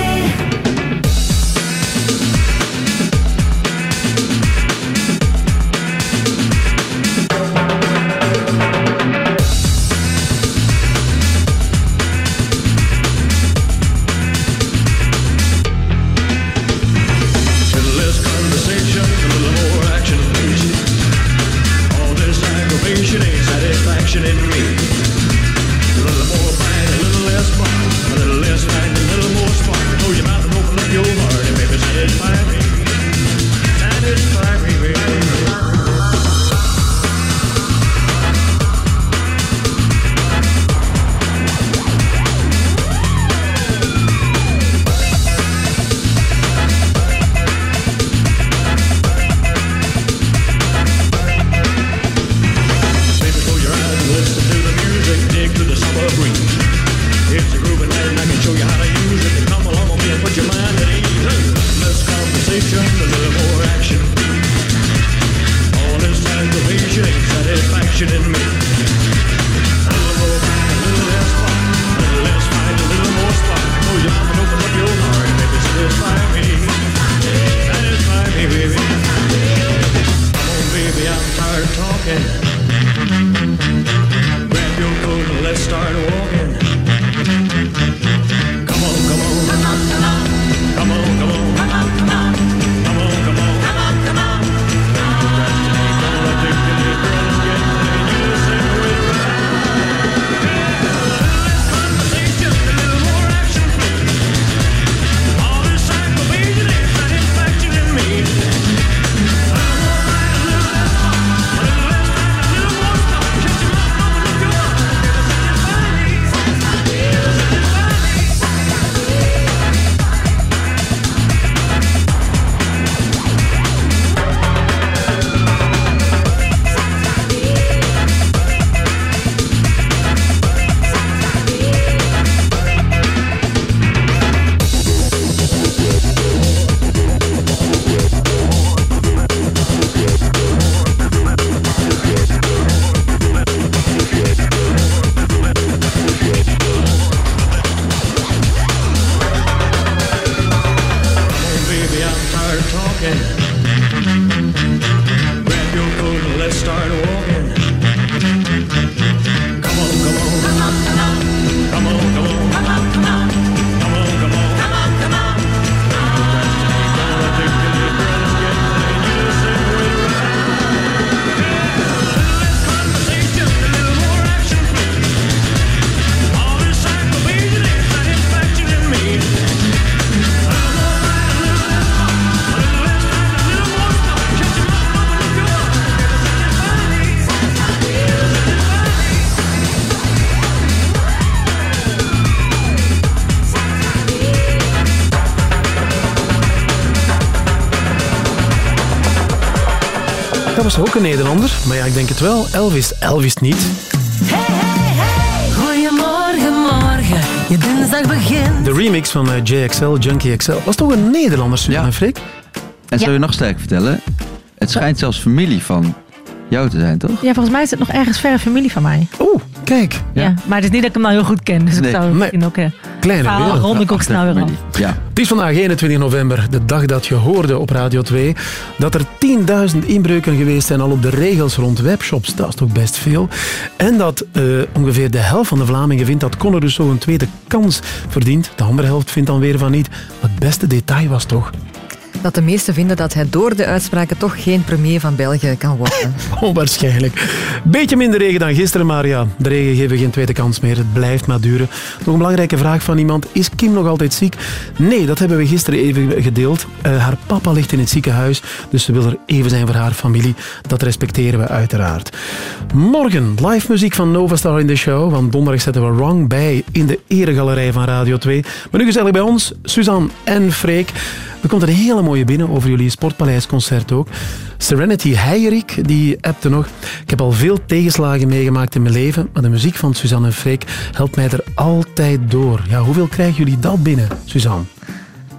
Ook een Nederlander. Maar ja, ik denk het wel. Elvis. Elvis niet. Goedemorgen, morgen. Je dinsdag begint. De remix van eh, JXL, Junkie XL, was toch een Nederlander, Suzanne en Freek? En zal je nog sterk vertellen? Het schijnt zelfs familie van jou te zijn, toch? Ja, volgens mij is het nog ergens verre familie van mij. Oeh, kijk. Ja. maar het is niet dat ik hem nou heel goed ken. Dus Nee. ik zou Nee. misschien ook... eh, Kleine verhaal wereld. rond ik ook snel weer af. Ja. Het is vandaag 21 november, de dag dat je hoorde op Radio 2 dat er 10.000 inbreuken geweest zijn al op de regels rond webshops. Dat is toch best veel. En dat eh, ongeveer de helft van de Vlamingen vindt dat Conor Rousseau een tweede kans verdient. De andere helft vindt dan weer van niet. Het beste detail was toch... Dat de meesten vinden dat hij door de uitspraken toch geen premier van België kan worden. [LAUGHS] Onwaarschijnlijk. Beetje minder regen dan gisteren, maar ja, de regen geeft geen tweede kans meer. Het blijft maar duren. Nog een belangrijke vraag van iemand. Is Kim nog altijd ziek? Nee, dat hebben we gisteren even gedeeld. Eh, haar papa ligt in het ziekenhuis, dus ze wil er even zijn voor haar familie. Dat respecteren we uiteraard. Morgen live muziek van Nova Star in de show, want donderdag zetten we Wrong bij in de eregalerij van Radio 2. Maar nu gezellig bij ons, Suzanne en Freek. Er komt een hele mooie binnen over jullie Sportpaleisconcert ook. Serenity Heijerik, die appte nog. Ik heb al veel tegenslagen meegemaakt in mijn leven, maar de muziek van Suzanne en Freek helpt mij er altijd door. Ja, hoeveel krijgen jullie dat binnen, Suzanne?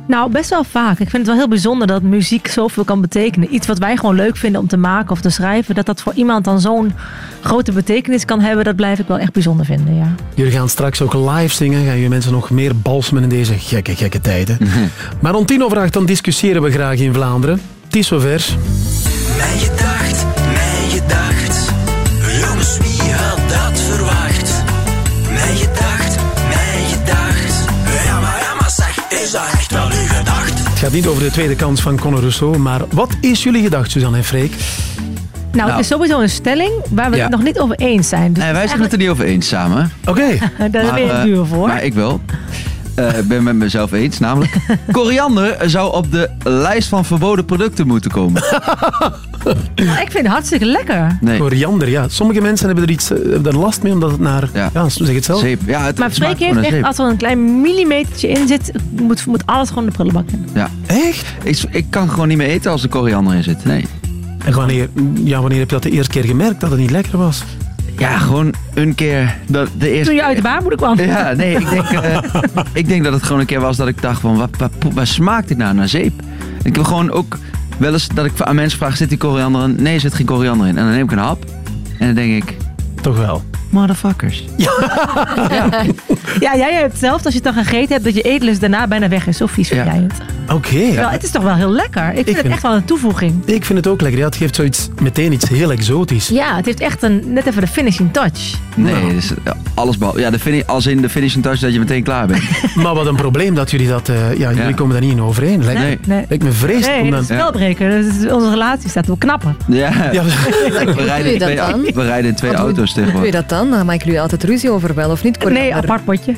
Nou, best wel vaak. Ik vind het wel heel bijzonder dat muziek zoveel kan betekenen. Iets wat wij gewoon leuk vinden om te maken of te schrijven, dat dat voor iemand dan zo'n grote betekenis kan hebben, dat blijf ik wel echt bijzonder vinden, ja. Jullie gaan straks ook live zingen. Gaan jullie mensen nog meer balsemen in deze gekke, gekke tijden. Maar om tien over acht dan discussiëren we graag in Vlaanderen. Het is zover. Mijn gedacht, mijn gedacht. Gaat niet over de tweede kans van Conor Rousseau, maar wat is jullie gedacht, Suzanne en Freek? Nou, het is sowieso een stelling waar we Ja. het nog niet over eens zijn. Dus Nee, wij zijn het er niet over eens samen. Oké. [LAUGHS] Daar ben je duur voor. Maar ik wel. Ik ben met mezelf eens, namelijk... [LAUGHS] Koriander zou op de lijst van verboden producten moeten komen. Maar ik vind het hartstikke lekker. Nee. Koriander, ja. Sommige mensen hebben er iets eh, hebben er last mee, omdat het naar... Ja, zeg het zelf. Zeep. Ja, het, Maar Freek heeft echt, zeep. als er een klein millimetertje in zit, moet, moet alles gewoon de prullenbak in. Ja. Echt? Ik, ik kan gewoon niet meer eten als er koriander in zit. Nee. En wanneer, ja, wanneer heb je dat de eerste keer gemerkt dat het niet lekker was? Ja, gewoon een keer. Dat, de eerste Toen je uit de baarmoeder kwam. Ja, nee, ik denk, eh, [LAUGHS] ik denk dat het gewoon een keer was dat ik dacht van, wat, waar smaakt dit nou naar zeep? Ik heb gewoon ook wel eens dat ik aan mensen vraag, zit die koriander in? Nee, er zit geen koriander in. En dan neem ik een hap. En dan denk ik, Toch wel. motherfuckers. [LAUGHS] Ja, jij hebt hetzelfde als je het dan gegeten hebt, dat je eetlust daarna bijna weg is. Zo vies vind jij het. Oké. Wel, het is toch wel heel lekker. Ik vind het vind- echt wel een toevoeging. Ik vind het ook lekker. Ja, het geeft zoiets, meteen iets heel exotisch. Ja, het heeft echt een, net even de finishing touch. Nee, dus, ja, alles behalve. Ja, de fini- als in de finishing touch dat je meteen klaar bent. [LAUGHS] Maar wat een probleem dat jullie dat... eh, ja, jullie komen daar niet in overeen. Lijkt, Nee. Nee. lijkt me vreselijk. Nee, om dat dan-. Dat is- onze relatie staat wel knappen. Ja, [LAUGHS] Ja, [LAUGHS] we, rijden je in dat twee, dan? we rijden in twee Wat auto's Hoe doe je tegenwoordig. dat dan? Maken jullie altijd ruzie over wel of niet? Nee, apart potje.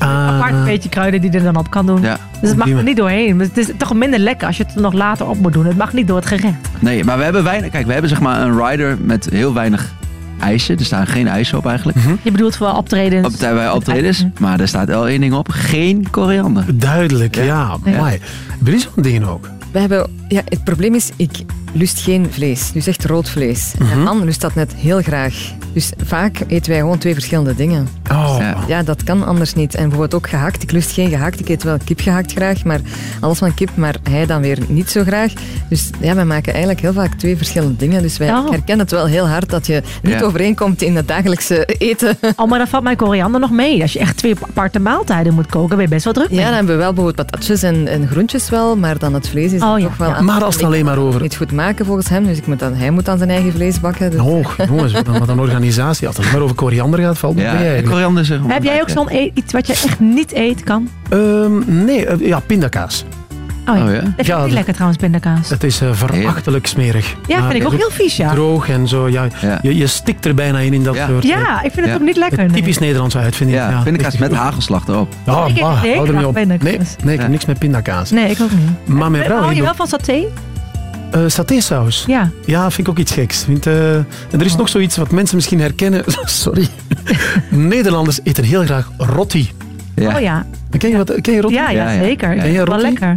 Ah, Apart een beetje kruiden die er dan op kan doen. Ja. Dus het mag er niet doorheen. Maar Het is toch minder lekker als je het er nog later op moet doen. Het mag niet door het gerecht. Nee, maar we hebben weinig. Kijk, we hebben zeg maar een rider met heel weinig eisen. Er staan geen eisen op eigenlijk. Je bedoelt voor optredens. Op bij optredens. Maar er staat wel één ding op: geen koriander. Duidelijk, ja. Ja. Hebben jullie zo'n dingen ook? We hebben, ja, het probleem is, ik lust geen vlees. Dus echt rood vlees. En Mhm. Mijn man lust dat net heel graag. Dus vaak eten wij gewoon twee verschillende dingen. Oh. Ja. Ja, dat kan anders niet. En bijvoorbeeld ook gehakt. Ik lust geen gehakt. Ik eet wel kip gehakt graag, maar alles van kip, maar hij dan weer niet zo graag. Dus ja, wij maken eigenlijk heel vaak twee verschillende dingen. Dus wij Oh. ik herken het wel heel hard dat je niet Ja. overeenkomt in het dagelijkse eten. Oh, maar dan valt mijn koriander nog mee. Als je echt twee aparte maaltijden moet koken, ben je best wel druk mee. Ja, dan hebben we wel bijvoorbeeld patatjes en, en groentjes wel, maar dan het vlees is Oh, ja. toch wel... Ja. Maar als het alleen maar over... niet goed maken volgens hem, dus ik moet dan, hij moet dan zijn eigen vlees bakken. Dus. Oh, jongens, wat een, wat een organisatie. Als het maar over koriander gaat, valt het Ja, mee eigenlijk. koriander is er Heb jij ook zo'n e- iets wat je echt niet eten kan? Ehm, nee, eh, ja, pindakaas. Oh ja. Oh, ja? Dat vind ik Ja, niet lekker trouwens, pindakaas. Het is eh, verachtelijk smerig. Ja, Maar vind ik ook heel vies, ja. Droog en zo. Ja, Ja. Je, je stikt er bijna in, in dat Ja. soort... eh, Ja, ik vind het Ja. ook niet lekker. nee. typisch Nederlandse uitvinding. Ja, ja, pindakaas met hagelslag erop. Ja, Ik eet er niet op. pindakaas. Nee, nee, ik heb niks met pindakaas. Nee, ik ook niet. Maar mijn vrouw... Hou je wel van saté? Eh, satésaus. Ja. Ja, vind ik ook iets geks. Vind, eh, en er is nog zoiets wat mensen misschien herkennen. [LAUGHS] Sorry. [LAUGHS] Nederlanders eten heel graag rotti. Ja. Oh ja. Ken je, wat, ken je rotti? Ja, ja, Ja, ja. zeker. Wel Roti? lekker.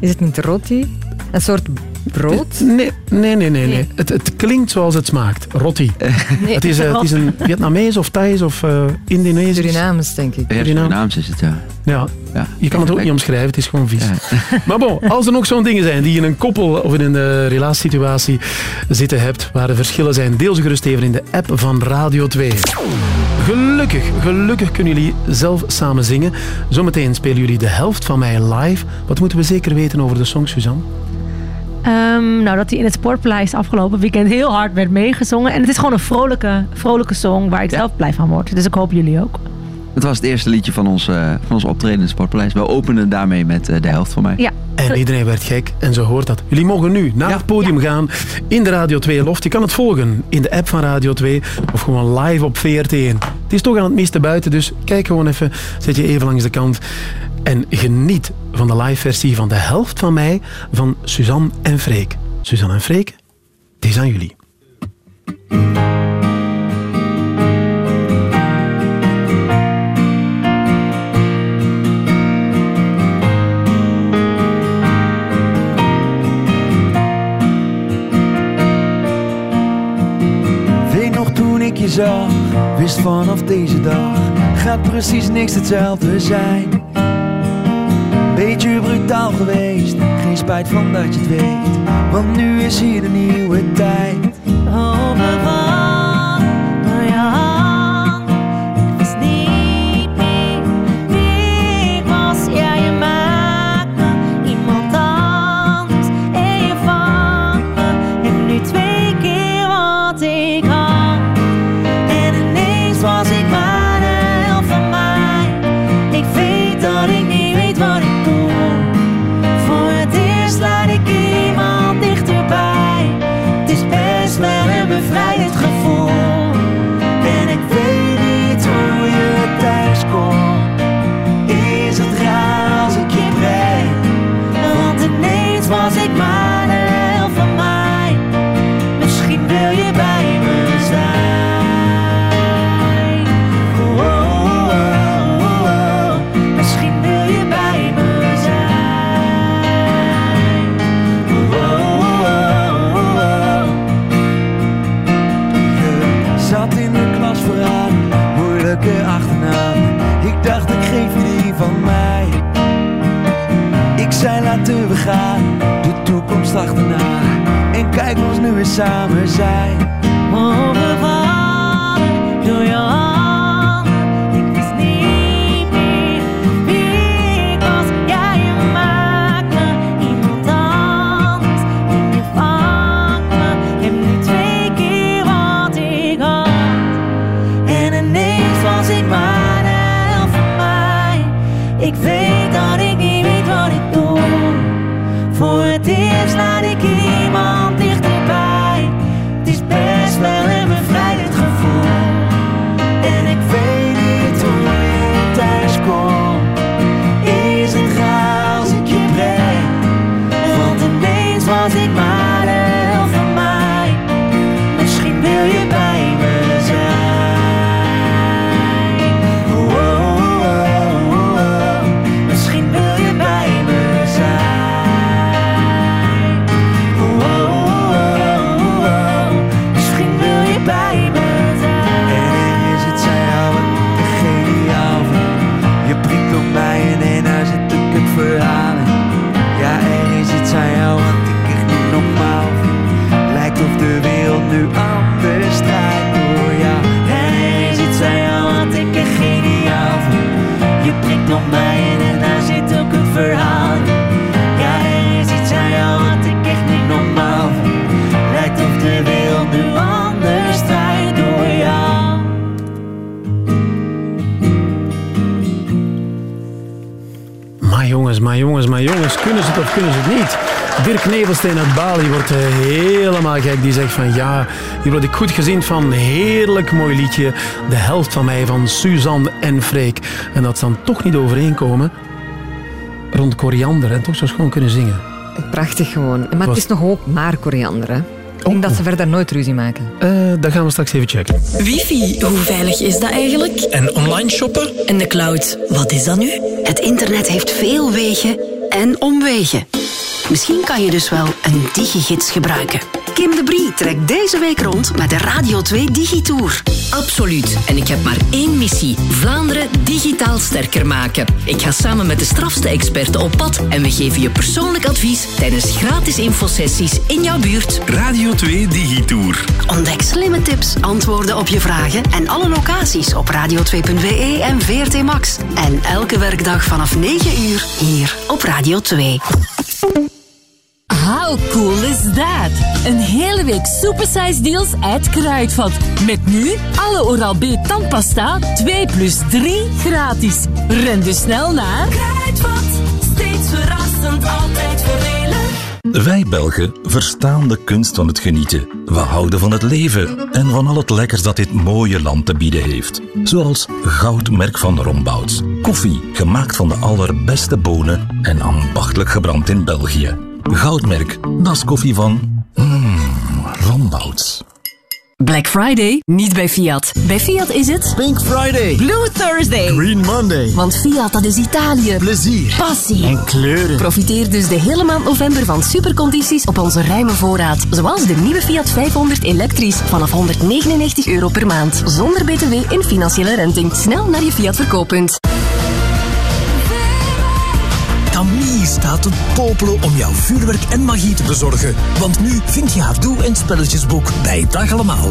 Is het niet roti? Een soort brood? Nee, nee, nee. nee, nee. Nee. Het, het klinkt zoals het smaakt. Rotti. [LAUGHS] Nee, Het is, eh, het is een Vietnamees of Thais of eh Indonesisch. Surinaams, denk ik. Ja. Surinaams is het, ja. Ja, ja. je kan het ook niet omschrijven, het is gewoon vies. [LAUGHS] Maar bon, als er nog zo'n dingen zijn die in een koppel of in een uh, relatiesituatie zitten hebt, waar de verschillen zijn, deel ze gerust even in de app van Radio 2. Gelukkig, gelukkig kunnen jullie zelf samen zingen. Zometeen spelen jullie de helft van mij live. Wat moeten we zeker weten over de song, Suzanne? Ehm, nou, dat hij in het Sportpaleis afgelopen weekend heel hard werd meegezongen. En het is gewoon een vrolijke, vrolijke song waar ik zelf blij van word. Dus ik hoop jullie ook. Het was het eerste liedje van ons, eh, van ons optreden in het Sportpaleis. We openen daarmee met eh, de helft van mij. Ja. En iedereen werd gek en zo hoort dat. Jullie mogen nu naar het podium gaan in de Radio 2 Loft. Je kan het volgen in de app van Radio 2 of gewoon live op VRT1. Het is toch aan het meeste buiten, dus kijk gewoon even, zet je even langs de kant en geniet van de live versie van de helft van mij van Suzanne en Freek. Suzanne en Freek, het is aan jullie. Weet nog toen ik je zag, wist vanaf deze dag gaat precies niks hetzelfde zijn. Beetje brutaal geweest, geen spijt van dat je het weet, want nu is hier de nieuwe tijd. Oh, bewaar we gaan. En kijk ons nu weer samen zijn. overvallen kunnen ze het niet? Dirk Nevelsteen uit Bali wordt eh, helemaal gek. Die zegt van ja, hier word ik goed gezien van heerlijk mooi liedje. De helft van mij van Suzanne en Freek. En dat ze dan toch niet overeenkomen rond koriander. En toch zo gewoon kunnen zingen. Prachtig gewoon. Maar het Was- is nog ook maar koriander, hè? Ik denk dat ze verder nooit ruzie maken. Eh, dat gaan we straks even checken. Wifi, hoe veilig is dat eigenlijk? En online shoppen? En de cloud, wat is dat nu? Het internet heeft veel wegen en omwegen. Misschien kan je dus wel een digigids gebruiken. Kim de Brie trekt deze week rond met de Radio 2 Digitour. Absoluut. En ik heb maar één missie. Vlaanderen digitaal sterker maken. Ik ga samen met de strafste experten op pad en we geven je persoonlijk advies tijdens gratis infosessies in jouw buurt. Radio 2 Digitour. Ontdek slimme tips, antwoorden op je vragen en alle locaties op radio2.be en VRT Max. En elke werkdag vanaf 9 uur hier op Radio 2. How cool is that? Een hele week supersize deals uit Kruidvat. Met nu alle Oral-B tandpasta 2 plus 3 gratis. Ren dus snel naar... Kruidvat, steeds verrassend, altijd voordelig. Wij Belgen verstaan de kunst van het genieten. We houden van het leven en van al het lekkers dat dit mooie land te bieden heeft. Zoals Goudmerk van Rombouts. Koffie, gemaakt van de allerbeste bonen en ambachtelijk gebrand in België. Goudmerk, dat is koffie van... Mmm, Rombouts. Black Friday, niet bij Fiat. Bij Fiat is het... Pink Friday. Blue Thursday. Green Monday. Want Fiat, dat is Italië. Plezier. Passie. En kleuren. Profiteer dus de hele maand november van supercondities op onze ruime voorraad. Zoals de nieuwe Fiat 500 elektrisch vanaf 199 euro per maand. Zonder btw en financiële renting. Snel naar je Fiat staat te popelen om jouw vuurwerk en magie te bezorgen. Want nu vind je haar en spelletjesboek bij Dag Allemaal.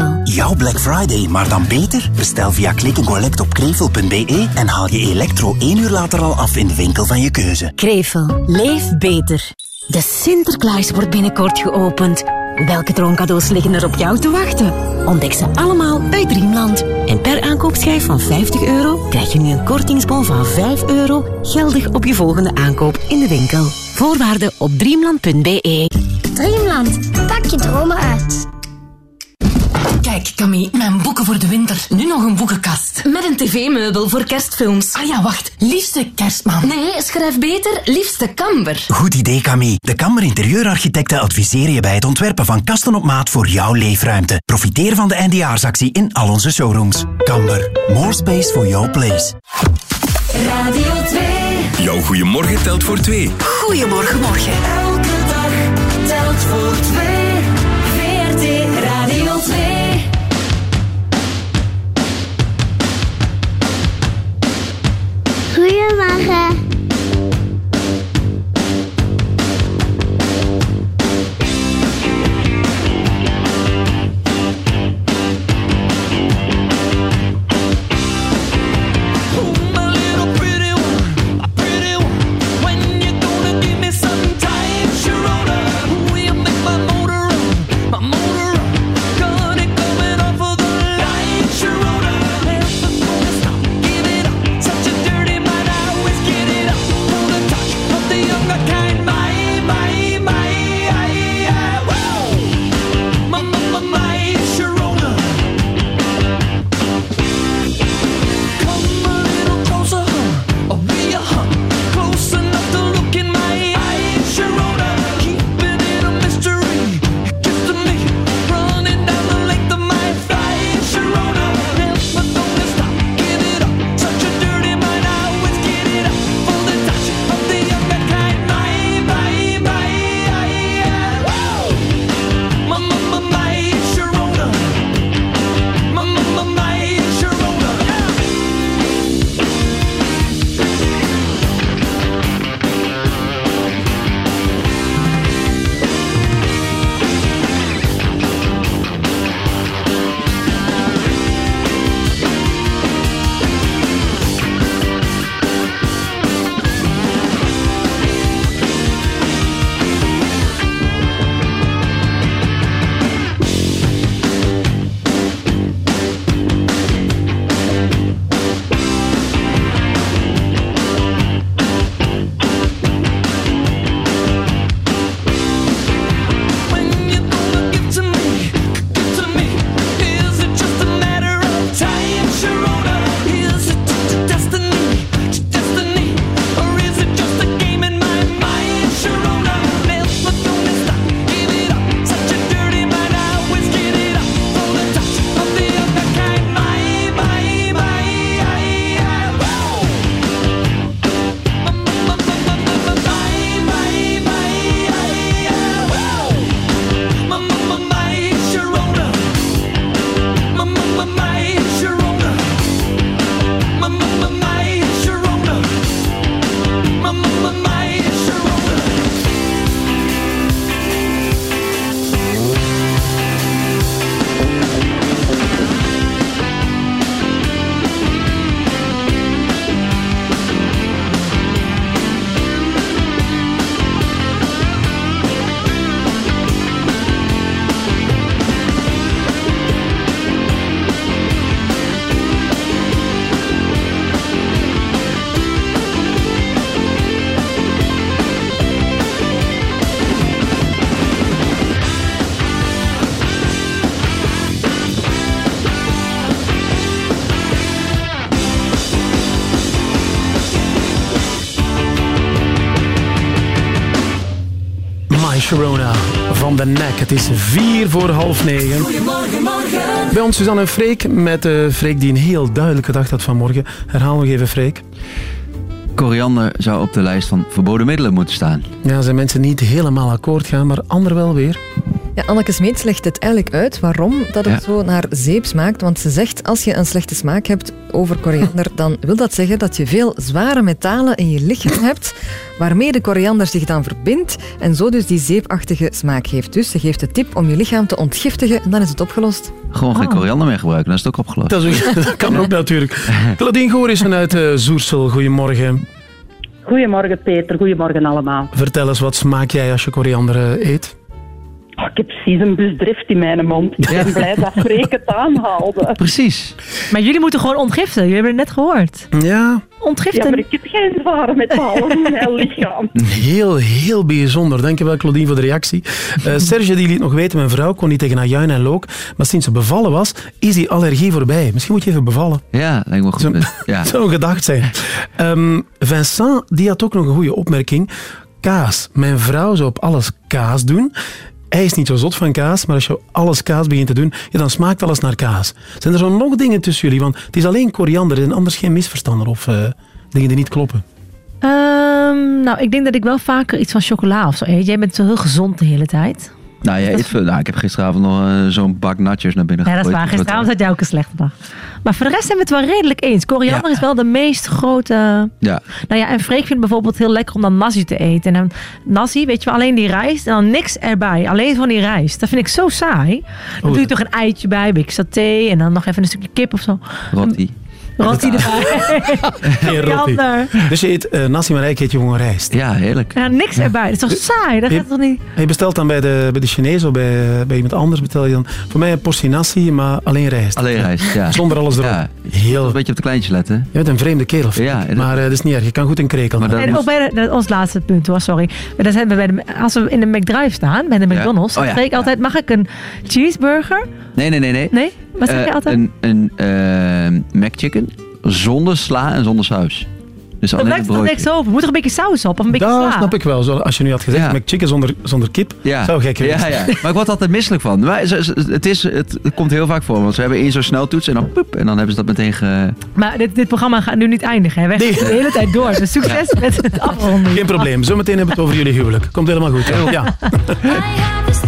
Jouw Black Friday, maar dan beter? Bestel via Click and Collect op krevel.be en haal je elektro één uur later al af in de winkel van je keuze. Krevel. Leef beter. De Sinterklaas wordt binnenkort geopend. Welke droomcadeaus liggen er op jou te wachten? Ontdek ze allemaal bij Dreamland. En per aankoopschijf van 50 euro krijg je nu een kortingsbon van 5 euro geldig op je volgende aankoop in de winkel. Voorwaarden op dreamland.be. Dreamland, pak je dromen uit. Kijk, Camille, mijn boeken voor de winter. Nu nog een boekenkast. Met een tv-meubel voor kerstfilms. Ah ja, wacht. Liefste kerstman. Nee, schrijf beter liefste kamber. Goed idee, Camille. De Kammer Interieurarchitecten adviseren je bij het ontwerpen van kasten op maat voor jouw leefruimte. Profiteer van de eindejaarsactie in al onze showrooms. Kamber. More space for your place. Radio 2. Jouw goeiemorgen telt voor twee. Goedemorgen, morgen. Elke dag telt voor twee. Sharona van de nek. Het is vier voor half negen. Goedemorgen, morgen. Bij ons Suzanne en Freek, met eh Freek die een heel duidelijke dag had vanmorgen. Herhaal nog even, Freek. Koriander zou op de lijst van verboden middelen moeten staan. Ja, zijn mensen niet helemaal akkoord gaan, maar ander wel weer. Ja, Anneke Smeets legt het eigenlijk uit waarom dat het Ja. zo naar zeep smaakt. Want ze zegt, als je een slechte smaak hebt over koriander, dan wil dat zeggen dat je veel zware metalen in je lichaam hebt, waarmee de koriander zich dan verbindt en zo dus die zeepachtige smaak heeft. Dus ze geeft de tip om je lichaam te ontgiftigen en dan is het opgelost. Gewoon geen Oh. koriander meer gebruiken, dan is het ook opgelost. Dat, is dat kan ook natuurlijk. [LAUGHS] Claudine Gorissen uit eh, Zoersel, goedemorgen. Goedemorgen Peter, goedemorgen allemaal. Vertel eens, wat smaak jij als je koriander eh, eet? Precies een busdrift in mijn mond. Ik ben blij dat Freek het aanhaalde. Precies. Maar jullie moeten gewoon ontgiften. Jullie hebben het net gehoord. Ja. Ontgiften. Ja, maar ik heb geen zware metalen in [LAUGHS] mijn lichaam. Heel, heel bijzonder. Dankjewel, Claudine, voor de reactie. Eh, [LAUGHS] Serge die liet nog weten, mijn vrouw kon niet tegen ajuin en look. Maar sinds ze bevallen was, is die allergie voorbij. Misschien moet je even bevallen. Ja, lijkt me goed. Ja. [LAUGHS] Zou gedacht zijn. Ehm, Vincent, die had ook nog een goede opmerking. Kaas. Mijn vrouw zou op alles kaas doen. Hij is niet zo zot van kaas, maar als je alles kaas begint te doen, ja, dan smaakt alles naar kaas. Zijn er zo nog dingen tussen jullie? Want het is alleen koriander en anders geen misverstanden of eh, dingen die niet kloppen. Ehm, nou, ik denk dat ik wel vaker iets van chocola of zo eet. Jij bent zo heel gezond de hele tijd. Nou, veel. Nou, ik heb gisteravond nog eh, zo'n bak natjes naar binnen Ja, dat is waar. Gisteravond had jij ook een slechte dag. Maar voor de rest zijn we het wel redelijk eens. Koriander is wel de meest grote... Ja. Nou ja, en Freek vindt bijvoorbeeld heel lekker om dan nasi te eten. En dan nasi, weet je wel, alleen die rijst en dan niks erbij. Alleen van die rijst. Dat vind ik zo saai. Dan Oh, doe je toch een eitje bij, een beetje saté en dan nog even een stukje kip of zo. Rotti. Roti erbij. Koriander. [LAUGHS] Dus je eet uh, nasi maar eet je gewoon rijst. Ja, heerlijk. Ja, niks erbij. Dat is toch saai? Dat gaat toch niet... Je bestelt dan bij de, bij de Chinees of bij, bij iemand anders bestel je dan voor mij een portie nasi, maar alleen rijst. Alleen rijst, ja. Zonder alles erop. Ja. Heel... Een beetje op de kleintjes letten. Je bent een vreemde kerel. Ja, maar uh, dat is niet erg. Je kan goed een krekel En ook bij de, dat, ons laatste punt hoor, sorry. Dat zijn we bij de, als we in de McDrive staan, bij de McDonald's, Oh, ja. dan zeg ik altijd, mag ik een cheeseburger? Nee, nee, nee. Nee? Nee? Wat zeg Eh, je altijd? Een, een McChicken zonder sla en zonder saus. Dus blijft het er niks over. Moet er een beetje saus op of een beetje Dat sla? snap ik wel. Zo, als je nu had gezegd, Ja. met chicken zonder, zonder kip, Ja. zou gek geweest ja, ja. Maar ik word altijd misselijk van. Maar het, is, het, komt heel vaak voor. Want ze hebben één zo'n sneltoets en dan poep. En dan hebben ze dat meteen ge... Maar dit, dit programma gaat nu niet eindigen. Hè? Wij gaan de hele tijd door. Dus succes met het afronden. Geen probleem. Zometeen hebben we het over jullie huwelijk. Komt helemaal goed. hè? Ja. [LAUGHS]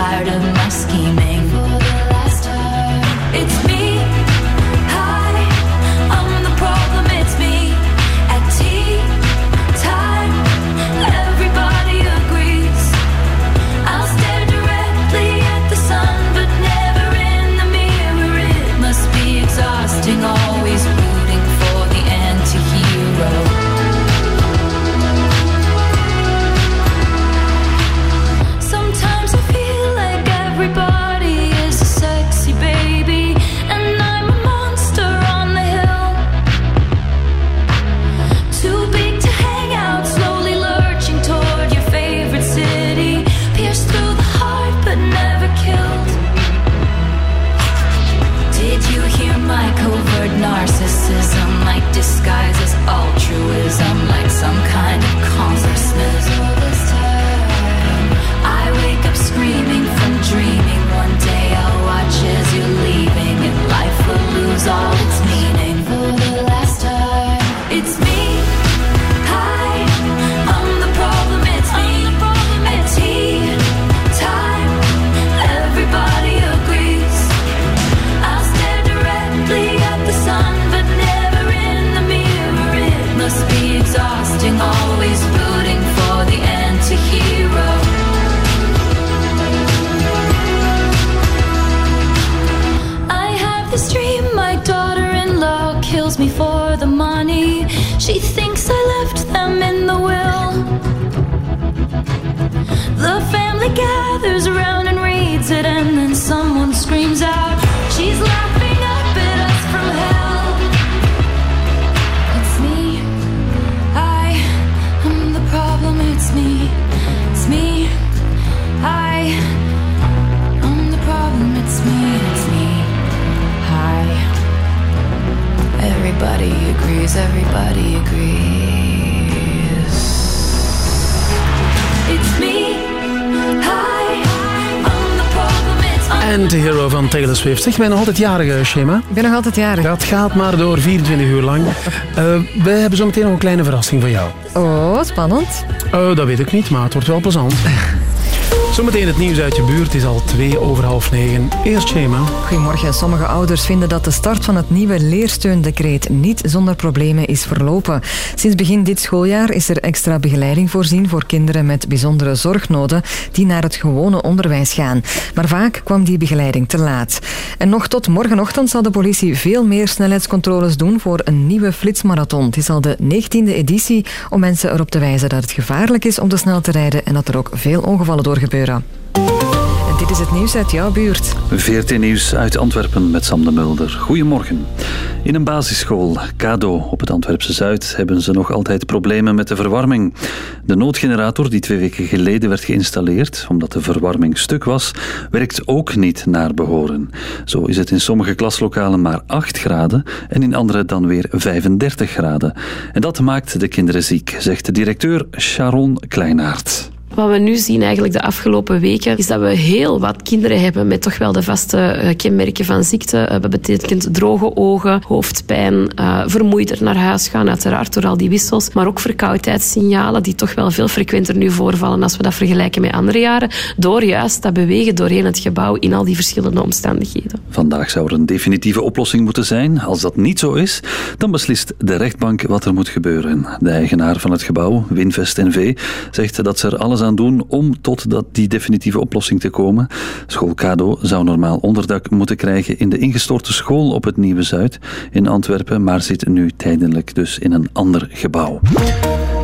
tired of my scheming. Zeg, ben nog altijd jarig, eh, Shema. Ik ben nog altijd jarig. Dat gaat maar door 24 uur lang. Eh we hebben zo meteen nog een kleine verrassing voor jou. Oh, spannend. Eh, dat weet ik niet, maar het wordt wel plezant. [LAUGHS] Zometeen het nieuws uit je buurt. Het is al twee over half negen. Eerst Shema. Goedemorgen. Sommige ouders vinden dat de start van het nieuwe leersteundecreet niet zonder problemen is verlopen. Sinds begin dit schooljaar is er extra begeleiding voorzien voor kinderen met bijzondere zorgnoden die naar het gewone onderwijs gaan. Maar vaak kwam die begeleiding te laat. En nog tot morgenochtend zal de politie veel meer snelheidscontroles doen voor een nieuwe flitsmarathon. Het is al de 19e editie om mensen erop te wijzen dat het gevaarlijk is om te snel te rijden en dat er ook veel ongevallen door gebeuren. En dit is het nieuws uit jouw buurt. VRT Nieuws uit Antwerpen met Sam de Mulder. Goedemorgen. In een basisschool, Kado, op het Antwerpse Zuid, hebben ze nog altijd problemen met de verwarming. De noodgenerator die twee weken geleden werd geïnstalleerd, omdat de verwarming stuk was, werkt ook niet naar behoren. Zo is het in sommige klaslokalen maar 8 graden en in andere dan weer 35 graden. En dat maakt de kinderen ziek, zegt de directeur Sharon Kleinaert. Wat we nu zien eigenlijk de afgelopen weken, is dat we heel wat kinderen hebben met toch wel de vaste eh, kenmerken van ziekte. Eh, Dat betekent droge ogen, hoofdpijn, eh, vermoeider naar huis gaan, uiteraard door al die wissels. Maar ook verkoudheidssignalen die toch wel veel frequenter nu voorvallen als we dat vergelijken met andere jaren. Door juist dat bewegen doorheen het gebouw in al die verschillende omstandigheden. Vandaag zou er een definitieve oplossing moeten zijn. Als dat niet zo is, dan beslist de rechtbank wat er moet gebeuren. De eigenaar van het gebouw, Winvest NV, zegt dat ze er alles aan doen om tot dat die definitieve oplossing te komen. School Kado zou normaal onderdak moeten krijgen in de ingestorte school op het Nieuwe Zuid in Antwerpen, maar zit nu tijdelijk dus in een ander gebouw.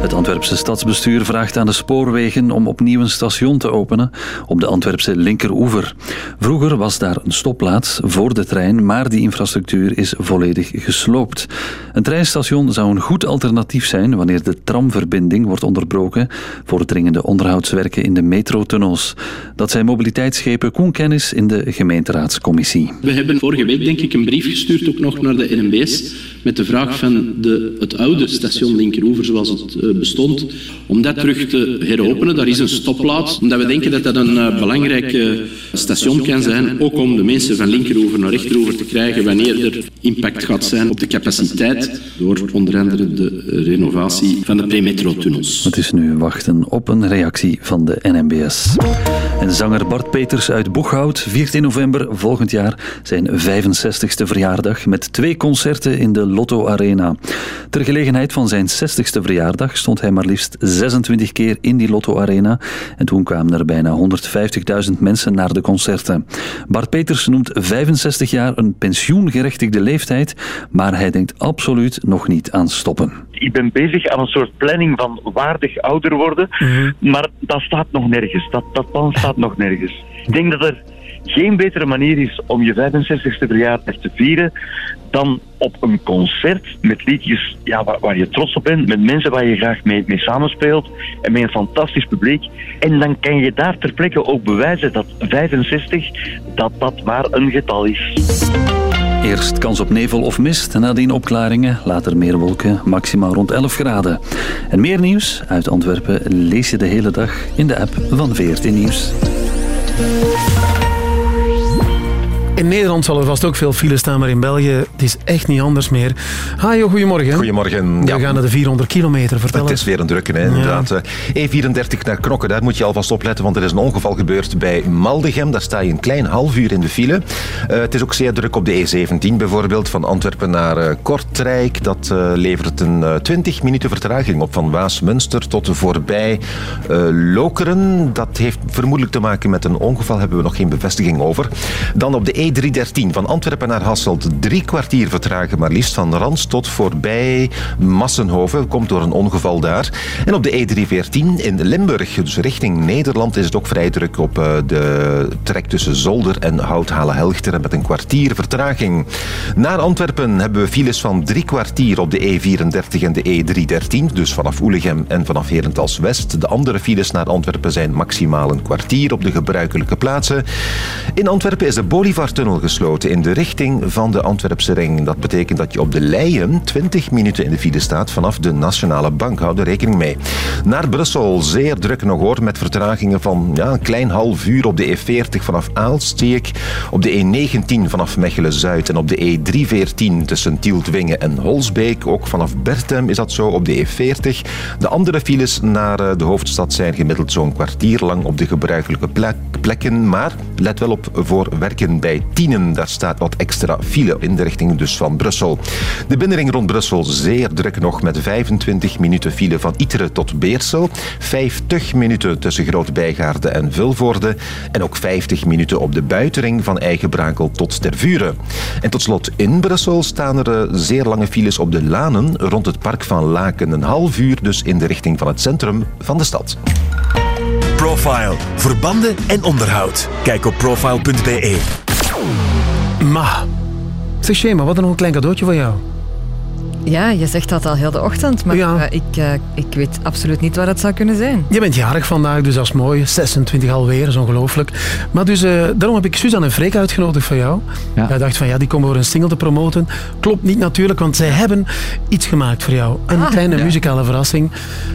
Het Antwerpse stadsbestuur vraagt aan de spoorwegen om opnieuw een station te openen op de Antwerpse linkeroever. Vroeger was daar een stopplaats voor de trein, maar die infrastructuur is volledig gesloopt. Een treinstation zou een goed alternatief zijn wanneer de tramverbinding wordt onderbroken voor dringende onderhoudswerken in de metrotunnels. Dat zijn mobiliteitsschepen Koen Kennis in de gemeenteraadscommissie. We hebben vorige week denk ik een brief gestuurd, ook nog naar de NMB's, met de vraag van de, het oude station Linkeroever zoals het eh, bestond, om dat terug te heropenen. Daar is een stopplaats, omdat we denken dat dat een eh, belangrijk station kan zijn, ook om de mensen van Linkeroever naar Rechteroever te krijgen wanneer er impact gaat zijn op de capaciteit, door onder andere de renovatie van de premetrotunnels. Het is nu wachten op een reactie van de NMBS. En zanger Bart Peters uit Boeghout viert in november volgend jaar zijn 65ste verjaardag met twee concerten in de Lotto Arena. Ter gelegenheid van zijn 60ste verjaardag stond hij maar liefst 26 keer in die Lotto Arena en toen kwamen er bijna 150.000 mensen naar de concerten. Bart Peters noemt 65 jaar een pensioengerechtigde leeftijd, maar hij denkt absoluut nog niet aan stoppen. ik ben bezig aan een soort planning van waardig ouder worden, maar dat staat nog nergens. Dat, dat plan staat nog nergens. Ik denk dat er geen betere manier is om je 65ste verjaardag te vieren dan op een concert met liedjes ja, waar, waar je trots op bent, met mensen waar je graag mee, mee samenspeelt en met een fantastisch publiek. En dan kan je daar ter plekke ook bewijzen dat 65, dat dat maar een getal is. Eerst kans op nevel of mist, nadien opklaringen, later meer wolken, maximaal rond 11 graden. En meer nieuws uit Antwerpen lees je de hele dag in de app van VRT Nieuws. In Nederland zal er vast ook veel file staan, maar in België het is echt niet anders meer. Hajo, goedemorgen. Goedemorgen. We gaan naar de 400 kilometer, vertel Het is weer een drukke, hè, inderdaad. Eh, E34 naar Knokke, daar moet je alvast opletten, want er is een ongeval gebeurd bij Maldegem. Daar sta je een klein half uur in de file. Eh, het is ook zeer druk op de E17 bijvoorbeeld, van Antwerpen naar eh, Kortrijk. Dat levert een eh, 20 minuten vertraging op van Waasmunster tot voorbij Lokeren. Dat heeft vermoedelijk te maken met een ongeval, hebben we nog geen bevestiging over. Dan op de E313 van Antwerpen naar Hasselt, drie kwartier vertragen, maar liefst van Rans tot voorbij Massenhoven. Komt door een ongeval daar. En op de E314 in Limburg, dus richting Nederland, is het ook vrij druk op eh, de trek tussen Zolder en Houthalen-Helchteren met een kwartier vertraging. Naar Antwerpen hebben we files van drie kwartier op de E34 en de E313, dus vanaf Oelegem en vanaf Herentals West. De andere files naar Antwerpen zijn maximaal een kwartier op de gebruikelijke plaatsen. In Antwerpen is de Bolivar spoortunnel gesloten in de richting van de Antwerpse ring. Dat betekent dat je op de Leien 20 minuten in de file staat vanaf de Nationale Bank. Hou er rekening mee. Naar Brussel, zeer druk nog hoor, met vertragingen van ja, een klein half uur op de E40 vanaf Aalst, zie ik. Op de E19 vanaf Mechelen-Zuid en op de E314 tussen Tieltwingen en Holsbeek. Ook vanaf Bertem is dat zo op de E40. De andere files naar eh, de hoofdstad zijn gemiddeld zo'n kwartier lang op de gebruikelijke plek- plekken. Maar let wel op voor werken bij Tienen. Daar staat wat extra file in de richting dus van Brussel. De binnenring rond Brussel zeer druk nog met 25 minuten file van Iteren tot Beersel. 50 minuten tussen Groot-Bijgaarde en Vilvoorde. En ook 50 minuten op de buitenring van Eigenbrakel tot Tervuren. En tot slot in Brussel staan er eh, zeer lange files op de lanen rond het park van Laken. Een half uur dus in de richting van het centrum van de stad. Profile. Verbanden en onderhoud. Kijk op profile.be. Ma. Zeg Shema, wat een klein cadeautje van jou. Ja, je zegt dat al heel de ochtend, maar eh, ik, eh, ik weet absoluut niet wat het zou kunnen zijn. Je bent jarig vandaag, dus dat is mooi. 26 alweer, dat is ongelooflijk. Maar dus, eh, daarom heb ik Suzanne en Freek uitgenodigd voor jou. Ja. Jij dacht van, ja, die komen voor een single te promoten. Klopt niet natuurlijk, want zij hebben iets gemaakt voor jou. Een Ah. kleine Ja. muzikale verrassing.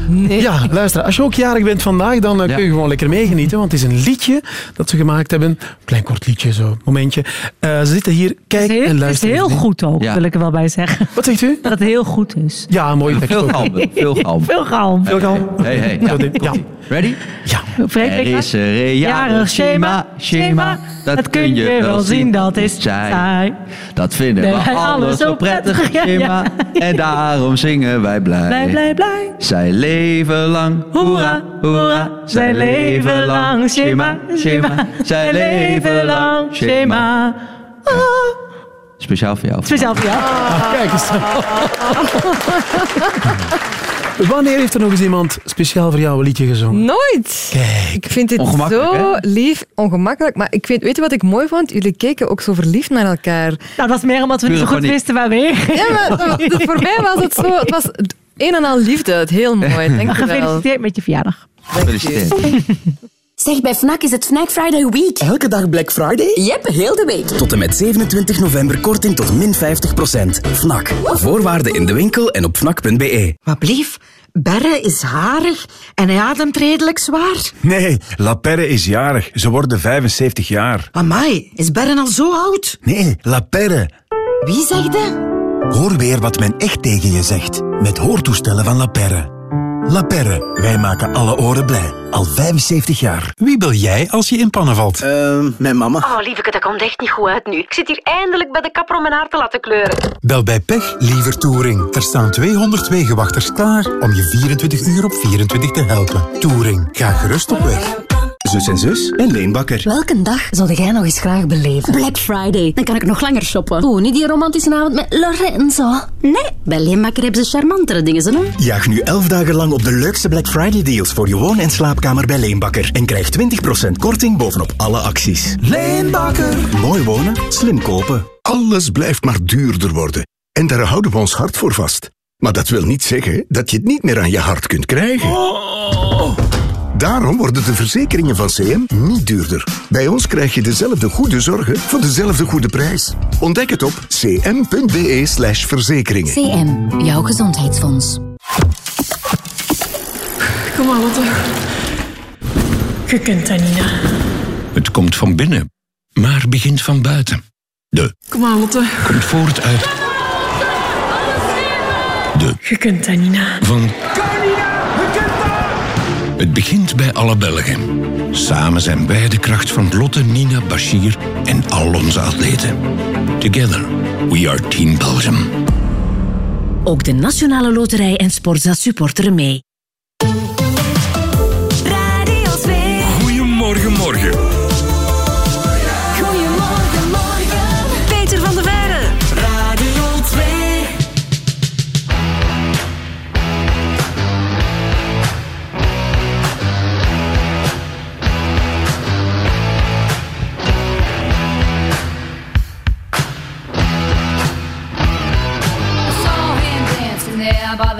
Nee. Ja, luister, als je ook jarig bent vandaag, dan kun je gewoon lekker meegenieten. Want het is een liedje dat ze gemaakt hebben. Klein kort liedje, zo, momentje. Eh, ze zitten hier, kijk heel, en het is luisteren. heel goed ook, Ja. wil ik er wel bij zeggen. Wat zegt u? [LAUGHS] Dat heel goed is. Ja, mooi. tekst Veel galm, veel galm. [LAUGHS] Veel galm. Veel galm. Hey, hey. Ja. Ja. Ready? Ja. Er is een jarig schema, schema. Dat kun je wel zien, dat is zij. Dat vinden Nee, we wij alle alle zo prettig, schema. [LAUGHS] En daarom zingen wij blij. Blij, blij, blij. Zij leven lang, hoera, hoera. Zij leven lang, schema, schema. Zij leven lang, schema. Speciaal voor jou. Speciaal voor jou. Ah, kijk eens. [LAUGHS] Wanneer heeft er nog eens iemand speciaal voor jou een liedje gezongen? Nooit. Kijk. Ik vind dit Ongemakkelijk, zo hè? lief, ongemakkelijk. Maar ik vind, weet je wat ik mooi vond? Jullie keken ook zo verliefd naar elkaar. Nou, dat was meer omdat we niet zo goed wisten waar we heen gingen. Ja, maar [LAUGHS] voor mij was het zo... Het was een en al liefde. Het heel mooi. [LAUGHS] Dank je wel. Gefeliciteerd met je verjaardag. Gefeliciteerd. Zeg, bij FNAC is het Fnac Friday Week. Elke dag Black Friday? Yep, heel de week. Tot en met 27 november korting tot min 50%. Fnac. Voorwaarden in de winkel en op fnac.be. Wat blief? Berre is harig en hij ademt redelijk zwaar. Nee, La Perre is jarig. Ze worden 75 jaar. Amai, is Berre al zo oud? Nee, La Perre. Wie zegde? Hoor weer wat men echt tegen je zegt. Met hoortoestellen van La Perre. La Perre, wij maken alle oren blij. Al 75 jaar. Wie bel jij als je in pannen valt? Ehm, mijn mama. Oh, lieveke, dat komt echt niet goed uit nu. Ik zit hier eindelijk bij de kapper om mijn haar te laten kleuren. Bel bij Pech liever Touring. Er staan 200 wegenwachters klaar om je 24 uur op 24 te helpen. Touring, ga gerust op weg. Zus en zus en Leenbakker. Welke dag zou jij nog eens graag beleven? Black Friday. Dan kan ik nog langer shoppen. Oeh, niet die romantische avond met Lorenzo. Nee, bij Leenbakker hebben ze charmantere dingen, ze doen. Jaag nu 11 dagen lang op de leukste Black Friday deals voor je woon- en slaapkamer bij Leenbakker. En krijg 20% korting bovenop alle acties. Leenbakker. Mooi wonen, slim kopen. Alles blijft maar duurder worden. En daar houden we ons hart voor vast. Maar dat wil niet zeggen dat je het niet meer aan je hart kunt krijgen. Daarom worden de verzekeringen van CM niet duurder. Bij ons krijg je dezelfde goede zorgen voor dezelfde goede prijs. Ontdek het op cm.be slash verzekeringen. CM, jouw gezondheidsfonds. Kom maar, Lotte. Je kunt dat, Nina. Het komt van binnen, maar begint van buiten. De Kom maar, Lotte. komt voort uit de Je kunt dat, Nina. van. Het begint bij alle Belgen. Samen zijn wij de kracht van Lotte, Nina, Bashir en al onze atleten. Together, we are Team Belgium. Ook de Nationale Loterij en Sportza supporteren mee. Radio 2. Goedemorgen, morgen. Goedemorgen,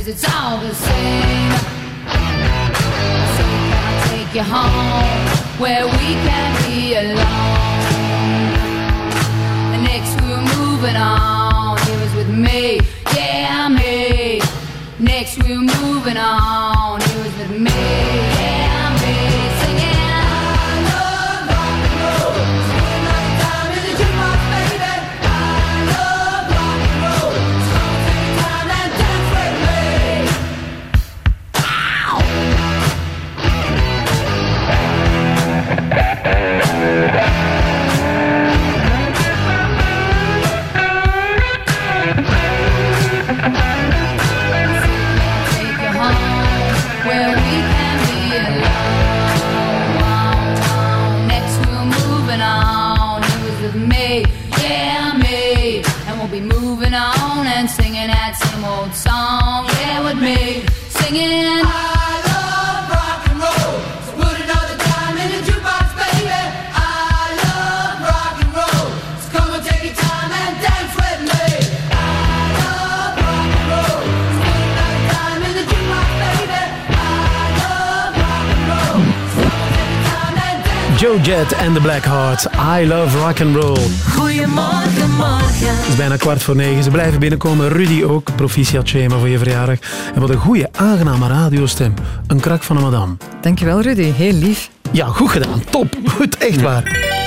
cause it's all the same. So can I take you home where we can be alone? Next we were moving on, he was with me, yeah, me. Next we were moving on, Jett en The Black Hearts. I love rock and roll. Goedemorgen, morgen. Het is bijna kwart voor negen. Ze blijven binnenkomen. Rudy ook. Proficiat Shema voor je verjaardag. En wat een goede, aangename radiostem. Een krak van een madame. Dankjewel, Rudy. Heel lief. Ja, goed gedaan. Top. Goed, echt waar.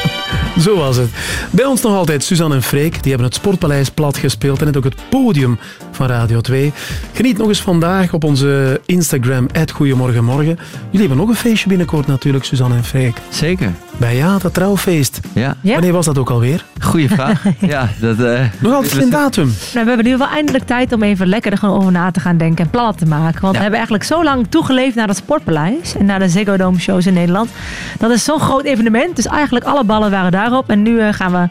Zo was het. Bij ons nog altijd Suzanne en Freek. Die hebben het Sportpaleis plat gespeeld en net ook het podium van Radio 2. Geniet nog eens vandaag op onze Instagram, Goedemorgenmorgen. Jullie hebben nog een feestje binnenkort natuurlijk, Suzanne en Freek. Zeker. Bij ja, dat trouwfeest. Ja. Wanneer was dat ook alweer? Goeie vraag. [LAUGHS] ja, dat... eh, Nog altijd geen datum. Nou, we hebben nu wel eindelijk tijd om even lekker er gewoon over na te gaan denken en plannen te maken. Want we hebben eigenlijk zo lang toegeleefd naar het Sportpaleis en naar de Ziggo Dome shows in Nederland. Dat is zo'n groot evenement, dus eigenlijk alle ballen waren daarop. En nu eh, gaan we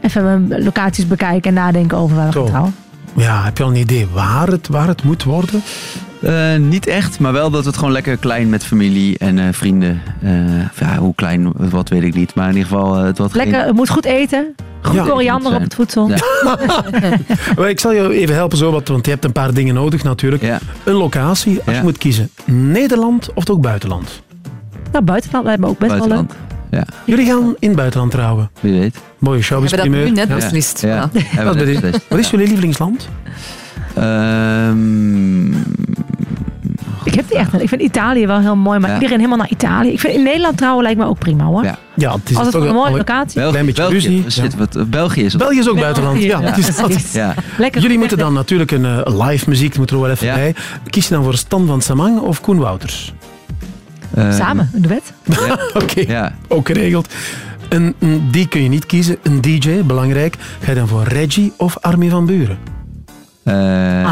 even eh, locaties bekijken en nadenken over waar we gaan trouwen. Ja, heb je al een idee waar het, waar het moet worden? Eh, niet echt, maar wel dat we het gewoon lekker klein met familie en eh, vrienden. eh, ja, hoe klein, wat weet ik niet. Maar in ieder geval, het wordt Lekker, geen- het moet goed eten, goed Ja. koriander op het voedsel. [LAUGHS] Maar ik zal je even helpen, zo, wat, want je hebt een paar dingen nodig natuurlijk. Een locatie, als je moet kiezen. Nederland of ook buitenland? Nou, buitenland lijkt me ook best Buitenland. wel Ja. Jullie gaan in het buitenland trouwen. Wie weet. Mooie showbiz We hebben dat nu net Ja. beslist. Ja, Wat, beslist. wat is jullie lievelingsland? Ehm, leuk. Ik heb die echt niet. Ik vind Italië wel heel mooi, maar Ja. iedereen helemaal naar Italië. Ik vind in Nederland trouwen lijkt me ook prima hoor. Ja. Ja, het is Als het toch een mooie locatie. België, Klein beetje België, ruzie. zit wat, België is. België is ook buitenland. Ja, Ja, het is dat. precies. [LAUGHS] Ja. Lekker Jullie moeten eten. dan natuurlijk een eh, live muziek, moet er wel even Ja. bij. Kies je dan voor Stan van Samang of Koen Wouters? Ehm, Samen, een duet. [LAUGHS] Oké, Ja. ook geregeld. Een, een- die kun je niet kiezen. Een DJ, belangrijk. Ga je dan voor Reggie of Armin van Buren? Eh,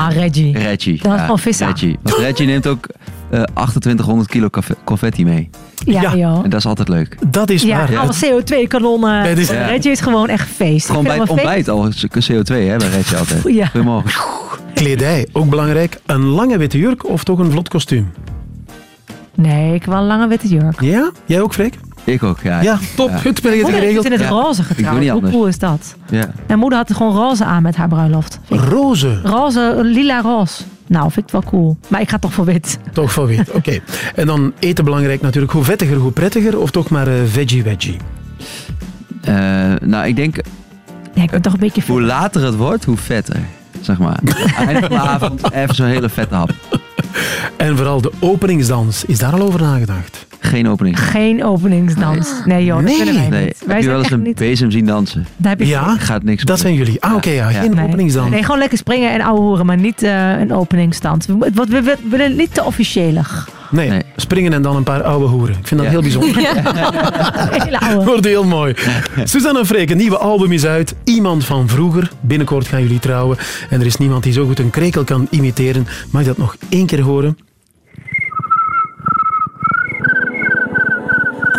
Ah, Reggie. Reggie. Dat is gewoon vissa. Reggie. Want Reggie neemt ook eh 2800 kilo kaffe- confetti mee. Ja, Ja. joh. En dat is altijd leuk. Dat is Ja, waar. alle CO2-kanonnen. Bij de- Ja. Reggie is gewoon echt feest. Gewoon bij het ontbijt al CO2 hè, bij Reggie altijd. Ja. Goedemorgen. Kledij, ook belangrijk. Een lange witte jurk of toch een vlot kostuum? Nee, ik wil een lange witte jurk. Ja? Jij ook, Freek? Ik ook, ja. Ja, top. Goed, ben je het Moeder geregeld? in het Ja. roze getrouwd. Hoe cool is dat? Ja. Mijn moeder had er gewoon roze aan met haar bruiloft. Vind ik- Roze. Roze, lila roze. Nou, vind ik het wel cool. Maar ik ga toch voor wit. Toch van wit, [LAUGHS] oké. En dan eten belangrijk natuurlijk. Hoe vettiger, hoe prettiger. Of toch maar eh, veggie-veggie? Eh, nou, ik denk, Ja, ik ben toch een beetje hoe later het wordt, hoe vetter. Zeg maar. [LAUGHS] Einde van de avond even zo'n hele vette hap. En vooral de openingsdans. Is daar al over nagedacht? Geen opening. Geen openingsdans. Nee joh, dat Nee. kunnen wij Nee, niet. heb Wij je zijn wel eens echt een niet... bezem zien dansen? Daar heb je Ja, Gaat niks dat zijn jullie. Ah, oké, ja. Ja. Geen Nee. openingsdans. Nee, gewoon lekker springen en ouwe hoeren, maar niet eh, een openingsstand. We, we, we- we willen niet te officiële. Nee, springen en dan een paar oude hoeren. Ik vind dat heel bijzonder. [LAUGHS] Hele oude. Wordt heel mooi. Suzanne en Freek, een nieuwe album is uit. Iemand van vroeger. Binnenkort gaan jullie trouwen. En er is niemand die zo goed een krekel kan imiteren. Mag ik dat nog één keer horen?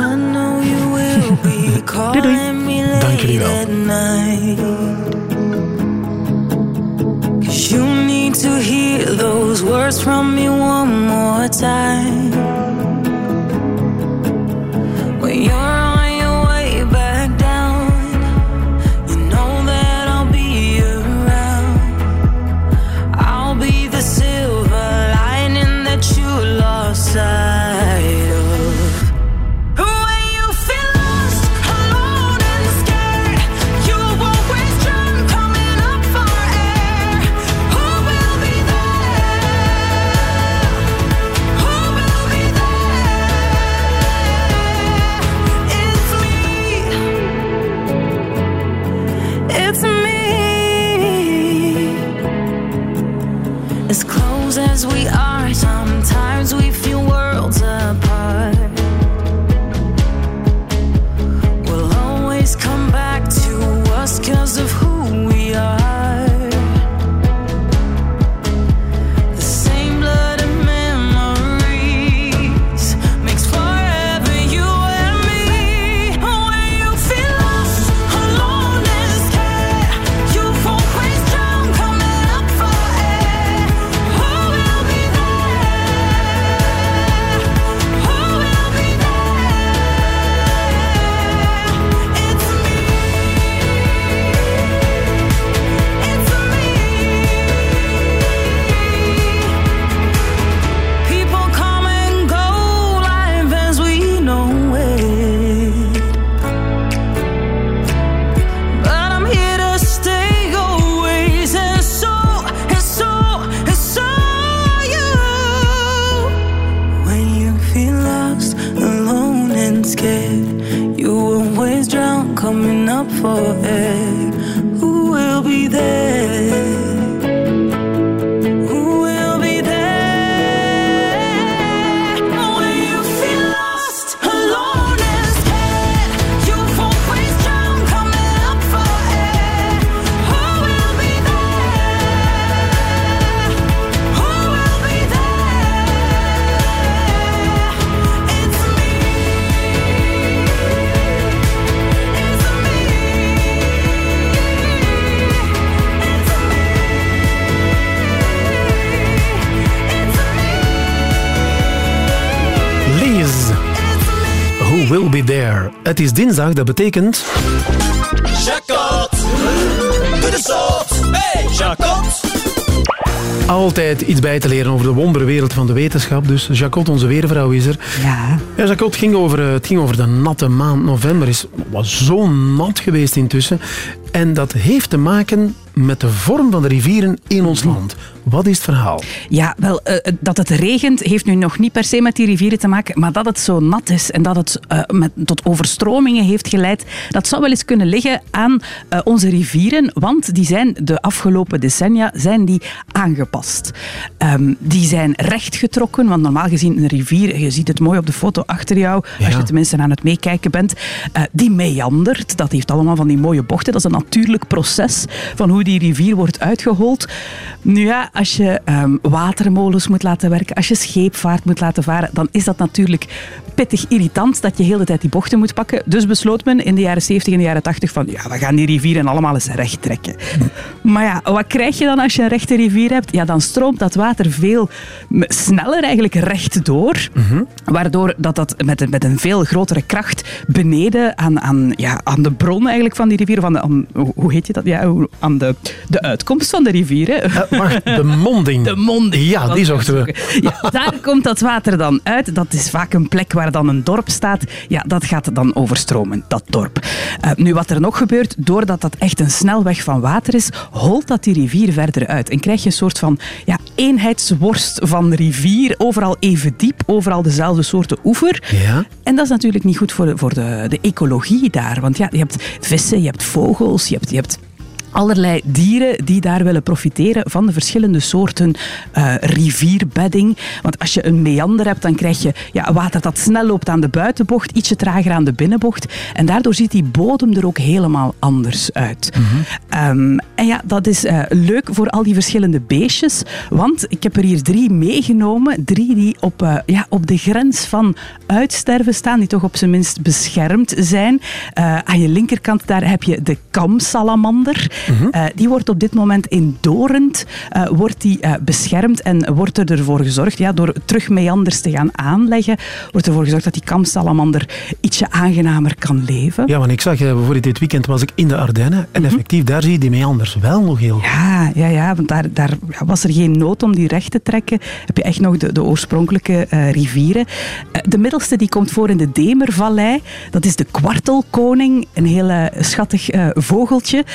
I know you will be [LAUGHS] calling me Dank jullie late wel. at night. Cause you need to hear those words from me one more time. Dinsdag, dat betekent... Jacot! Doe de zot! Hey, Jacot! Altijd iets bij te leren over de wonderwereld van de wetenschap. Dus Jacot, onze weervrouw, is er. Ja. Ja, Jacot, het ging over, eh, het ging over de natte maand november. is was zo nat geweest intussen. En dat heeft te maken met de vorm van de rivieren in ons land. Wat is het verhaal? Ja, wel, eh, eh, dat het regent heeft nu nog niet per se met die rivieren te maken, maar dat het zo nat is en dat het eh, met, tot overstromingen heeft geleid, dat zou wel eens kunnen liggen aan onze rivieren, want die zijn de afgelopen decennia zijn die aangepast. Ehm, die zijn rechtgetrokken, want normaal gezien een rivier, je ziet het mooi op de foto achter jou, als je tenminste aan het meekijken bent, die meandert. Dat heeft allemaal van die mooie bochten. Dat is een natuurlijk proces van hoe die rivier wordt uitgehold. Nu ja, als je ehm, watermolens moet laten werken, als je scheepvaart moet laten varen, dan is dat natuurlijk pittig irritant dat je heel de tijd die bochten moet pakken. Dus besloot men in de jaren 70 en de jaren 80 van ja, we gaan die rivieren allemaal eens recht trekken. Maar ja, wat krijg je dan als je een rechte rivier hebt? Ja, dan stroomt dat water veel sneller eigenlijk recht door. Waardoor dat, dat met, een, met een veel grotere kracht beneden aan, aan, ja, aan de bron eigenlijk van die rivier, aan de, aan- hoe- heet je dat? Ja, aan de, de uitkomst van de rivier. Hè? Wacht, de monding. De monding. Ja, die zochten we. Ja, daar [LAUGHS] komt dat water dan uit. Dat is vaak een plek waar dan een dorp staat. Ja, dat gaat dan overstromen, dat dorp. Eh, nu, wat er nog gebeurt, doordat dat echt een snelweg van water is, holt dat die rivier verder uit. En krijg je een soort van ja, eenheidsworst van rivier. Overal even diep, overal dezelfde soorten oever. Ja. En dat is natuurlijk niet goed voor de, voor de, de ecologie daar. Want ja, je hebt vissen, je hebt vogels, je hebt... Je hebt allerlei dieren die daar willen profiteren van de verschillende soorten eh, rivierbedding. Want als je een meander hebt, dan krijg je ja, water dat snel loopt aan de buitenbocht, ietsje trager aan de binnenbocht. En daardoor ziet die bodem er ook helemaal anders uit. Ehm, en ja, dat is eh, leuk voor al die verschillende beestjes. Want ik heb er hier drie meegenomen. Drie die op, eh, ja, op de grens van uitsterven staan, die toch op zijn minst beschermd zijn. Aan je linkerkant daar heb je de kamsalamander. Eh, die wordt op dit moment in Dorend eh, wordt die, eh, beschermd en wordt er ervoor gezorgd, ja, door terug meanders te gaan aanleggen, wordt ervoor gezorgd dat die kamsalamander ietsje aangenamer kan leven. Ja, want ik zag, bijvoorbeeld dit weekend was ik in de Ardennen en effectief, daar zie je die meanders wel nog heel goed. Ja, ja, ja want daar, daar was er geen nood om die recht te trekken. Heb je echt nog de, de oorspronkelijke rivieren. De middelste die komt voor in de Demervallei. Dat is de kwartelkoning, een heel eh, schattig vogeltje.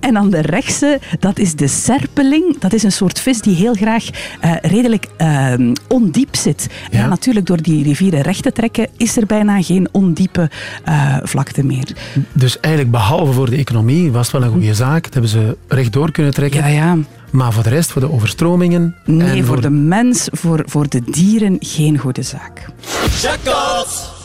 En dan de rechtse, dat is de serpeling. Dat is een soort vis die heel graag eh, redelijk eh, ondiep zit. Ja. natuurlijk, door die rivieren recht te trekken, is er bijna geen ondiepe eh, vlakte meer. Dus eigenlijk, behalve voor de economie, was het wel een goede zaak. Dat hebben ze rechtdoor kunnen trekken. Ja, ja. Maar voor de rest, voor de overstromingen... Nee, en voor de mens, voor, voor de dieren geen goede zaak.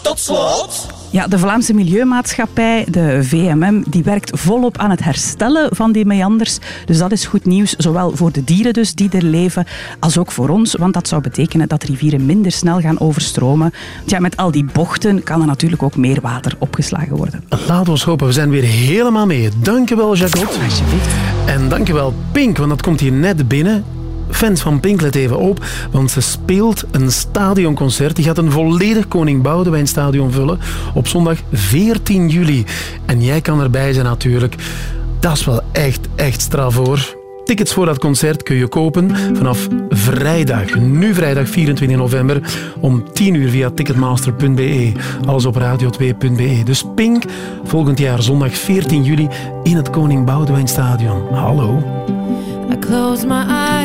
Tot slot. Ja, de Vlaamse Milieumaatschappij, de VMM, die werkt volop aan het herstellen van die meanders. Dus dat is goed nieuws, zowel voor de dieren dus die er leven, als ook voor ons. Want dat zou betekenen dat rivieren minder snel gaan overstromen. Want Ja, met al die bochten kan er natuurlijk ook meer water opgeslagen worden. Laten we ons hopen, we zijn weer helemaal mee. Dankjewel, Jacot. Alsjeblieft. En dankjewel, Pink, want dat komt hier net binnen. Fans van Pink, let even op, want ze speelt een stadionconcert. Die gaat een volledig Koning Boudewijn stadion vullen op zondag 14 juli. En jij kan erbij zijn natuurlijk. Dat is wel echt, echt straf hoor. Tickets voor dat concert kun je kopen vanaf vrijdag, nu vrijdag 24 november, om 10 uur via ticketmaster.be. Alles op radio2.be. Dus Pink, volgend jaar zondag 14 juli in het Koning Boudewijn Stadion. Hallo. I close my eyes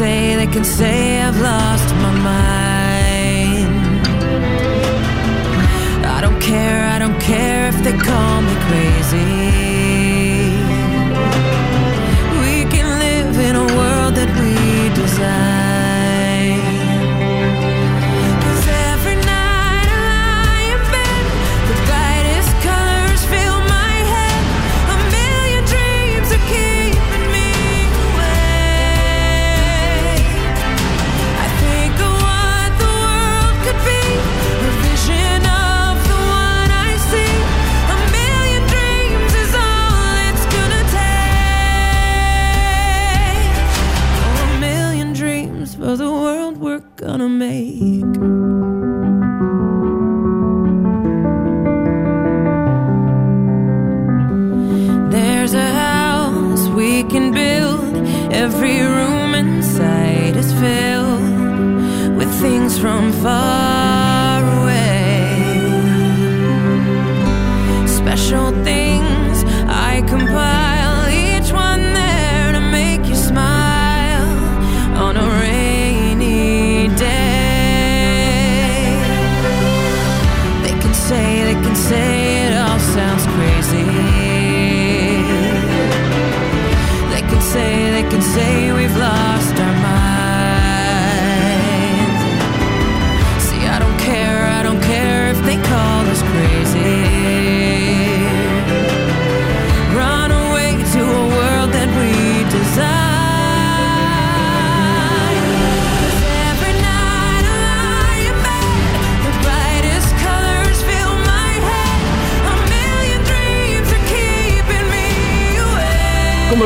Say, they can say I've lost my mind. I don't care, I don't care if they call me crazy. We can live in a world that we design. Gonna make. There's a house we can build. Every room inside is filled with things from far away. Special things I compile,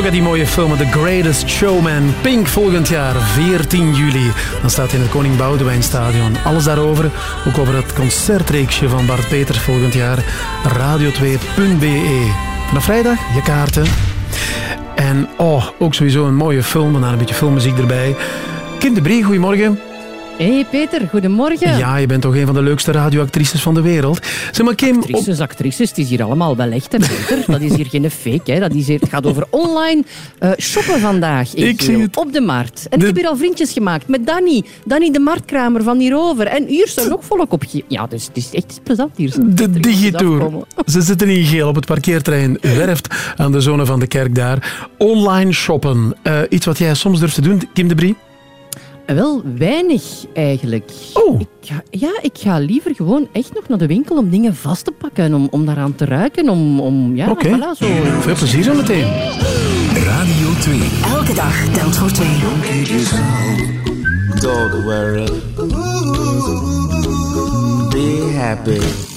uit die mooie film The Greatest Showman. Pink volgend jaar, 14 juli. Dan staat hij in het Koning Boudewijn Stadion. Alles daarover, ook over het concertreeksje van Bart Peters volgend jaar. Radio2.be. Vanaf vrijdag je kaarten. En oh, ook sowieso een mooie film, en daar een beetje filmmuziek erbij. Kim de Brie, goedemorgen. Hey Peter, goedemorgen. Ja, je bent toch een van de leukste radioactrices van de wereld. Zeg maar Kim... op- Actrices, actrices, het is hier allemaal wel echt, hè, Peter. Dat is hier geen fake. Hè. Dat is hier, het gaat over online eh, shoppen vandaag. Ik zie het. Op de markt. En ik heb hier al vriendjes gemaakt met Danny. Danny de marktkramer van hierover. En hier staat nog volk op. Ja, dus het is echt plezant hier. De Digitour. Ze zitten in geel op het parkeerterrein Werft aan de zone van de kerk daar. Online shoppen. Eh, iets wat jij soms durft te doen, Kim de Brie? Wel, weinig eigenlijk. Oh. Ik ga, ja, ik ga liever gewoon echt nog naar de winkel om dingen vast te pakken. Om, om daaraan te ruiken. Om, om, ja, Oké. voilà, zo. Veel plezier zo meteen. Radio 2. Elke dag telt voor twee. Don't worry. Be happy.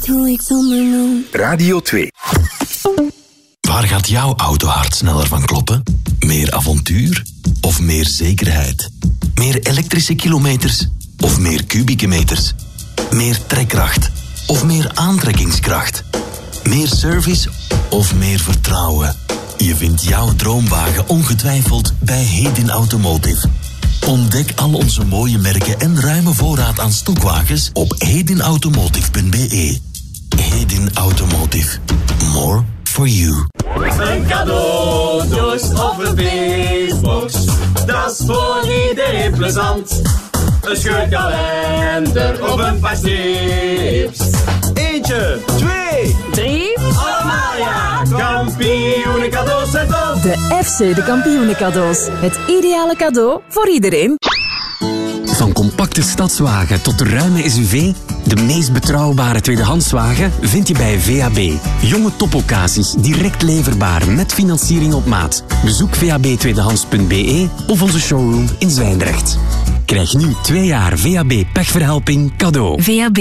Niet hoe ik zonder noem. Radio 2. Waar gaat jouw autohart sneller van kloppen? Meer avontuur of meer zekerheid? Meer elektrische kilometers of meer kubieke meters? Meer trekkracht of meer aantrekkingskracht? Meer service of meer vertrouwen? Je vindt jouw droomwagen ongetwijfeld bij Hedin Automotive. Ontdek al onze mooie merken en ruime voorraad aan stokwagens op hedinautomotive.be. Hedin Automotive. More for you. Een cadeaudoos of een feestbox, dat is voor iedereen plezant. Een scheurkalender of een paar strips. Eentje, twee, drie. Allemaal ja, kampioenen cadeaus zijn tof. De FC de kampioenen cadeaus. Het ideale cadeau voor iedereen. Van compacte stadswagen tot de ruime SUV, de meest betrouwbare tweedehandswagen vind je bij VAB. Jonge topoccasies, direct leverbaar met financiering op maat. Bezoek vabtweedehands.be of onze showroom in Zwijndrecht. Krijg nu twee jaar VAB pechverhelping cadeau. VAB.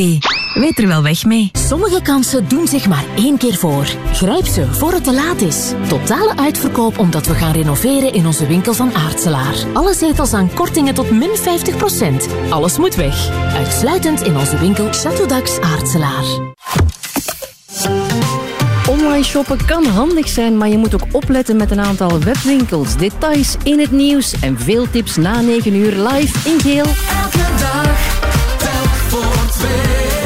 Weet er wel weg mee. Sommige kansen doen zich maar één keer voor. Grijp ze voor het te laat is. Totale uitverkoop omdat we gaan renoveren in onze winkel van Aartselaar. Alle zetels aan kortingen tot min 50%. Alles moet weg. Uitsluitend in onze winkel Chateau Dax Aartselaar. Online shoppen kan handig zijn, maar je moet ook opletten met een aantal webwinkels. Details in het nieuws en veel tips na 9 uur live in geel. Elke dag telt voor twee.